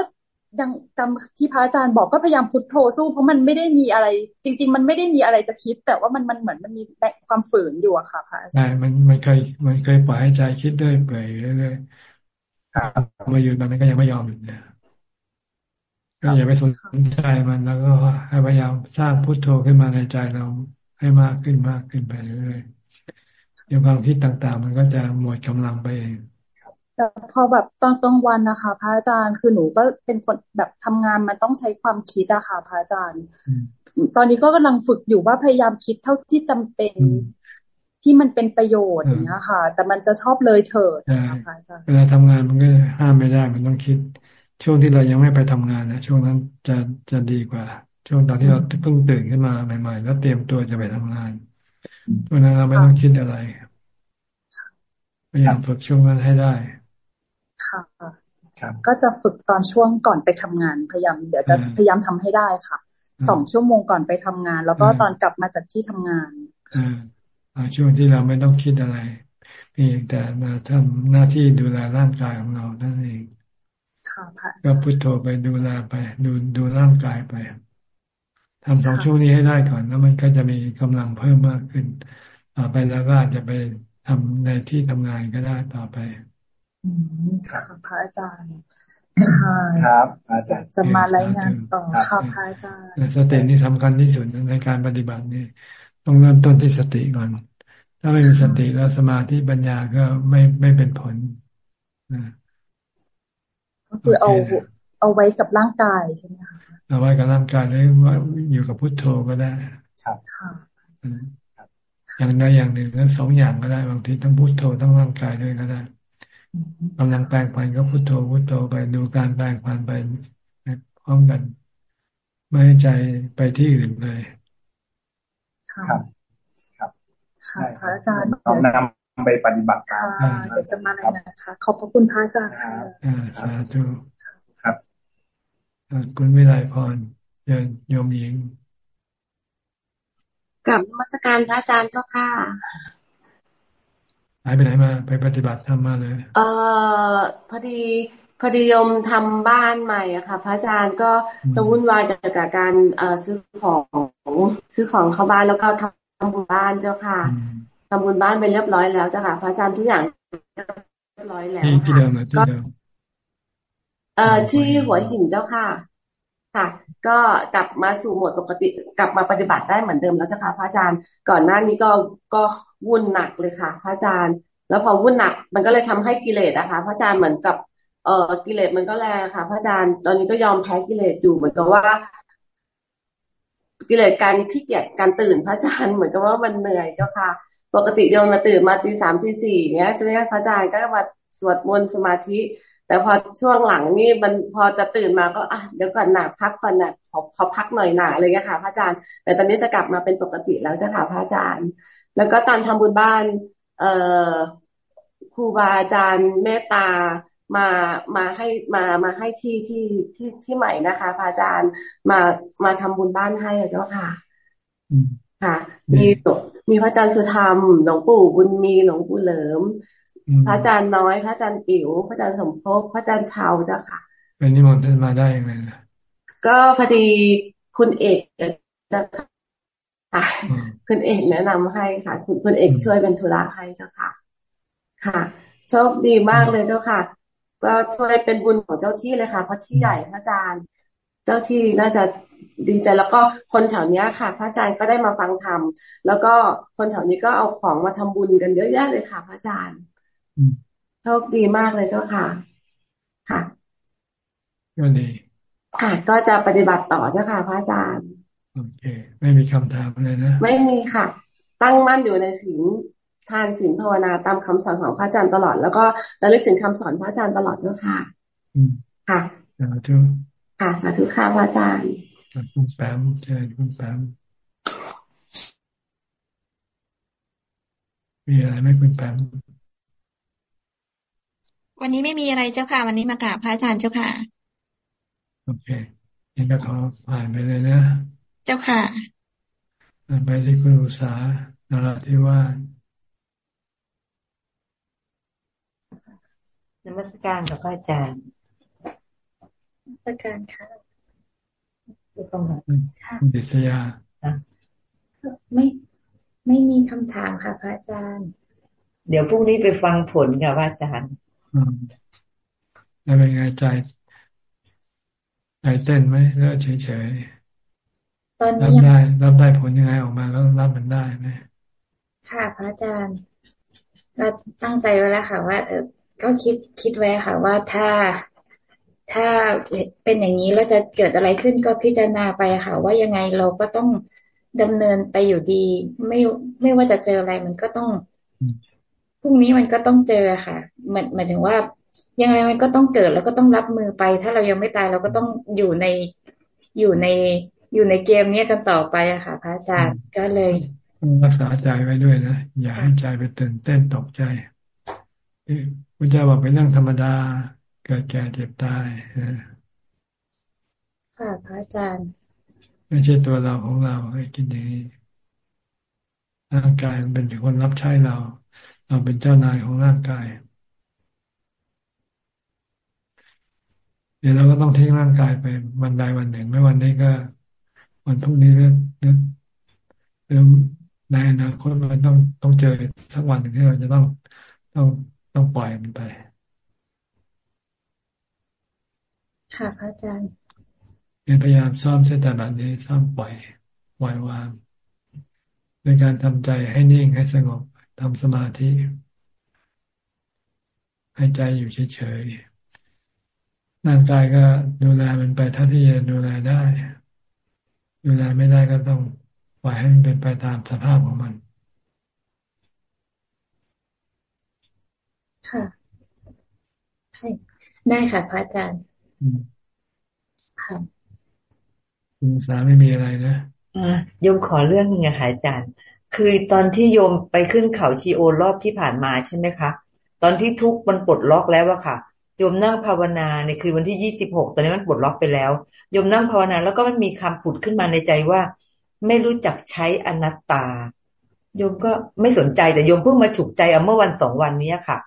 ดังจำที่พระอาจารย์บอกก็พยายามพุทโธสู้ เพราะมันไม่ได้มีอะไร จริง ๆ มันไม่ได้มีอะไรจะคิด แต่ว่ามันมันเหมือนมันมีความฝืนอยู่อะค่ะพระอาจารย์ใช่มันมันเคยมันเคยปล่อยให้ใจคิดด้วยไปเรื่อยๆมาอยู่ตอนนั้นก็ยังไม่ยอมอยู่นี่ยก็อย่าไปสนใจมันแล้วก็ให้พยายามสร้างพุทโธขึ้นมาในใจเราให้มากขึ้นมากขึ้นไปเรื่อยๆเดี๋ยวความคิดต่างๆ มันก็จะหมดกำลังไปเอง แต่พอแบบตอนกลางวันนะคะ พระอาจารย์คือหนูก็เป็นคนแบบทำงานมันต้องใช้ความคิดอะค่ะพระอาจารย์ ตอนนี้ก็กำลังฝึกอยู่ว่าพยายามคิดเท่าที่จำเป็นที่มันเป็นประโยชน์อย่างเงี้ยค่ะ แต่มันจะชอบเลยเถิดนะคะพระอาจารย์เวลาทำงานมันก็ห้ามไม่ได้มันต้องคิด ช่วงที่เรายังไม่ไปทำงานนะช่วงนั้นจะจะดีกว่า ช่วงตอนที่เราเพิ่งตื่นขึ้นมาใหม่ๆ แล้วเตรียมตัวจะไปทำงานช่วงนั้นเราไม่ต้องคิดอะไรพยายามฝึกช่วงนั้นให้ได้ ค่ะก็จะฝึกตอนช่วงก่อนไปทำงานพยายามเดี๋ยวจะพยายามทำให้ได้ค่ะสองชั่วโมงก่อนไปทำงาน แล้วก็ตอนกลับมาจากที่ทำงานอ่าช่วงที่เราไม่ต้องคิดอะไรเพียงแต่มาทำหน้าที่ดูแลร่างกายของเรานั่นเองก็พุทโธไปดูแลไป ดูดูร่างกายไปทำสองช่วงนี้ให้ได้ก่อน แล้วมันก็จะมีกำลังเพิ่มมากขึ้นต่อไปแล้วก็อาจจะไปทำในที่ทำงานก็ได้ต่อไป ค่ะพระอาจารย์ครับอาจารย์จะมารายงานต่อค่ะพระอาจารย์สตินี่สำคัญที่สุดในการปฏิบัตินี่ต้องเริ่มต้นที่สติก่อน ถ้าไม่มีสติแล้วสมาธิปัญญาก็ไม่ไม่เป็นผลก็คือเอาเอาไว้กับร่างกายใช่ไหมคะเอาไว้กับร่างกายแล้วว่าอยู่กับพุทโธก็ได้ครับค่ะอย่างใดอย่างหนึ่งแล้วสองอย่างก็ได้บางทีทั้งพุทโธทั้งร่างกายด้วยก็ได้ กำลังแปลงพันก็พุโทโธพุโทโธไปดูการแปลงพันไปพร้อมกัน ไม่ให้ใจไปที่อื่นเลยครับ ครับค่ะพระอาจารย์ต้องนำไปปฏิบัติตามเดี๋ยวจะมาอะไรนะคะขอบพระคุณพระอาจารย์ค่ะสาธุครับคุณวิไลพรโยมโยมหญิงกับมัสการพระอาจารย์เจ้าค่ะ หายไปไหนมา ไปปฏิบัติทำมาเลย เออพอดีพอดีโยมทำบ้านใหม่อะค่ะ พระอาจารย์ก็จะวุ่นวายกับการเอ่อซื้อของซื้อของเข้าบ้านแล้วก็ทำบุญบ้านเจ้าค่ะทำบุญบ้านไปเรียบร้อยแล้วเจ้าค่ะ พระอาจารย์ทุกอย่างเรียบร้อยแล้วที่เดิมที่เดิมเอ่อที่หัวหินเจ้าค่ะ ค่ะ ก็กลับมาสู่โหมดปกติ กลับมาปฏิบัติได้เหมือนเดิมแล้วจ้าค่ะพระอาจารย์ ก่อนหน้านี้ก็ก็วุ่นหนักเลยค่ะ พระอาจารย์ แล้วพอวุ่นหนัก มันก็เลยทำให้กิเลสนะคะพระอาจารย์เหมือนกับเอ่อกิเลสมันก็แรงค่ะ พระอาจารย์ ตอนนี้ก็ยอมแพ้กิเลสอยู่เหมือนกับว่า กิเลสการขี้เกียจการตื่นพระอาจารย์เหมือนกับว่ามันเหนื่อยเจ้าค่ะ ปกติโยมมาตื่นมาตีสามตีสี่เนี้ยใช่ไหมพระอาจารย์ก็มาสวดมนต์สมาธิ แต่พอช่วงหลังนี่มันพอจะตื่นมาก็อะเดี๋ยวก่อนหนาพักก่อนนะขอขอพักหน่อยหนาเลยนะคะพระอาจารย์ แต่ตอนนี้จะกลับมาเป็นปกติแล้วเจ้าค่ะพระอาจารย์ แล้วก็ตอนทำบุญบ้าน เอ่อครูบาอาจารย์เมตตามามาให้มามาให้ที่ที่ที่ที่ใหม่นะคะพระอาจารย์มามาทำบุญบ้านให้เจ้าค่ะค่ะมีมีพระอาจารย์สุธรรมหลวงปู่บุญมีหลวงปู่เหลิม พระอาจารย์น้อยพระอาจารย์ปิ๋วพระอาจารย์สมภพพระอาจารย์ชาวเจ้าค่ะ เป็นนิมนต์ท่านมาได้ยังไงล่ะก็พอดีคุณเอกจะค่ะคุณเอกแนะนำให้ค่ะ คุณคุณเอกช่วยเป็นธุระให้เจ้าค่ะ ค่ะ โชคดีมากเลยเจ้าค่ะ ก็ช่วยเป็นบุญของเจ้าที่เลยค่ะ เพราะที่ใหญ่พระอาจารย์ เจ้าที่น่าจะดีใจแล้วก็คนแถวเนี้ยค่ะ พระอาจารย์ก็ได้มาฟังธรรมแล้วก็คนแถวนี้ก็เอาของมาทำบุญกันเยอะแยะเลยค่ะ พระอาจารย์ โชคดีมากเลยเจ้าค่ะ ค่ะก็ดีค่ะ ก็จะปฏิบัติต่อเจ้าค่ะ พระอาจารย์โอเค ไม่มีคำถามเลยนะ ไม่มีค่ะ ตั้งมั่นอยู่ในศีลทานศีลภาวนาตามคำสอนของพระอาจารย์ตลอด แล้วก็ระลึกถึงคำสอนพระอาจารย์ตลอดเจ้าค่ะอืมค่ะสาธุค่ะสาธุค่ะพระอาจารย์คุณแปมเชิญคุณแปมมีอะไรไหมคุณแปม วันนี้ไม่มีอะไรเจ้าค่ะ วันนี้มากราบพระอาจารย์เจ้าค่ะ โอเคยังก็ขอผ่านไปเลยนะ เจ้าค่ะไปที่คุณอุษานราธิวาสนมัสการกับพระอาจารย์นมัสการค่ะคุณดิษยาไม่ไม่มีคำถามค่ะพระอาจารย์ เดี๋ยวพรุ่งนี้ไปฟังผลกับพระอาจารย์ แล้วเป็นไงใจใจเต้นไหมแล้วเฉยเฉยตอนนี้รับได้ รับได้ผลยังไงออกมาแล้วรับมันได้ไหมค่ะพระอาจารย์ก็ตั้งใจไว้แล้วค่ะ ว่า เออก็คิดคิดไว้ค่ะ ว่าถ้าถ้าเป็นอย่างนี้แล้วจะเกิดอะไรขึ้นก็พิจารณาไปค่ะ ว่ายังไงเราก็ต้องดำเนินไปอยู่ดี ไม่ไม่ว่าจะเจออะไรมันก็ต้อง พรุ่งนี้มันก็ต้องเจอค่ะหมายหมายถึงว่า ยังไงมันก็ต้องเกิดแล้วก็ต้องรับมือไป ถ้าเรายังไม่ตายเราก็ต้องอยู่ในอยู่ในอยู่ในเกมนี้กันต่อไปอะค่ะ พระอาจารย์ก็เลยรักษาใจไว้ด้วยนะอย่าให้ใจไปตื่นเต้นตกใจพระเจ้าบอกเป็นเรื่องธรรมดา เกิดแก่เจ็บตายค่ะพระอาจารย์ ไม่ใช่ตัวเราของเราให้คิดอย่างนี้ร่างกายมันเป็นคนรับใช้เรา เราเป็นเจ้านายของร่างกายเดี๋ยวเราก็ต้องทิ้งร่างกายไปวันใดวันหนึ่ง ไม่วันนี้ก็ วันพรุ่งนี้เรื่องเรื่องในอนาคตมันต้องต้องเจอสักวันหนึ่งที่เราจะต้องต้องต้องปล่อยมันไป ค่ะพระอาจารย์พยายามซ่อมเส้นแต่แบบนี้ซ่อมปล่อยปล่อยวางในการทำใจให้นิ่งให้สงบ ทำสมาธิให้ใจอยู่เฉยๆร่างกายก็ดูแลมันไปเท่าที่จะดูแลได้ ดูแลไม่ได้ก็ต้องปล่อยให้มันเป็นไปตามสภาพของมัน ค่ะใช่ได้ค่ะพระอาจารย์ค่ะคุณสาไม่มีอะไรนะอ่าโยมขอเรื่องนึงอะค่ะอาจารย์ คือตอนที่โยมไปขึ้นเขาชีโอรอบที่ผ่านมาใช่ไหมคะ ตอนที่ทุกมันปลดล็อกแล้วอะค่ะโยมนั่งภาวนาในคืนวันที่ยี่สิบหกตอนนี้มันปลดล็อกไปแล้วโยมนั่งภาวนาแล้วก็มันมีคำผุดขึ้นมาในใจว่า ไม่รู้จักใช้อนัตตาโยมก็ไม่สนใจแต่โยมเพิ่งมาฉุกใจเอาเมื่อวันสองวันนี้ค่ะ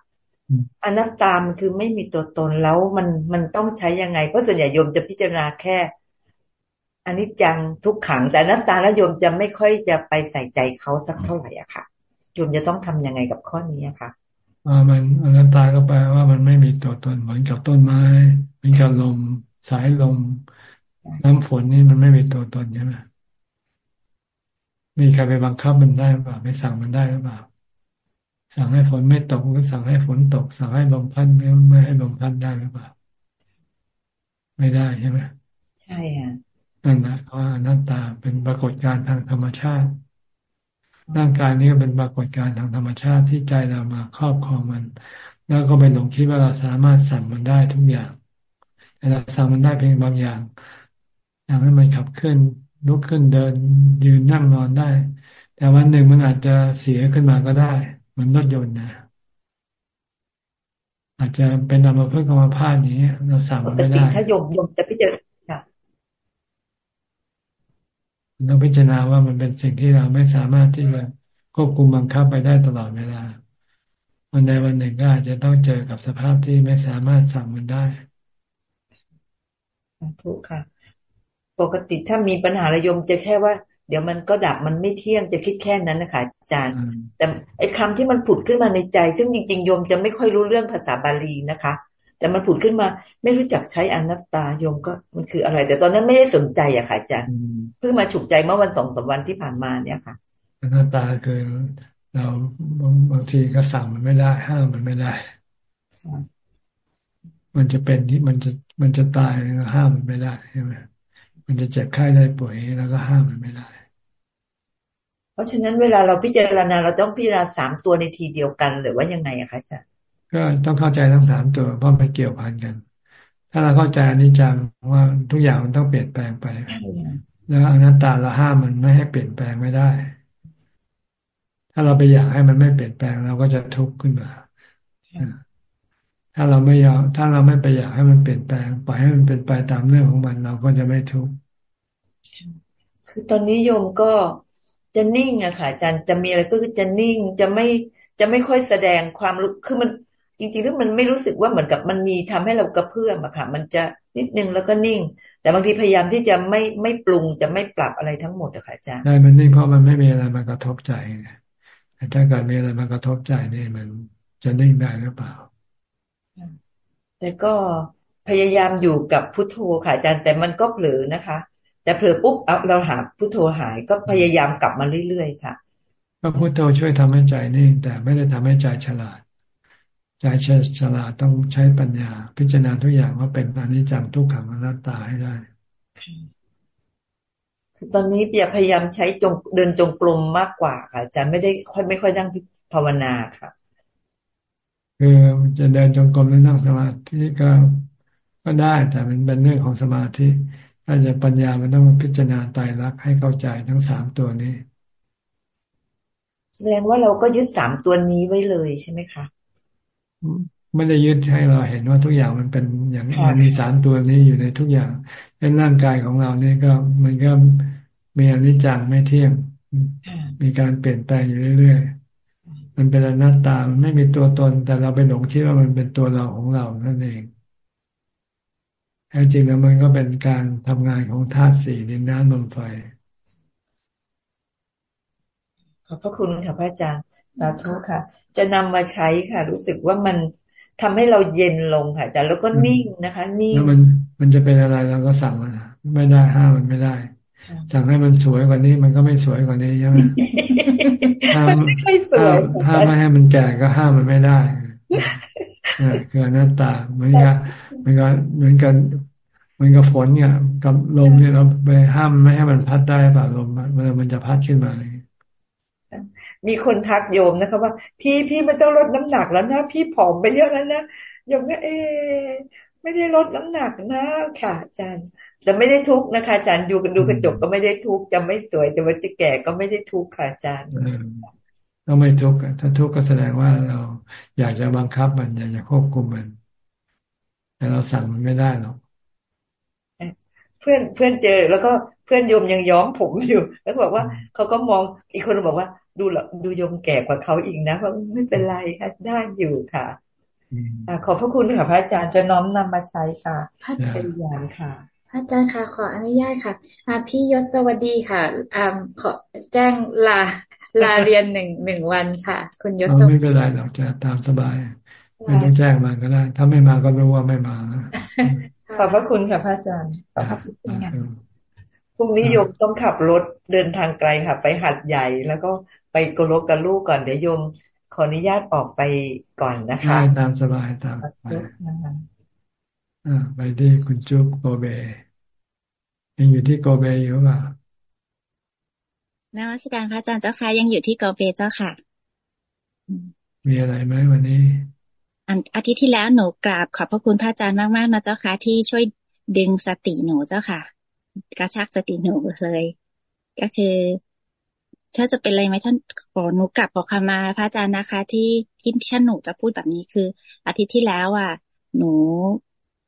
อนัตตามันคือไม่มีตัวตนแล้วมันมันต้องใช้ยังไงเพราะส่วนใหญ่โยมจะพิจารณาแค่ อันนี้จังทุกขัง แต่นัตตาแล้วโยมจะไม่ค่อยจะไปใส่ใจเขาสักเท่าไหร่อะค่ะโยมจะต้องทํำยังไงกับข้อนี้อะค่ะว่ามันอนัตตาก็แปลว่ามันไม่มีตัวตนเหมือนกับต้นไม้เหมือนกับลมสายลมน้ำฝนนี่มันไม่มีตัวตนใช่ไหมมีใครไปบังคับมันได้หรือเปล่าไปสั่งมันได้หรือเปล่า สั่งให้ฝนไม่ตกก็สั่งให้ฝนตก สั่งให้ลมพัดไม่ไม่ให้ลมพัดได้หรือเปล่า ไม่ได้ใช่ไหมใช่ค่ะ นั่นแหละเพราะอนัตตาเป็นปรากฏการณ์ทางธรรมชาติ ร่างกายนี้ก็เป็นปรากฏการณ์ทางธรรมชาติที่ใจเรามาครอบครองมัน แล้วก็ไปหลงคิดว่าเราสามารถสั่งมันได้ทุกอย่าง แต่เราสั่งมันได้เพียงบางอย่างอย่างให้มันขับเคลื่อนลุกขึ้นเดิน ยืนนั่งนอนได้ แต่วันหนึ่งมันอาจจะเสียขึ้นมาก็ได้เหมือนรถยนต์นะอาจจะเป็นอัมพฤกษ์อัมพาตอย่างนี้เราสั่งมันไม่ได้ถ้ายมยมจะพิจารณา ต้องพิจารณาว่ามันเป็นสิ่งที่เราไม่สามารถที่จะควบคุมบังคับไปได้ตลอดเวลา วันใดวันหนึ่งก็อาจจะต้องเจอกับสภาพที่ไม่สามารถสั่งมันได้ถูกค่ะ ปกติถ้ามีปัญหาระยมจะแค่ว่า เดี๋ยวมันก็ดับมันไม่เที่ยงจะคิดแค่นั้นนะคะอาจารย์ แต่ไอ้คาที่มันผุดขึ้นมาในใจ ซึ่งจริงๆโยมจะไม่ค่อยรู้เรื่องภาษาบาลีนะคะ แต่มันผุดขึ้นมา ไม่รู้จักใช้อนัตตาโยมก็มันคืออะไร แต่ตอนนั้นไม่ได้สนใจอะค่ะอาจารย์เพิ่งมาฉุกใจเมื่อวันสองสามวันที่ผ่านมาเนี่ยค่ะอนัตตาคือเราบางทีก็สั่งมันไม่ได้ห้ามมันไม่ได้ มันจะเป็นที่มันจะมันจะตายก็ห้ามมันไม่ได้ใช่ไหมมันจะเจ็บไข้ได้ป่วยแล้วก็ห้ามมันไม่ได้ เพราะฉะนั้นเวลาเราพิจารณาเราต้องพิจารณาสามตัวในทีเดียวกันหรือว่ายังไงอะคะอาจารย์ ก็ต้องเข้าใจทั้งสามตัวเพราะมันเกี่ยวพันกัน ถ้าเราเข้าใจอนิจจังว่าทุกอย่างมันต้องเปลี่ยนแปลงไป แล้วอนัตตาเราห้ามมันไม่ให้เปลี่ยนแปลงไม่ได้ ถ้าเราไปอยากให้มันไม่เปลี่ยนแปลงเราก็จะทุกข์ขึ้นมาถ้าเราไม่ยอมถ้าเราไม่ไปอยากให้มันเปลี่ยนแปลงปล่อยให้มันเป็นไปตามเรื่องของมันเราก็จะไม่ทุกข์คือตอนนี้โยมก็จะนิ่งอะค่ะอาจารย์จะมีอะไรก็คือจะนิ่งจะไม่จะไม่ค่อยแสดงความรู้คือมัน จริงๆแล้วมันไม่รู้สึกว่าเหมือนกับมันมีทำให้เรากระเพื่อมอะค่ะ มันจะนิดนึงแล้วก็นิ่ง แต่บางทีพยายามที่จะไม่ไม่ปรุงจะไม่ปรับอะไรทั้งหมดอะค่ะอาจารย์ได้มันนิ่งเพราะมันไม่มีอะไรมากระทบใจถ้าเกิดมีอะไรมากระทบใจนี่มันจะนิ่งได้หรือเปล่า แต่ก็พยายามอยู่กับพุทโธค่ะอาจารย์แต่มันก็เผลอนะคะ แต่เผลอปุ๊บเราหาพุทโธหายก็พยายามกลับมาเรื่อยๆค่ะก็พุทโธช่วยทำให้ใจนิ่งแต่ไม่ได้ทำให้ใจฉลาด ใจฉลาดต้องใช้ปัญญา พิจารณาทุกอย่างว่าเป็นอนิจจังทุกขังอนัตตาให้ได้คือตอนนี้เปียพยายามใช้จงเดินจงกรมมากกว่าค่ะอาจารย์ไม่ได้ค่อยไม่ค่อยนั่งภาวนาค่ะ คือจะเดินจงกรมหรือนั่งสมาธิก็ก็ได้แต่มันเป็นเรื่องของสมาธิถ้าจะปัญญามันต้องพิจารณาตายรักให้เข้าใจทั้งสามตัวนี้ แสดงว่าเราก็ยึดสามตัวนี้ไว้เลยใช่ไหมคะ ไม่ได้ยึดให้เราเห็นว่าทุกอย่างมันเป็นอย่างมันมีสามตัวนี้อยู่ในทุกอย่างในร่างกายของเราเนี่ยก็มันก็มีอนิจจังไม่เที่ยง มีการเปลี่ยนแปลงอยู่เรื่อยๆ มันเป็นอนัตตามันไม่มีตัวตน แต่เราไปหลงคิดว่ามันเป็นตัวเราของเรานั่นเองแท้จริงแล้วมันก็เป็นการทำงานของธาตุสี่ดินน้ำลมไฟขอบพระคุณค่ะพระอาจารย์สาธุค่ะ จะนำมาใช้ค่ะ รู้สึกว่ามันทำให้เราเย็นลงค่ะแต่แล้วก็นิ่งนะคะ นิ่งแล้วมันมันจะเป็นอะไรเราก็สั่งมันไม่ได้ห้ามมันไม่ได้ สั่งให้มันสวยกว่านี้ มันก็ไม่สวยกว่านี้ใช่ไหมห้ามห้ามไม่ให้มันแก่ก็ห้ามมันไม่ได้คืออนัตตาเหมือนกันเหมือนกันเหมือนกันเหมือนกับฝนเนี่ยกับลมเนี่ยเราไปห้ามไม่ให้มันพัดได้ป่ะลมมันมันจะพัดขึ้นมาเลย มีคนทักโยมนะคะว่า พี่พี่ไม่ต้องลดน้ำหนักแล้วนะ พี่ผอมไปเยอะแล้วนะโยมก็เอ ไม่ได้ลดน้ำหนักนะค่ะอาจารย์จะไม่ได้ทุกข์นะคะอาจารย์ดูกันดูกระจกก็ไม่ได้ทุกข์จะไม่สวยจะว่าจะแก่ก็ไม่ได้ทุกข์ค่ะอาจารย์เราไม่ทุกข์ถ้าทุกข์ก็แสดงว่าเราอยากจะบังคับมันอยากจะควบคุมมัน แต่เราสั่งมันไม่ได้หรอกเพื่อนเพื่อนเจอแล้วก็เพื่อนโยมยังย้อมผมอยู่ แล้วบอกว่าเขาก็มองอีกคนบอกว่า ดูดูยมแก่กว่าเขาอีกนะเพราะไม่เป็นไรค่ะได้อยู่ค่ะขอบพระคุณค่ะพระอาจารย์จะน้อมนำมาใช้ค่ะเป็นอย่างค่ะ พระอาจารย์ค่ะ ขออนุญาตค่ะพี่ยศสวัสดีค่ะอ่าขอแจ้งลาลาเรียนหนึ่งหนึ่งวันค่ะ คุณยศไม่เป็นไรหรอกจะตามสบาย ไม่ต้องแจ้งมาก็ได้ ถ้าไม่มาก็รู้ว่าไม่มาขอบพระคุณค่ะพระอาจารย์ขอบพระคุณค่ะพรุ่งนี้โยมต้องขับรถเดินทางไกลค่ะ ไปหัดใหญ่แล้วก็ ไปกโลกกับลูกก่อนเดี๋ยวโยมขออนุญาตออกไปก่อนนะคะตามสบายตามไปอ่าไปที่คุณจุ๊บโกเบยังอยู่ที่โกเบอยู่ป่ะนวัตการพระอาจารย์เจ้าค่ะยังอยู่ที่โกเบเจ้าค่ะ มีอะไรไหมวันนี้อันอาทิตย์ที่แล้วหนูกราบขอบพระคุณพระอาจารย์มากๆนะเจ้าค่ะที่ช่วยดึงสติหนูเจ้าค่ะ กระชากสติหนูเลย ก็คือ ถ้าจะเป็นอะไรไหมท่านขอหนูกลับขอคำมาพระอาจารย์นะคะ ที่ที่ท่านหนูจะพูดแบบนี้คือ อาทิตย์ที่แล้วอะ หนู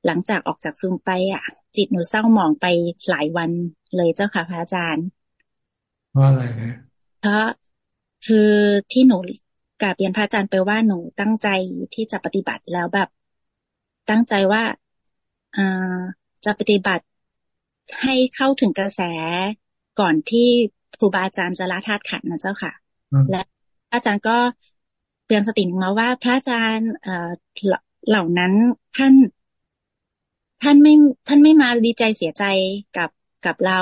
หลังจากออกจากซูมไปอะ จิตหนูเศร้าหมองไปหลายวันเลยเจ้าค่ะพระอาจารย์ว่าอะไรเนี่ยเพราะคือที่หนูกราบเรียนพระอาจารย์ไปว่าหนูตั้งใจที่จะปฏิบัติแล้วแบบ ตั้งใจว่าอ่าจะปฏิบัติให้เข้าถึงกระแสก่อนที่ ครูบาอาจารย์จะละธาตุขันนะเจ้าค่ะ และอาจารย์ก็เตือนสติมาว่า พระอาจารย์เอ่อเหล่านั้นท่าน ท่านไม่ท่านไม่มาดีใจเสียใจกับกับเรา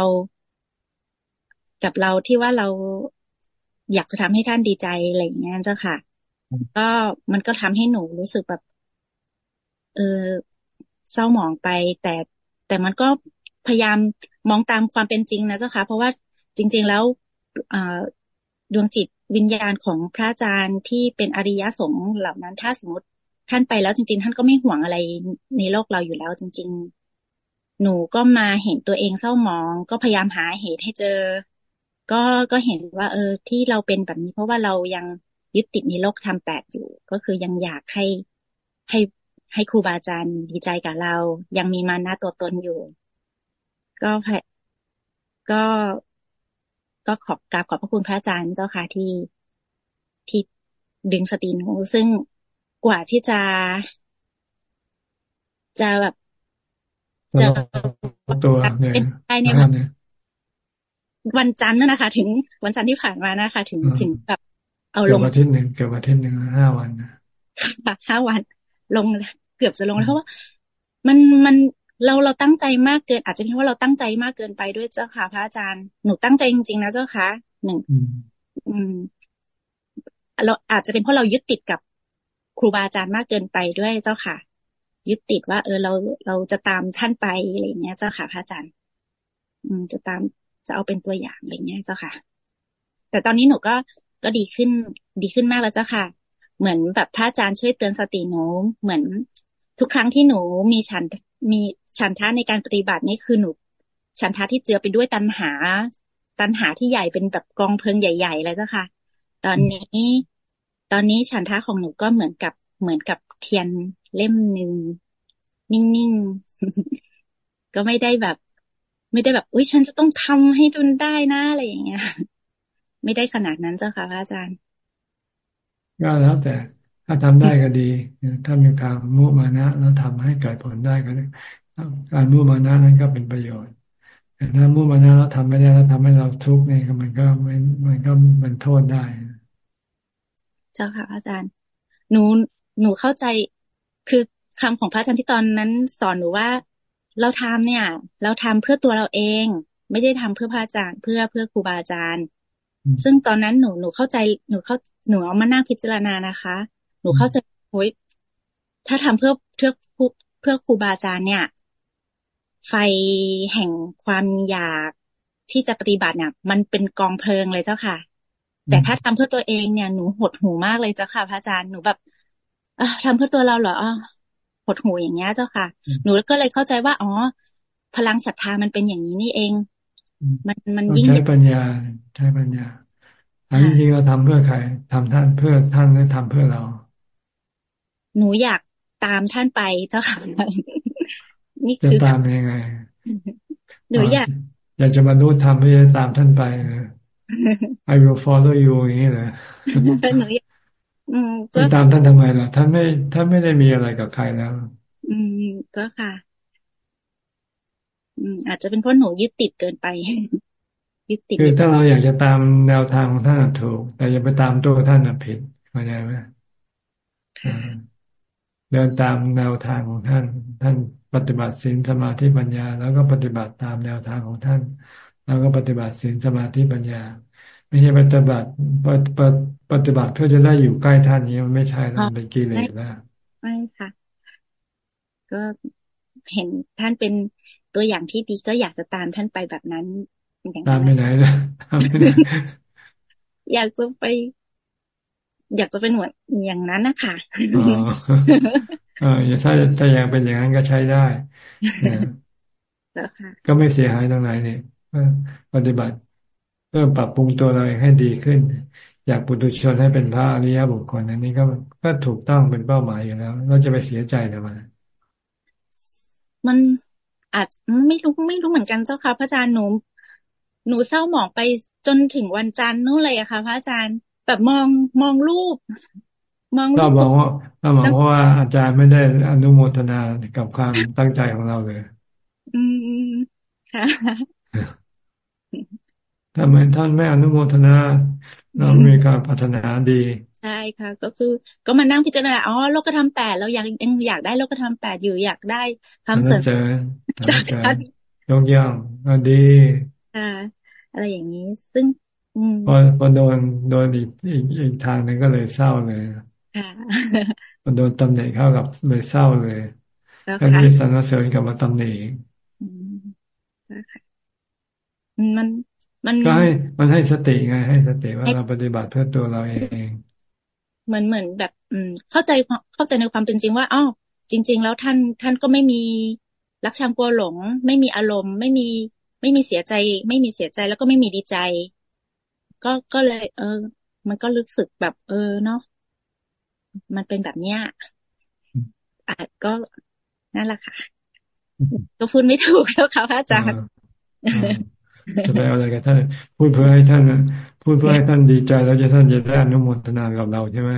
กับเราที่ว่าเราอยากจะทำให้ท่านดีใจอะไรอย่างเงี้ยเจ้าค่ะ ก็มันก็ทำให้หนูรู้สึกแบบ เออเศร้าหมองไป แต่แต่มันก็พยายามมองตามความเป็นจริงนะเจ้าค่ะ เพราะว่า จริง ๆ แล้วดวงจิตวิญญาณของพระอาจารย์ที่เป็นอริยสงฆ์เหล่านั้น ถ้าสมมติท่านไปแล้วจริง ๆ ท่านก็ไม่ห่วงอะไรในโลกเราอยู่แล้ว จริง ๆ หนูก็มาเห็นตัวเองเศร้าหมอง ก็พยายามหาเหตุให้เจอ ก็ก็เห็นว่าเออที่เราเป็นแบบนี้ เพราะว่าเรายังยึดติดในโลกทำแปดอยู่ ก็คือยังอยากให้ให้ให้ครูบาอาจารย์ดีใจกับเรา ยังมีมานะตัวตนอยู่ ก็ก็ ก็ขอบกราบขอบพระคุณพระอาจารย์เจ้าค่ะที่ที่ดึงสติหนูซึ่งกว่าที่จะ จะแบบ จะตัวเนี่ยไปเนี่ยวันจันทร์นั่นนะคะ ถึงวันจันทร์ที่ผ่านมานะคะ ถึงถึงแบบเอาลงเกือบอาทิตย์หนึ่งเกือบอาทิตย์หนึ่งห้าวันนะห้าวัน ลงเกือบจะลงแล้วเพราะว่า มันมัน เราเราตั้งใจมากเกิน อาจจะเป็นเพราะเราตั้งใจมากเกินไปด้วยเจ้าค่ะ พระอาจารย์หนูตั้งใจจริงๆนะเจ้าค่ะหนึ่งอืมเราอาจจะเป็นเพราะเรายึดติดกับครูบาอาจารย์มากเกินไปด้วยเจ้าค่ะ ยึดติดว่า เออเราเราจะตามท่านไปอะไรเงี้ย เจ้าค่ะ พระอาจารย์ อืม จะตามจะเอาเป็นตัวอย่างอะไรเงี้ยเจ้าค่ะ แต่ตอนนี้หนูก็ก็ดีขึ้น ดีขึ้นมากแล้วเจ้าค่ะ เหมือนแบบพระอาจารย์ช่วยเตือนสติหนูเหมือนทุกครั้งที่หนูมีฉันมี ฉันทะในการปฏิบัตินี่คือหนู ฉันทะที่เจือไปด้วยตัณหา ตัณหาที่ใหญ่เป็นแบบกองเพลิงใหญ่ๆเลยเจ้าค่ะ ตอนนี้ตอนนี้ฉันทะของหนูก็เหมือนกับเหมือนกับเทียนเล่มหนึ่งนิ่งๆ ก็ไม่ได้แบบ ไม่ได้แบบอุ้ยฉันจะต้องทำให้จนได้นะอะไรอย่างเงี้ย ไม่ได้ขนาดนั้นเจ้าค่ะพระอาจารย์ก็แล้วแต่ถ้าทำได้ก็ดี ถ้ามีการมุ่มานะแล้วทำให้เกิดผลได้ก็ การมุ่มานะนั้นก็เป็นประโยชน์ แต่ถ้ามุ่มานะแล้วทำไม่ได้แล้วทำให้เราทุกข์เนี่ยมันก็มันมันก็มันโทษได้ เจ้าค่ะอาจารย์ หนูหนูเข้าใจคือคำของพระอาจารย์ที่ตอนนั้นสอนหนูว่า เราทำเนี่ย เราทำเพื่อตัวเราเอง ไม่ได้ทำเพื่อพระอาจารย์ เพื่อเพื่อครูบาอาจารย์ ซึ่งตอนนั้นหนูหนูเข้าใจหนูเข้าหนูเอามานั่งพิจารณานะคะนูเข้าใจโอ้ยถ้าทำเพื่อเพื่อเพื่อครูบาอาจารย์เนี่ย ไฟแห่งความอยากที่จะปฏิบัติเนี่ยมันเป็นกองเพลิงเลยเจ้าค่ะ แต่ถ้าทำเพื่อตัวเองเนี่ยหนูหดหูมากเลยเจ้าค่ะ พระอาจารย์หนูแบบทำเพื่อตัวเราเหรอหดหูอย่างเงี้ยเจ้าค่ะ หนูก็เลยเข้าใจว่าอ๋อพลังศรัทธามันเป็นอย่างนี้นี่เอง มันมันยิ่งใช้ปัญญาใช้ปัญญาอันจริงเราทำเพื่อใครทำท่านเพื่อท่านหรือทำเพื่อเรา หนูอยากตามท่านไปเจ้าค่ะ นี่คือตามยังไง หนูอยาก อยากจะบรรลุธรรมเพื่อตามท่านไปนะ I will follow you อย่างนี้เลยหนูไปตามท่านทำไมล่ะ ท่านไม่ ท่านไม่ได้มีอะไรกับใครแล้ว อืมเจ้าค่ะ อืม อาจจะเป็นเพราะหนูยึดติดเกินไปยึดติดคือถ้าเราอยากจะตามแนวทางของท่านถูก แต่อย่าไปตามตัวท่านผิดเข้าใจไหม เดินตามแนวทางของท่าน ท่านปฏิบัติศีลสมาธิปัญญา แล้วก็ปฏิบัติตามแนวทางของท่าน แล้วก็ปฏิบัติศีลสมาธิปัญญา ไม่ใช่ปฏิบัติปฏิบัติเพื่อจะได้อยู่ใกล้ท่านนี้มันไม่ใช่แล้วเป็นกิเลสแล้วไม่ค่ะ ก็เห็นท่านเป็นตัวอย่างที่ดีก็อยากจะตามท่านไปแบบนั้นตามไปไหนล่ะอยากจะไป อยากจะเป็นเหมือนอย่างนั้นนะคะอ๋อถ้าถ้ายังเป็นอย่างนั้นก็ใช้ได้ก็ไม่เสียหายตรงไหนเนี่ยปฏิบัติเพื่อปรับปรุงตัวเราให้ดีขึ้น อยากปุถุชนให้เป็นพระอริยบุคคลอันนี้ก็ก็ถูกต้องเป็นเป้าหมายอยู่แล้ว เราจะไปเสียใจทำไมมันอาจไม่รู้ไม่รู้เหมือนกันเจ้าค่ะพระอาจารย์หนูหนูเศร้าหมองไปจนถึงวันจันทร์นู่นเลยอะค่ะพระอาจารย์ แบบมองมองรูป มองรูปเราบอกว่าเราบอกเพราะว่าอาจารย์ไม่ได้อนุโมทนากับความตั้งใจของเราเลย อืมค่ะทำไมท่านไม่อนุโมทนาเรามีการพัฒนาดี ใช่ค่ะ ก็คือ ก็มานั่งพิจารณาอ๋อโลกธรรมแปดเราอยากยังอยากได้โลกธรรมแปดอยู่อยากได้คำเสริมจากท่านยกย่องก็ดีค่ะอะไรอย่างนี้ ซึ่ง พอพอโดนโดนอีกอีกอีกทางนึงก็เลยเศร้าเลยค่ะพอโดนตำหนิเข้ากับเลยเศร้าเลยแค่ที่สรรเสริญกับมาตำหนิมันมันก็ให้มันให้สติไง ให้สติว่าเราปฏิบัติเพื่อตัวเราเองเหมือนเหมือนแบบ อืม เข้าใจเข้าใจในความเป็นจริงว่าอ้าวจริง ๆ แล้วท่านท่านก็ไม่มีรักชังกลัวหลง ไม่มีอารมณ์ ไม่มีไม่มีเสียใจ ไม่มีเสียใจแล้วก็ไม่มีดีใจ ก็ก็เลย เออ มันก็รู้สึกแบบ เออเนาะมันเป็นแบบเนี้ยอาจก็นั่นแหละค่ะ ก็พูดไม่ถูกแล้วค่ะพระอาจารย์จะไปอะไรกับท่านพูดเพื่อให้ท่านพูดเพื่อให้ท่านดีใจแล้วจะท่านจะได้อนุโมทนากับเราใช่ไหม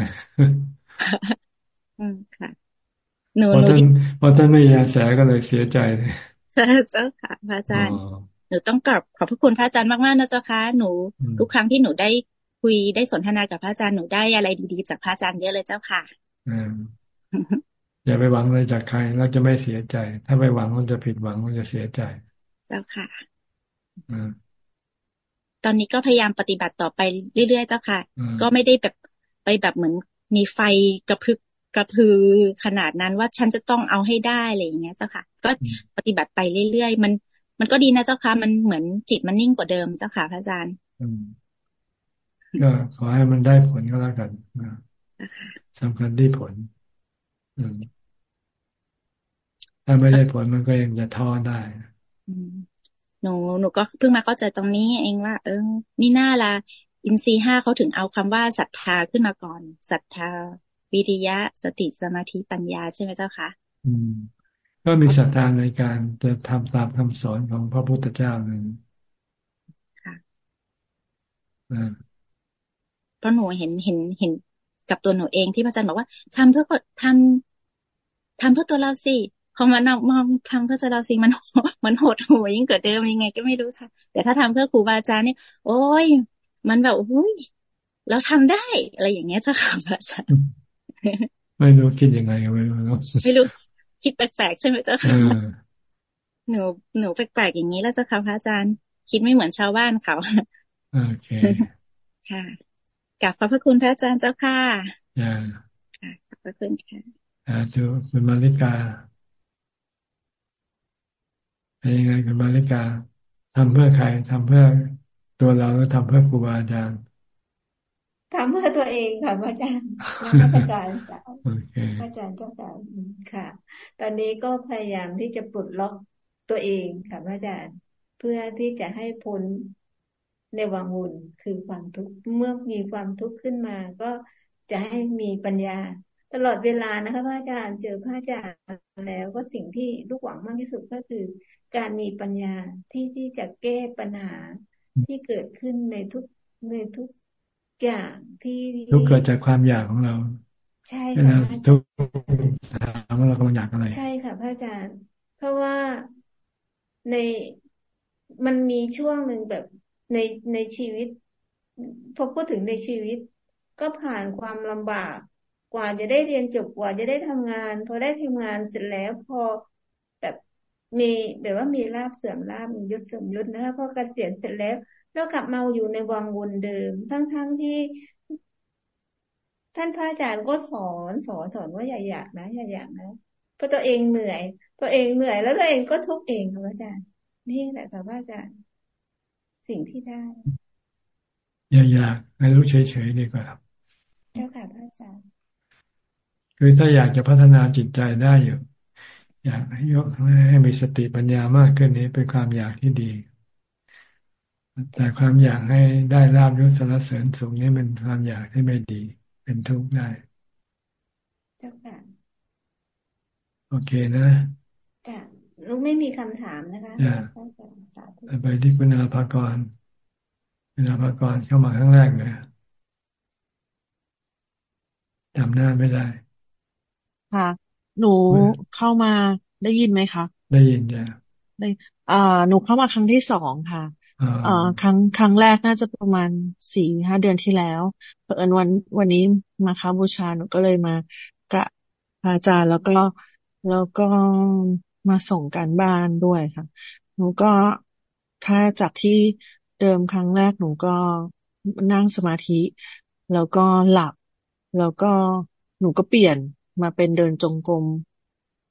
อืมค่ะหนูพอท่านพอท่านไม่ยาแสก็เลยเสียใจเลยเจ้าค่ะพระอาจารย์ หนูต้องกราบขอบพระคุณพระอาจารย์มากๆนะเจ้าค่ะหนูทุกครั้งที่หนูได้คุยได้สนทนากับพระอาจารย์หนูได้อะไรดีๆจากพระอาจารย์เยอะเลยเจ้าค่ะอย่าไปหวังเลยจากใครแล้วจะไม่เสียใจ ถ้าไปหวังมันจะผิดหวังมันจะเสียใจ เจ้าค่ะตอนนี้ก็พยายามปฏิบัติต่อไปเรื่อยๆเจ้าค่ะ ก็ไม่ได้แบบไปแบบเหมือนมีไฟกระพึกกระพือขนาดนั้นว่าฉันจะต้องเอาให้ได้อะไรอย่างเงี้ยเจ้าค่ะ ก็ปฏิบัติไปเรื่อยๆมัน มันก็ดีนะเจ้าค่ะ มันเหมือนจิตมันนิ่งกว่าเดิมเจ้าค่ะพระอาจารย์ก็ขอให้มันได้ผลก็แล้วกันสำคัญที่ผลถ้าไม่ได้ผลมันก็ยังจะท้อได้หนูหนูก็เพิ่งมาเข้าใจตรงนี้เองว่า เออมีหน้าละอินทรีห้าเขาถึงเอาคำว่าศรัทธาขึ้นมาก่อนศรัทธาวิริยะ สติสมาธิปัญญาใช่ไหมเจ้าคะอืม ก็มีศรัทธาในการจะทำตามคำสอนของพระพุทธเจ้าหนึ่งค่ะเพราะหนูเห็นเห็นเห็นกับตัวหนูเองที่พระอาจารย์บอกว่าทำเพื่อทำทำเพื่อตัวเราสิพอมานมองทำเพื่อตัวเราสิมันมันโหดหัวยิ่งเกิดเดิมยังไง ก็ไม่รู้ค่ะ แต่ถ้าทำเพื่อครูบาอาจารย์เนี่ย โอ้ย มันแบบอุ้ยเราทำได้ อะไรอย่างเงี้ยเจ้าค่ะพระอาจารย์ไม่รู้คิดยังไงไม่รู้ไม่รู้ คิดแปลกๆใช่ไหมเจ้าค่ะหนูหนูแปลกๆอย่างนี้แล้วเจ้าค่ะพระอาจารย์ คิดไม่เหมือนชาวบ้านเขาโอเคค่ะกลับขอบพระคุณพระอาจารย์เจ้าค่ะอ่าค่ะขอบพระคุณค่ะอ่าดูคุณมาริกาเป็นยังไงคุณมาริกาทำเพื่อใครทำเพื่อตัวเราหรือทำเพื่อครูบาอาจารย์ ทำเพื่อตัวเองค่ะอาจารย์อาจารย์อาจารย์เจ้าค่ะค่ะ ตอนนี้ก็พยายามที่จะปลดล็อกตัวเองค่ะอาจารย์ เพื่อที่จะให้พ้นในวังวนคือความทุกข์เมื่อมีความทุกข์ขึ้นมา ก็จะให้มีปัญญา ตลอดเวลานะคะพระอาจารย์เจอพระอาจารย์แล้วก็สิ่งที่ลูกหวังมากที่สุดก็คือ การมีปัญญาที่ที่จะแก้ปัญหาที่เกิดขึ้นในทุกในทุก อย่างที่ทุกเกิดจากความอยากของเรา ใช่ค่ะทุกถามว่าเรากำลังอยากอะไร ใช่ค่ะพระอาจารย์ เพราะว่าในมันมีช่วงหนึ่งแบบในในชีวิตพอพูดถึงในชีวิต ก็ผ่านความลำบาก กว่าจะได้เรียนจบกว่าจะได้ทำงาน พอได้ทำงานเสร็จแล้วพอแบบมีแบบว่ามีลาบเสื่อมลาบมียศเสื่อมยศนะคะพอเกษียณเสร็จแล้ว แล้วกลับมาอยู่ในวังวนเดิม ทั้งๆทที่ ท่านพระอาจารย์ก็สอนสอนสอนว่าอย่าอยากนะอย่าอยากนะเพราะตัวเองเหนื่อย ตัวเองเหนื่อย แล้วตัวเองก็ทุกเองค่ะพระอาจารย์นี่แหละค่ะพระอาจารย์สิ่งที่ได้ อย่าอยากให้รู้เฉยๆดีกว่าครับเจ้าค่ะพระอาจารย์คือถ้าอยากจะพัฒนาจิตใจได้อยู่ อยากให้ยกให้มีสติปัญญามากขึ้นนี้เป็นความอยากที่ดี แต่ความอยากให้ได้ลาบยศสารเสริญสูงนี่เป็นความอยากที่ไม่ดี เป็นทุกข์ได้เจ้าค่ะโอเคนะจ้ะลูกไม่มีคำถามนะคะไปที่คุณอาภากรคุณอาภากรเข้ามาครั้งแรกเลยจำหน้าไม่ได้ ค่ะ หนูเข้ามาได้ยินไหมคะ ได้ยินจ้ะได้อ่าหนูเข้ามาครั้งที่สองค่ะ อ่าครั้งครั้งแรกน่าจะประมาณสี่ห้าเดือนที่แล้วเผอิญวันวันนี้มาค้าบูชาหนูก็เลยมากระอาจารย์แล้วก็แล้วก็มาส่งการบ้านด้วยค่ะ หนูก็ถ้าจากที่เดิมครั้งแรกหนูก็นั่งสมาธิ แล้วก็หลับ แล้วก็หนูก็เปลี่ยนมาเป็นเดินจงกรม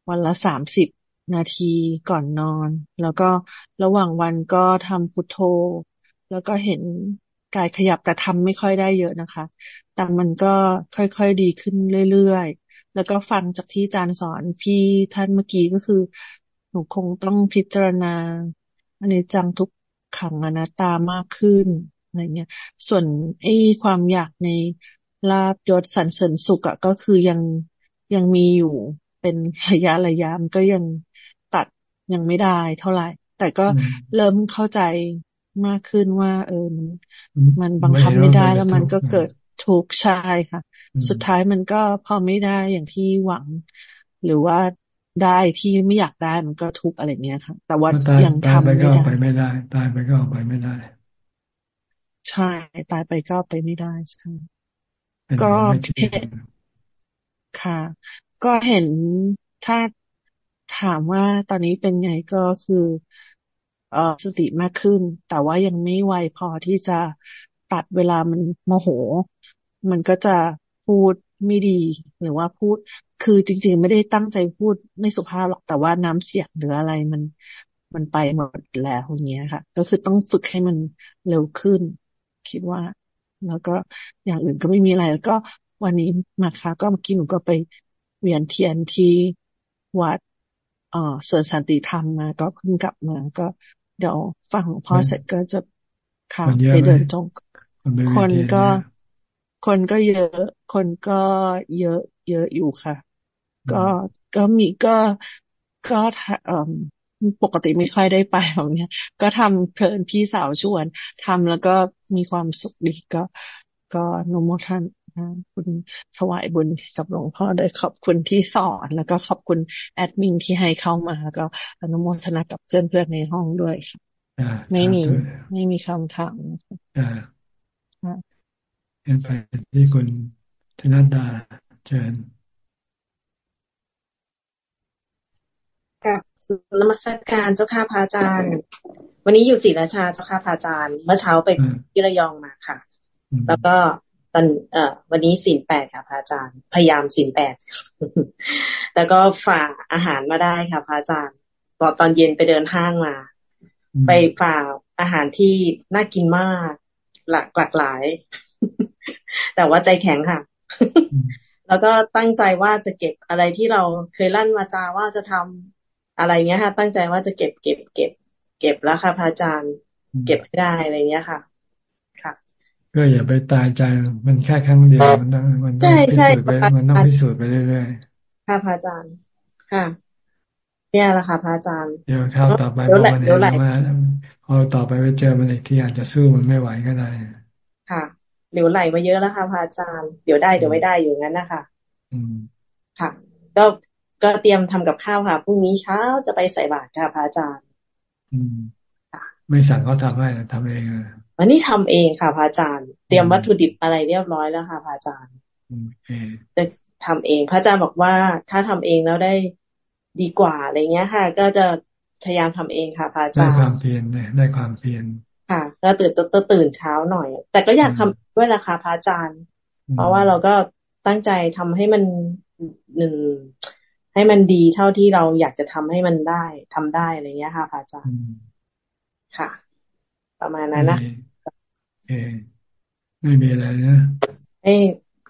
วันละสามสิบ นาทีก่อนนอน แล้วก็ระหว่างวันก็ทำพุทโธ แล้วก็เห็นกายขยับแต่ทำไม่ค่อยได้เยอะนะคะ แต่มันก็ค่อยๆดีขึ้นเรื่อยๆ แล้วก็ฟังจากที่อาจารย์สอนพี่ท่านเมื่อกี้ก็คือ หนูคงต้องพิจารณาอันนี้จังทุกขังอนัตตามากขึ้นอะไรเงี้ย ส่วนไอ้ความอยากในลาบยศสรรเสริญสุขอะก็คือยังยังมีอยู่เป็นระยะระยะมันก็ยัง ยังไม่ได้เท่าไหร่ แต่ก็เริ่มเข้าใจมากขึ้นว่า เออมันมันบังคับไม่ได้แล้วมันก็เกิดทุกข์ใช่ค่ะ สุดท้ายมันก็พอไม่ได้อย่างที่หวัง หรือว่าได้ที่ไม่อยากได้มันก็ทุกข์อะไรเงี้ยค่ะ แต่ว่ายังทำไม่ได้ไปไม่ได้ ตายไปก็ไปไม่ได้ ใช่ ตายไปก็ไปไม่ได้ใช่ก็เห็นค่ะ ก็เห็นถ้า ถามว่าตอนนี้เป็นไงก็คือเออสติมากขึ้น แต่ว่ายังไม่ไวพอที่จะตัดเวลามันโมโห มันก็จะพูดไม่ดี หรือว่าพูด คือจริงๆไม่ได้ตั้งใจพูดไม่สุภาพหรอกแต่ว่าน้ำเสียงหรืออะไรมันมันไปหมดแล้วอย่างเงี้ยค่ะ ก็คือต้องฝึกให้มันเร็วขึ้น คิดว่า แล้วก็อย่างอื่นก็ไม่มีอะไร แล้วก็วันนี้มาค่ะก็เมื่อกี้หนูก็ไปเวียนเทียนที่วัด เอ่อสวนสันติธรรมมา ก็เพิ่งกลับมาก็เดี๋ยวฟังหลวงพ่อเสร็จก็จะค่ะไปเดินจงคนก็คนก็เยอะ คนก็เยอะ เยอะอยู่ค่ะ ก็ก็มีก็ก็เอ่อปกติไม่ค่อยได้ไปแบบนี้ก็ทำเพลินพี่สาวชวนทำแล้วก็มีความสุขดีก็ ก็นโมท่าน คุณถวายบุญกับหลวงพ่อได้ขอบคุณที่สอนแล้วก็ขอบคุณแอดมินที่ให้เข้ามาแล้วก็อนุโมทนากับเพื่อนๆในห้องด้วยค่ะไม่มี ไม่มีคำถามอ่าเห็นไปที่คุณธนัดดาเชิญกับสุนมัสการเจ้าค่ะพระอาจารย์ วันนี้อยู่ศรีราชาเจ้าค่ะพระอาจารย์ เมื่อเช้าไปที่ระยองมาค่ะ แล้วก็ ตอนเอ่อวันนี้สินแปดค่ะพระอาจารย์ พยายามสินแปดแล้วก็ฝากอาหารมาได้ค่ะพระอาจารย์พอตอนเย็นไปเดินห้างมา ไปฝากอาหารที่น่ากินมาก หลากหลากหลาย แต่ว่าใจแข็งค่ะ แล้วก็ตั้งใจว่าจะเก็บอะไรที่เราเคยลั่นมาจาว่าจะทำอะไรเงี้ยค่ะ ตั้งใจว่าจะเก็บเก็บเก็บ เก็บแล้วค่ะพระอาจารย์ เก็บให้ได้อะไรเงี้ยค่ะ ก็อย่าไปตายใจมันแค่ครั้งเดียวมันต้องมันต้องพิสูจน์ไปมันต้องพิสูจน์ไปเรื่อยๆค่ะพระอาจารย์ค่ะ เนี่ยแหละค่ะพระอาจารย์เดี๋ยวข้าวต่อไปพอมันเห็นมาพอต่อไปไปเจอมันอีกที่อาจจะสู้มันไม่ไหวก็ได้เหลวไหลมาเยอะแล้วค่ะพระอาจารย์เดี๋ยวได้เดี๋ยวไม่ได้อยู่งั้นนะคะอืมค่ะ ก็ก็เตรียมทำกับข้าวค่ะพรุ่งนี้เช้าจะไปใส่บาตรค่ะพระอาจารย์ อืมไม่สั่งเขาทำให้ทำเอง อะวันนี้ทำเองค่ะพระอาจารย์ เตรียมวัตถุดิบอะไรเรียบร้อยแล้วค่ะพระอาจารย์จะทำเอง พระอาจารย์บอกว่า ถ้าทำเองแล้วได้ดีกว่าอะไรเงี้ยค่ะ ก็จะพยายามทำเองค่ะพระอาจารย์ได้ความเพียรได้ความเพียรค่ะ ก็ตื่นตื่นตื่นเช้าหน่อย แต่ก็อยากทำด้วยราคาพระอาจารย์ เพราะว่าเราก็ตั้งใจทำให้มันหนึ่งให้มันดีเท่าที่เราอยากจะทำให้มันได้ทำได้อะไรเงี้ยค่ะพระอาจารย์ค่ะ ประมาณนั้นนะ เอไม่มีอะไรนะเอ้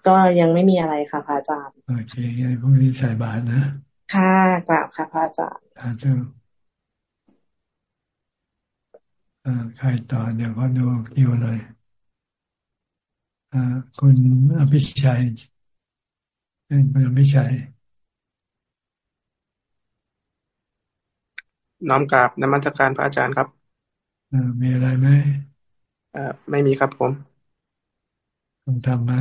ก็ยังไม่มีอะไรค่ะพระอาจารย์โอเคงั้นพรุ่งนี้ใส่บาตรนะค่ะกราบค่ะพระอาจารย์สาธุใครต่อเดี๋ยวก็ดูคิวหน่อยคุณอภิชัยเป็นคุณอภิชัยน้อมกราบนมัสการพระอาจารย์ครับมีอะไรไหม ไม่มีครับผมต้องทำมา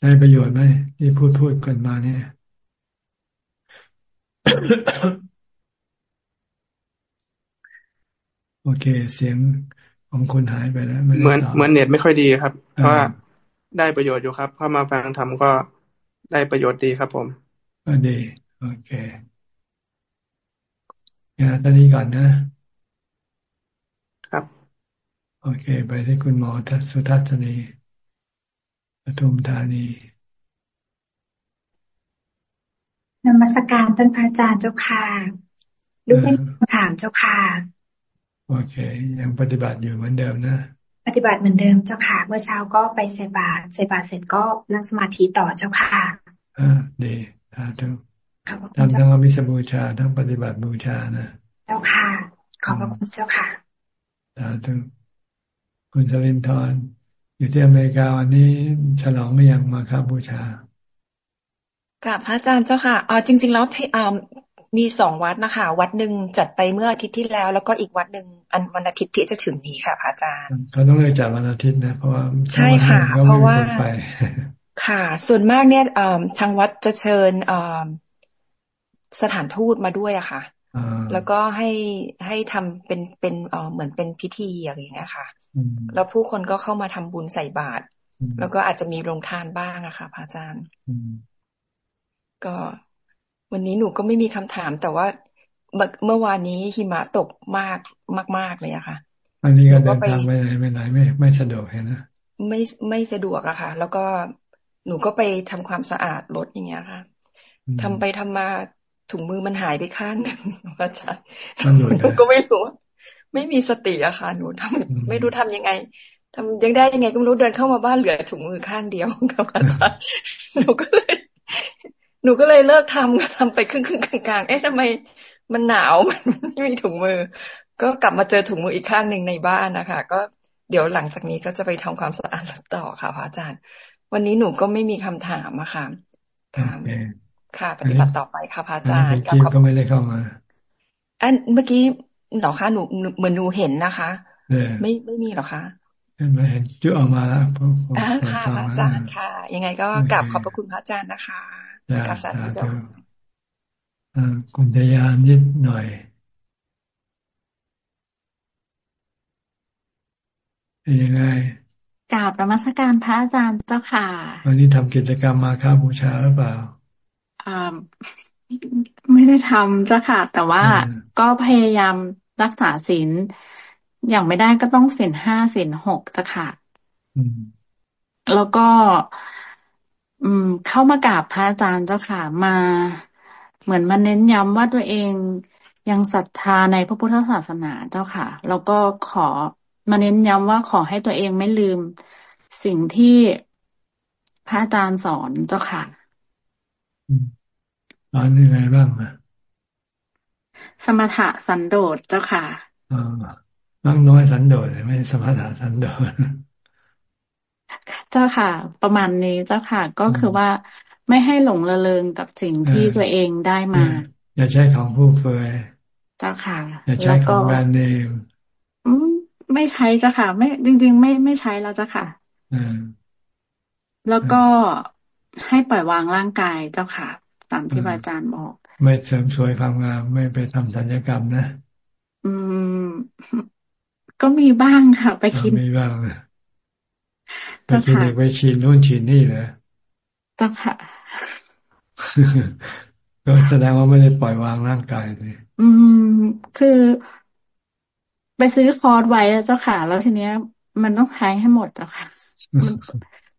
ได้ประโยชน์ไหมที่พูดพูดกันมาเนี่ย โอเค เสียงของคนหายไปแล้วเหมือนเหมือนเน็ตไม่ค่อยดีครับ เพราะว่าได้ประโยชน์อยู่ครับพอมาฟังทำก็ได้ประโยชน์ดีครับผมก็ดีโอเคงานตอนนี้ก่อนนะครับ โอเค ไปที่คุณหมอทัสุทัศนีปทุมธานีนมัสการท่านพระอาจารย์เจ้าค่ะลูกเป็นคำถามเจ้าค่ะ โอเค ยังปฏิบัติอยู่เหมือนเดิมนะ ปฏิบัติเหมือนเดิมเจ้าค่ะ เมื่อเช้าก็ไปใส่บาตรใส่บาตรเสร็จก็นั่งสมาธิต่อเจ้าค่ะอ่าดีสาธุทำทั้งอมิสบูชาทั้งปฏิบัติบูชานะ เจ้าค่ะ ขอบพระคุณเจ้าค่ะสาธุ คุณสลินทร์อยู่ที่อเมริกาวันนี้ฉลองไม่ยังมาครับบูชากับพระอาจารย์เจ้าค่ะอ๋อจริง ๆ แล้วมีสองวัดนะคะ วัดหนึ่งจัดไปเมื่ออาทิตย์ที่แล้ว แล้วก็อีกวัดหนึ่งอันวันอาทิตย์ที่จะถึงนี้ค่ะพระอาจารย์เขาต้องเลือกจัดวันอาทิตย์นะเพราะว่าใช่ค่ะ เพราะว่าค่ะ ส่วนมากเนี่ยทางวัดจะเชิญสถานทูตมาด้วยอะค่ะแล้วก็ให้ให้ทำเป็นเป็นเออเหมือนเป็นพิธีอย่างเงี้ยค่ะ แล้วผู้คนก็เข้ามาทำบุญใส่บาตรแล้วก็อาจจะมีโรงทานบ้างอะค่ะพระอาจารย์ก็วันนี้หนูก็ไม่มีคำถาม แต่ว่าเมื่อวานนี้หิมะตกมากมาก ๆ เลยอะค่ะ อันนี้ก็เดินทางไปไหนไปไหนไม่ไม่สะดวกเห็นนะไม่ไม่สะดวกอะค่ะ แล้วก็หนูก็ไปทำความสะอาดรถอย่างเงี้ยค่ะทำไปทำมาถุงมือมันหายไปข้างหนึ่งอาจารย์หนูก็ไม่รู้ ไม่มีสติอะค่ะ หนูทำไม่รู้ทำยังไงทำยังได้ยังไงก็ไม่รู้เดินเข้ามาบ้านเหลือถุงมือข้างเดียวกับอาจารย์หนูก็เลย หนูก็เลยเลิกทำทำไปครึ่งครึ่งกลางๆเอ๊ะทำไมมันหนาวมันไม่มีถุงมือ ก็กลับมาเจอถุงมืออีกข้างหนึ่งในบ้านนะคะ ก็เดี๋ยวหลังจากนี้ก็จะไปทำความสะอาดต่อค่ะพระอาจารย์ วันนี้หนูก็ไม่มีคำถามอะค่ะถามค่ะ ปฏิบัติต่อไปค่ะพระอาจารย์ก็ไม่ได้เข้ามาอันเมื่อกี้ หรอคะหนูเหมือนหนูเห็นนะคะไม่ไม่มีหรอคะเห็นไหมเห็นจุออกมาแล้วค่ะพระอาจารย์ค่ะ ยังไงก็กราบขอบพระคุณพระอาจารย์นะคะกับสาธุเจ้าคุณทยานนิดหน่อยเป็นยังไงกราบรมัสการพระอาจารย์เจ้าค่ะ วันนี้ทำกิจกรรมมาค้าบูชาหรือเปล่าอ่าไม่ได้ทำเจ้าค่ะ แต่ว่าก็พยายาม รักษาศีลอย่างไม่ได้ก็ต้องศีลห้าศีลหกเจ้าค่ะแล้วก็ อืม เข้ามากราบพระอาจารย์เจ้าค่ะ มาเหมือนมาเน้นย้ำว่าตัวเองยังศรัทธาในพระพุทธศาสนาเจ้าค่ะ แล้วก็ขอมาเน้นย้ำว่าขอให้ตัวเองไม่ลืมสิ่งที่พระอาจารย์สอนเจ้าค่ะสอนยังไงบ้างอะ สมถะสันโดษเจ้าค่ะอ่าบ้างน้อยสันโดษไม่สมถะสันโดษเจ้าค่ะ ประมาณนี้เจ้าค่ะ ก็คือว่าไม่ให้หลงระเริงกับสิ่งที่ตัวเองได้มา อย่าใช้ของผู้เฟยเจ้าค่ะ อย่าใช้ของแบรนด์เนมไม่ใช้จ้ะค่ะ ไม่จริง ๆ ไม่ไม่ใช้แล้วจ้ะค่ะแล้วก็ให้ปล่อยวางร่างกายเจ้าค่ะ ตามที่อาจารย์บอก ไม่เสริมสวยความงาม ไม่ไปทำสัญญกรรมนะ อืม ก็มีบ้างค่ะ ไปคิดมีบ้างไปคิดเด็กไปฉีดนู่นฉีดนี่เลยเจ้าค่ะก็แสดงว่าไม่ได้ปล่อยวางร่างกายเลยอืม คือ ไปซื้อคอร์สไว้เจ้าค่ะ แล้วทีเนี้ย มันต้องใช้ให้หมดเจ้าค่ะ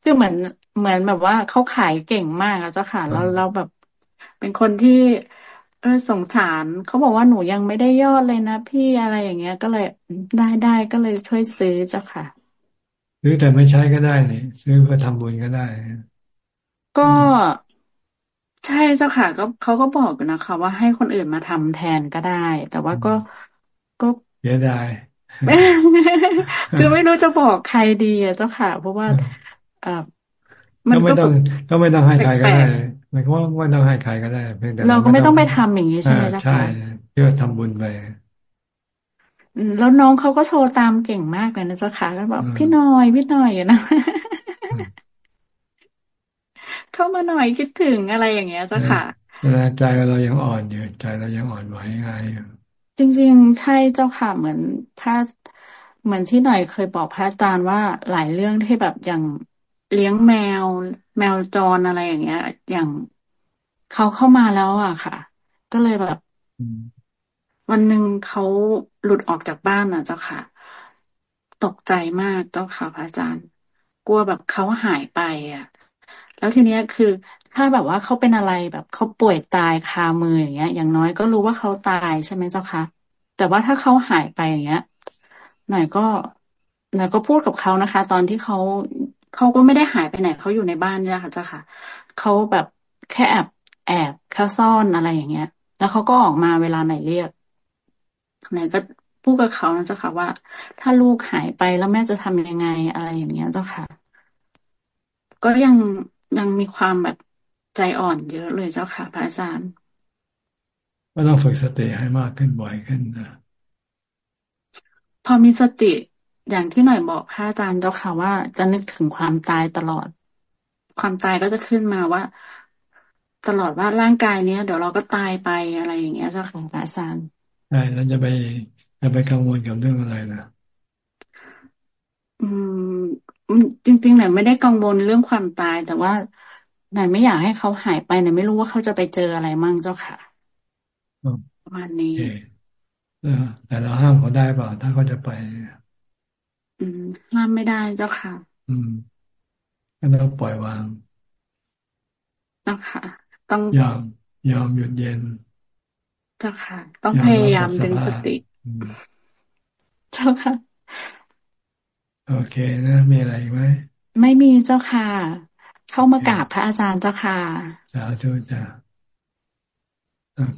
คือเหมือนเหมือนแบบว่าเขาขายเก่งมากเจ้าค่ะ แล้วเราแบบ เป็นคนที่ เออสงสารเขาบอกว่าหนูยังไม่ได้ยอดเลยนะพี่อะไรอย่างเงี้ย ก็เลยได้ได้ก็เลยช่วยซื้อเจ้าค่ะซื้อแต่ไม่ใช้ก็ได้นี่ซื้อเพื่อทำบุญก็ได้ ก็ใช่เจ้าค่ะ ก็เขาก็บอกนะคะ ว่าให้คนอื่นมาทำแทนก็ได้ แต่ว่าก็ก็เสียดายคือไม่รู้จะบอกใครดีอะเจ้าค่ะ เพราะว่าเออมันก็ไม่ต้องก็ไม่ต้องให้ใครก็ได้ห มายความว่าไม่ต้องให้ใครก็ได้เพียงแต่เราก็ไม่ต้องไปทำอย่างนี้ใช่ไหมเจ้าค่ะใช่เพื่อทำบุญไปแล้วน้องเขาก็โชว์ตามเก่งมากเลยนะเจ้าค่ะแล้วบอกพี่น้อยพี่น้อยนะเข้ามาหน่อยคิดถึงอะไรอย่างเงี้ยเจ้าค่ะใจเรายังอ่อนอยู่ใจเรายังอ่อนไหวง่ายอยู่จริง ๆ ใช่เจ้าค่ะเหมือนพระเหมือนที่หน่อยเคยบอกพระอาจารย์ว่าหลายเรื่องที่แบบอย่างเลี้ยงแมว แมวจรอะไรอย่างเงี้ย อย่างเขาเข้ามาแล้วอะค่ะ ก็เลยแบบวันหนึ่งเขาหลุดออกจากบ้านอะเจ้าค่ะ ตกใจมากเจ้าค่ะพระอาจารย์ กลัวแบบเขาหายไปอะ แล้วทีเนี้ยคือถ้าแบบว่าเขาเป็นอะไรแบบเขาป่วยตายคามืออย่างเงี้ย อย่างน้อยก็รู้ว่าเขาตายใช่ไหมเจ้าคะแต่ว่าถ้าเขาหายไปอย่างเงี้ย หน่อยก็หน่อยก็พูดกับเขานะคะ ตอนที่เขา เขาก็ไม่ได้หายไปไหนเขาอยู่ในบ้านเนี่ยค่ะเจ้าค่ะเขาแบบแค่แอบแอบเขาซ่อนอะไรอย่างเงี้ย แล้วเขาก็ออกมาเวลาไหนเรียกไหนก็พูดกับเขานะเจ้าค่ะว่า ถ้าลูกหายไปแล้วแม่จะทำยังไงอะไรอย่างเงี้ยเจ้าค่ะ ก็ยังยังมีความแบบใจอ่อนเยอะเลยเจ้าค่ะ พระอาจารย์ ก็ต้องฝึกสติให้มากขึ้นบ่อยขึ้นนะพอมีสติ อย่างที่หน่อยบอกพระอาจารย์เจ้าค่ะว่าจะนึกถึงความตายตลอด ความตายก็จะขึ้นมาว่า ตลอดว่าร่างกายเนี้ย เดี๋ยวเราก็ตายไปอะไรอย่างเงี้ยเจ้าค่ะพระอาจารย์ใช่แล้วจะไปจะไปกังวลกับเรื่องอะไรนะอืมจริงๆไหนไม่ได้กังวลเรื่องความตาย แต่ว่าไหนไม่อยากให้เขาหายไปไหนไม่รู้ว่าเขาจะไปเจออะไรมั่งเจ้าค่ะประมาณนี้แต่เราห้ามเขาได้เปล่าถ้าเขาจะไป อืมห้ามไม่ได้เจ้าค่ะ อืมก็ต้องปล่อยวางเจ้าค่ะ ต้องยอมยอมหยุดเย็นเจ้าค่ะ ต้องพยายามดึงสติเจ้าค่ะ โอเคนะมีอะไรไหมไม่มีเจ้าค่ะ เข้ามากราบพระอาจารย์เจ้าค่ะสาธุจ้า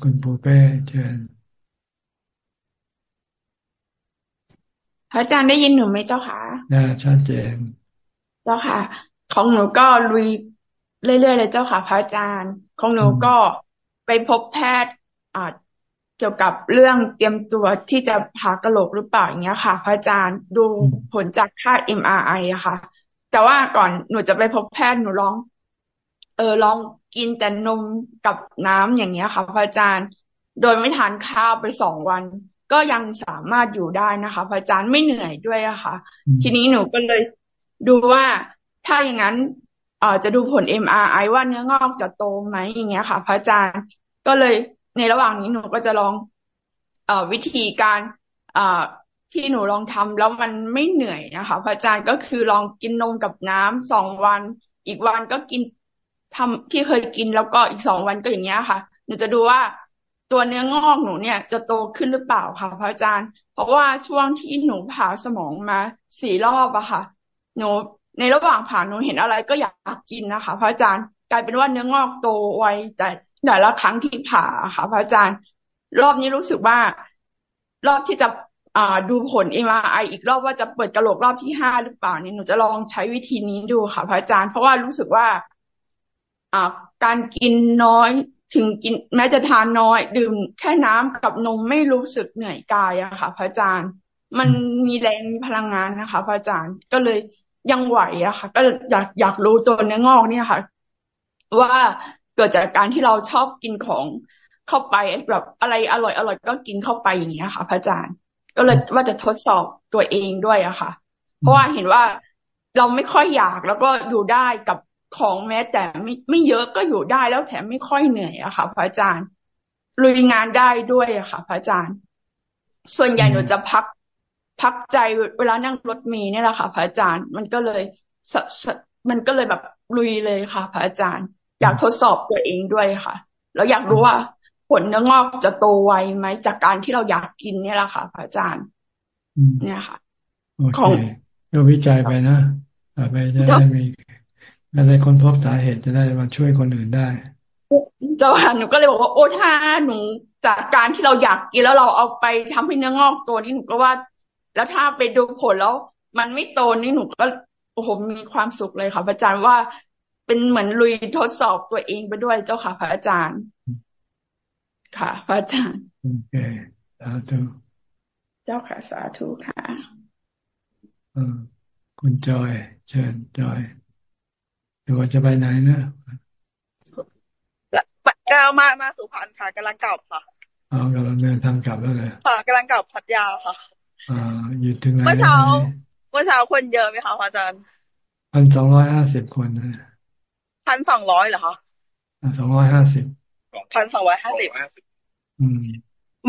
คุณปูเป้เชิญ พระอาจารย์ได้ยินหนูไหมเจ้าค่ะได้ชัดเจน เจ้าค่ะ ของหนูก็ลุยเรื่อยๆเลยเจ้าค่ะ พระอาจารย์ ของหนูก็ไปพบแพทย์อ่าเกี่ยวกับเรื่องเตรียมตัวที่จะผ่ากระโหลกหรือเปล่าอย่างเงี้ยค่ะ พระอาจารย์ดูผลจากค่า MRI อะค่ะ แต่ว่าก่อนหนูจะไปพบแพทย์หนูลอง เออลองกินแต่นมกับน้ำอย่างเงี้ยค่ะ พระอาจารย์ โดยไม่ทานข้าวไปสองวัน ก็ยังสามารถอยู่ได้นะคะพระอาจารย์ไม่เหนื่อยด้วยอะค่ะ ทีนี้หนูก็เลยดูว่าถ้าอย่างนั้นเอ่อจะดูผล MRI ว่าเนื้องอกจะโตไหมอย่างเงี้ยค่ะพระอาจารย์ก็เลยในระหว่างนี้หนูก็จะลองเอ่อวิธีการเอ่อที่หนูลองทำแล้วมันไม่เหนื่อยนะคะพระอาจารย์ก็คือลองกินนมกับน้ำสองวัน อีกวันก็กินทำที่เคยกินแล้วก็อีกสองวันก็อย่างเงี้ยค่ะหนูจะดูว่า ตัวเนื้องอกหนูเนี่ย จะโตขึ้นหรือเปล่าค่ะพระอาจารย์ เพราะว่าช่วงที่หนูผ่าสมองมาสี่รอบอะค่ะ หนูในระหว่างผ่าหนูเห็นอะไรก็อยากกินนะคะ พระอาจารย์กลายเป็นว่าเนื้องอกโตไวแต่แต่ละครั้งที่ผ่าค่ะ พระอาจารย์ รอบนี้รู้สึกว่า รอบที่จะอ่าดูผลเอ็มไออีกรอบว่าจะเปิดกระโหลกรอบที่ห้าหรือเปล่าเนี่ยหนูจะลองใช้วิธีนี้ดูค่ะ พระอาจารย์ เพราะว่ารู้สึกว่า อ่าการกินน้อย ถึงกินแม้จะทานน้อย ดื่มแค่น้ำกับนมไม่รู้สึกเหนื่อยกายอะค่ะ พระอาจารย์ มันมีแรงมีพลังงานนะคะ พระอาจารย์ก็เลยยังไหวอะค่ะ ก็อยากอยากรู้ตัวเนื้องอกเนี่ยค่ะ ว่าเกิดจากการที่เราชอบกินของเข้าไปแบบอะไรอร่อยอร่อยก็กินเข้าไปอย่างเงี้ยค่ะ พระอาจารย์ ก็เลยว่าจะทดสอบตัวเองด้วยอะค่ะ เพราะว่าเห็นว่าเราไม่ค่อยอยากแล้วก็อยู่ได้กับ ของแม้แต่ไม่ไม่เยอะก็อยู่ได้แล้วแถมไม่ค่อยเหนื่อยอะค่ะ พระอาจารย์ลุยงานได้ด้วยอะค่ะ พระอาจารย์ ส่วนใหญ่หนูจะพักพักใจเวลานั่งรถเมล์เนี่ยแหละค่ะ พระอาจารย์มันก็เลยมันก็เลยแบบลุยเลยค่ะ พระอาจารย์ อยากทดสอบตัวเองด้วยค่ะ แล้วอยากรู้ว่า ผลเนื้องอกจะโตไวไหมจากการที่เราอยากกินเนี่ยแหละค่ะ พระอาจารย์เนี่ยค่ะ ของก็วิจัยไปนะต่อไปจะได้มี จะได้ค้นพบสาเหตุจะได้มาช่วยคนอื่นได้เจ้าค่ะหนูก็เลยบอกว่าโอ้ถ้าหนูจากการที่เราอยากกินแล้วเราเอาไปทำให้เนื้องอกตัวนี้หนูก็ว่า แล้วถ้าไปดูผลแล้ว มันไม่โตนี่หนูก็โอ้โหมีความสุขเลยค่ะพระอาจารย์ว่าเป็นเหมือนลุยทดสอบตัวเองไปด้วยเจ้าค่ะพระอาจารย์ ค่ะ พระอาจารย์โอเคสาธุเจ้าค่ะสาธุค่ะคุณจอย เชิญจอย หรือว่าจะไปไหนนะกำลังมามาสุพรรณค่ะกำลังกลับค่ะอ๋อกำลังเดินทางกลับแล้วเลยค่ะกำลังกลับพัทยาค่ะอ่าอยู่ถึงไหนเมื่อเช้าเมื่อเช้าคนเยอะไหมคะอาจารย์พันสองร้อยห้าสิบคนนะพันสองร้อยเหรอคะสองร้อยห้าสิบพันสองร้อยห้าสิบอืม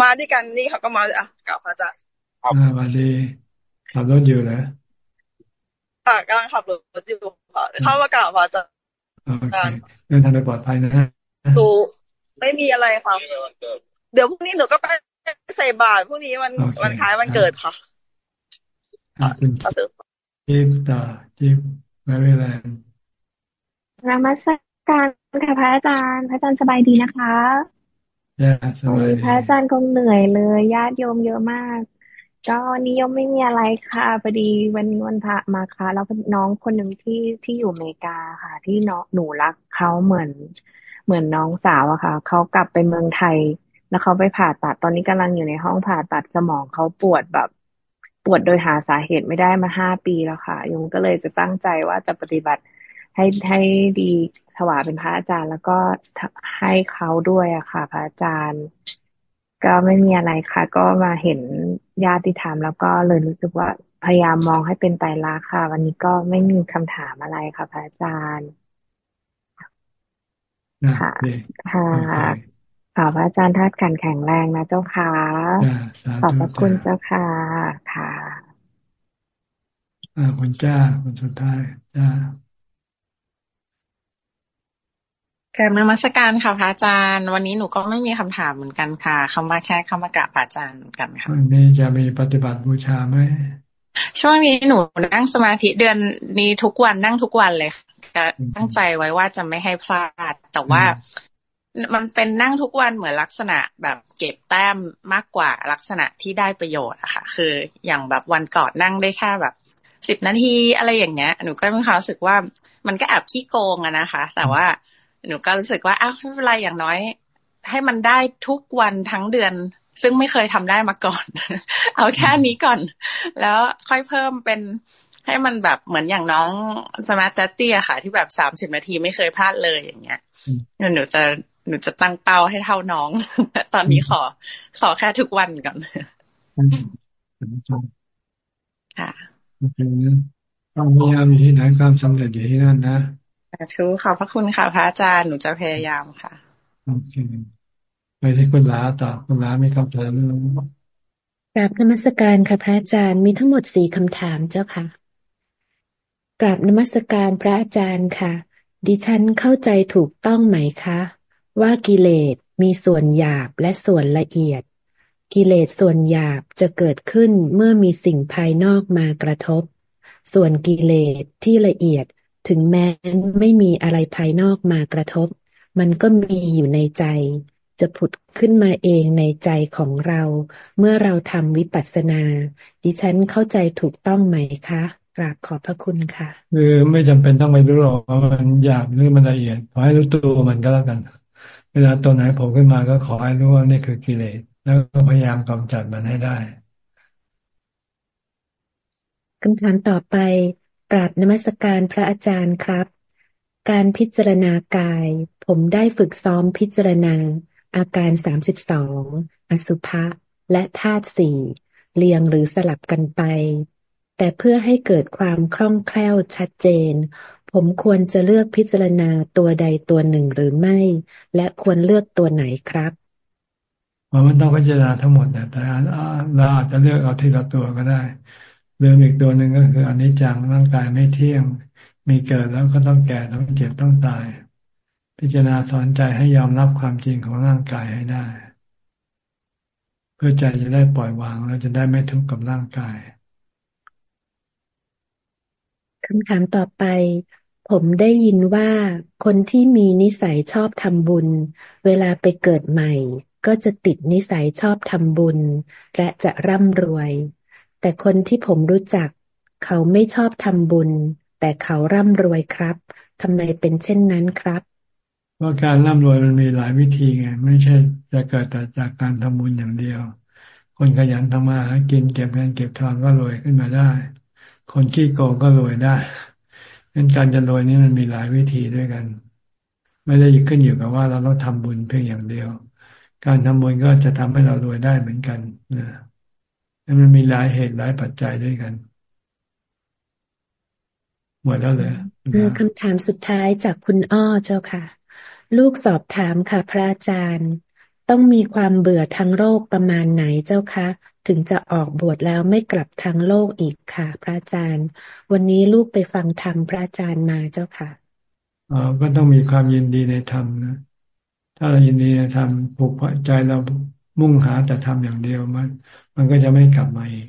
มาด้วยกันนี่เขาก็มาอะกลับอาจารย์อ่าวันดีขับรถอยู่เหรอค่ะกำลังขับรถอยู่ค่ะ เข้ามากลับอาจารย์เดินทางโดยปลอดภัยนะตูไม่มีอะไรค่ะ เดี๋ยวพรุ่งนี้หนูก็ไปใส่บาตรพรุ่งนี้มันวันคล้ายวันเกิดค่ะคุณจิ๊บต่อจิ๊บไม่เป็นไรนมัสการค่ะพระอาจารย์ พระอาจารย์สบายดีนะคะสบายพระอาจารย์คงเหนื่อยเลยญาติโยมเยอะมาก ก็นิยมไม่มีอะไรค่ะพอดีวันนี้วันพระมาค่ะ แล้วน้องคนหนึ่งที่ที่อยู่อเมริกาค่ะ ที่น้องหนูรักเขาเหมือน เหมือนน้องสาวอะค่ะเขากลับไปเมืองไทย แล้วเขาไปผ่าตัดตอนนี้กำลังอยู่ในห้องผ่าตัดสมองเขาปวดแบบปวดโดยหาสาเหตุไม่ได้มาห้าปีแล้วค่ะยงก็เลยจะตั้งใจว่าจะปฏิบัติให้ให้ดีถวายเป็นพระอาจารย์ แล้วก็ให้เขาด้วยอะค่ะ พระอาจารย์ ก็ไม่มีอะไรค่ะ ก็มาเห็นญาติธรรมแล้วก็เลยรู้สึกว่าพยายามมองให้เป็นไตรลักษณ์ค่ะ วันนี้ก็ไม่มีคำถามอะไรค่ะพระอาจารย์ค่ะค่ะขอพระอาจารย์ทัดกันแข็งแรงนะเจ้าค่ะขอบพระคุณเจ้าค่ะค่ะอ่าคุณจ้าคุณสุดท้ายจ้า กราบนมัสการค่ะพระอาจารย์ วันนี้หนูก็ไม่มีคำถามเหมือนกันค่ะคำว่าแค่คำว่ากราบพระอาจารย์เหมือนกันค่ะวันนี้จะมีปฏิบัติบูชาไหมช่วงนี้หนูนั่งสมาธิเดือนนี้ทุกวันนั่งทุกวันเลยตั้งใจไว้ว่าจะไม่ให้พลาด แต่ว่ามันเป็นนั่งทุกวันเหมือนลักษณะแบบเก็บแต้มมากกว่าลักษณะที่ได้ประโยชน์อะค่ะ คืออย่างแบบวันก่อนนั่งได้แค่แบบสิบนาทีอะไรอย่างเงี้ย หนูก็มีความรู้สึกว่ามันก็แอบขี้โกงอะนะคะ แต่ว่า หนูก็รู้สึกว่าอ้าวไม่เป็นไรอย่างน้อย ให้มันได้ทุกวันทั้งเดือน ซึ่งไม่เคยทำได้มาก่อน เอาแค่นี้ก่อน แล้วค่อยเพิ่มเป็นให้มันแบบเหมือนอย่างน้องสมาร์ทเตี้ยค่ะ ที่แบบสามสิบนาทีไม่เคยพลาดเลยอย่างเงี้ยหนูจะหนูจะตั้งเป้าให้เท่าน้อง ตอนนี้ขอ ขอแค่ทุกวันก่อนค่ะความพยายามอยู่ที่ไหนความสำเร็จอยู่ที่นั่นนะ ทุกขอบพระคุณค่ะพระอาจารย์หนูจะพยายามค่ะโอเคไปที่คุณลาต่อคุณลามีคำถามไหมกราบนมัสการค่ะพระอาจารย์มีทั้งหมดสี่คำถามเจ้าค่ะกราบนมัสการพระอาจารย์ค่ะ ดิฉันเข้าใจถูกต้องไหมคะ ว่ากิเลสมีส่วนหยาบและส่วนละเอียด กิเลสส่วนหยาบจะเกิดขึ้นเมื่อมีสิ่งภายนอกมากระทบ ส่วนกิเลสที่ละเอียด ถึงแม้ไม่มีอะไรภายนอกมากระทบ มันก็มีอยู่ในใจ จะผุดขึ้นมาเองในใจของเรา เมื่อเราทำวิปัสสนา ดิฉันเข้าใจถูกต้องไหมคะกราบขอบพระคุณค่ะคือไม่จำเป็นต้องไปรู้หรอกว่ามันหยาบหรือมันละเอียดขอให้รู้ตัวมันก็แล้วกัน เวลาตัวไหนโผล่ขึ้นมาก็ขอให้รู้ว่านี่คือกิเลสแล้วก็พยายามกำจัดมันให้ได้คำถามต่อไป กราบนมัสการพระอาจารย์ครับ การพิจารณากาย ผมได้ฝึกซ้อมพิจารณา อาการสามสิบสองอสุภะและธาตุสี่เรียงหรือสลับกันไป แต่เพื่อให้เกิดความคล่องแคล่วชัดเจน ผมควรจะเลือกพิจารณาตัวใดตัวหนึ่งหรือไม่ และควรเลือกตัวไหนครับมันต้องพิจารณาทั้งหมดแต่เราอาจจะเลือกเอาทีละตัวก็ได้ เรื่องอีกตัวหนึ่งก็คืออนนี้จังร่างกายไม่เที่ยง มีเกิดแล้วก็ต้องแก่ต้องเจ็บต้องตาย พิจารณาสอนใจให้ยอมรับความจริงของร่างกายให้ได้ เพื่อใจจะได้ปล่อยวาง แล้วจะได้ไม่ทุกข์กับร่างกายคำถามต่อไป ผมได้ยินว่าคนที่มีนิสัยชอบทำบุญ เวลาไปเกิดใหม่ ก็จะติดนิสัยชอบทำบุญ และจะร่ำรวย แต่คนที่ผมรู้จัก เขาไม่ชอบทำบุญ แต่เขาร่ำรวยครับทำไมเป็นเช่นนั้นครับว่าะการร่ำรวยมันมีหลายวิธีไงไม่ใช่จะเกิดแต่จากการทำบุญอย่างเดียว คนขยันทำมาหากินเก็บเงินเก็บทองก็รวยขึ้นมาได้ คนขี้โกงก็รวยได้งั้นการจะรวยนี้มันมีหลายวิธีด้วยกัน ไม่ได้ขึ้นอยู่กับว่าเราต้องทำบุญเพียงอย่างเดียว การทำบุญก็จะทำให้เรารวยได้เหมือนกันนะ มันมีหลายเหตุหลายปัจจัยด้วยกันหมดแล้วเลยคำถามสุดท้ายจากคุณอ้อเจ้าค่ะ ลูกสอบถามค่ะ พระอาจารย์ ต้องมีความเบื่อทางโรคประมาณไหนเจ้าคะถึงจะออกบวชแล้วไม่กลับทางโลกอีกค่ะ พระอาจารย์ วันนี้ลูกไปฟังธรรมพระอาจารย์มาเจ้าค่ะอ๋อก็ต้องมีความยินดีในธรรมนะ ถ้าเรายินดีในธรรมผูกใจเรามุ่งหาแต่ทำอย่างเดียวมัน มันก็จะไม่กลับมาอีก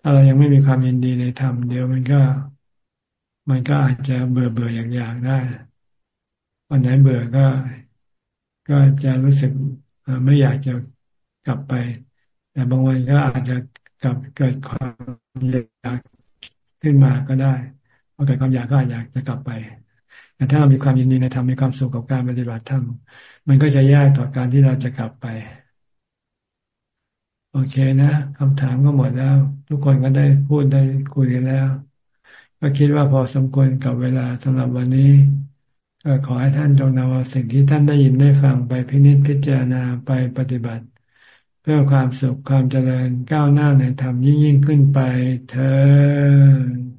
ถ้าเรายังไม่มีความยินดีในธรรมเดียวมันก็ มันก็อาจจะเบื่อเบื่ออย่างๆได้วันไหนเบื่อก็ ก็จะรู้สึกไม่อยากจะกลับไป แต่บางวันก็อาจจะกลับเกิดความอยากขึ้นมาก็ได้พอเกิดความอยากก็อาจอยากจะกลับไป แต่ถ้าเรามีความยินดีในธรรมมีความสุขกับการปฏิบัติธรรมมันก็จะยากต่อการที่เราจะกลับไป โอเคนะคำถามก็หมดแล้ว ทุกคนก็ได้พูดได้คุยกันแล้ว ก็คิดว่าพอสมควรกับเวลาสำหรับวันนี้ ก็ขอให้ท่านจงนำเอาสิ่งที่ท่านได้ยินได้ฟังไปพินิจพิจารณาไปปฏิบัติ เพื่อความสุขความเจริญก้าวหน้าในธรรมยิ่งยิ่งขึ้นไปเธอ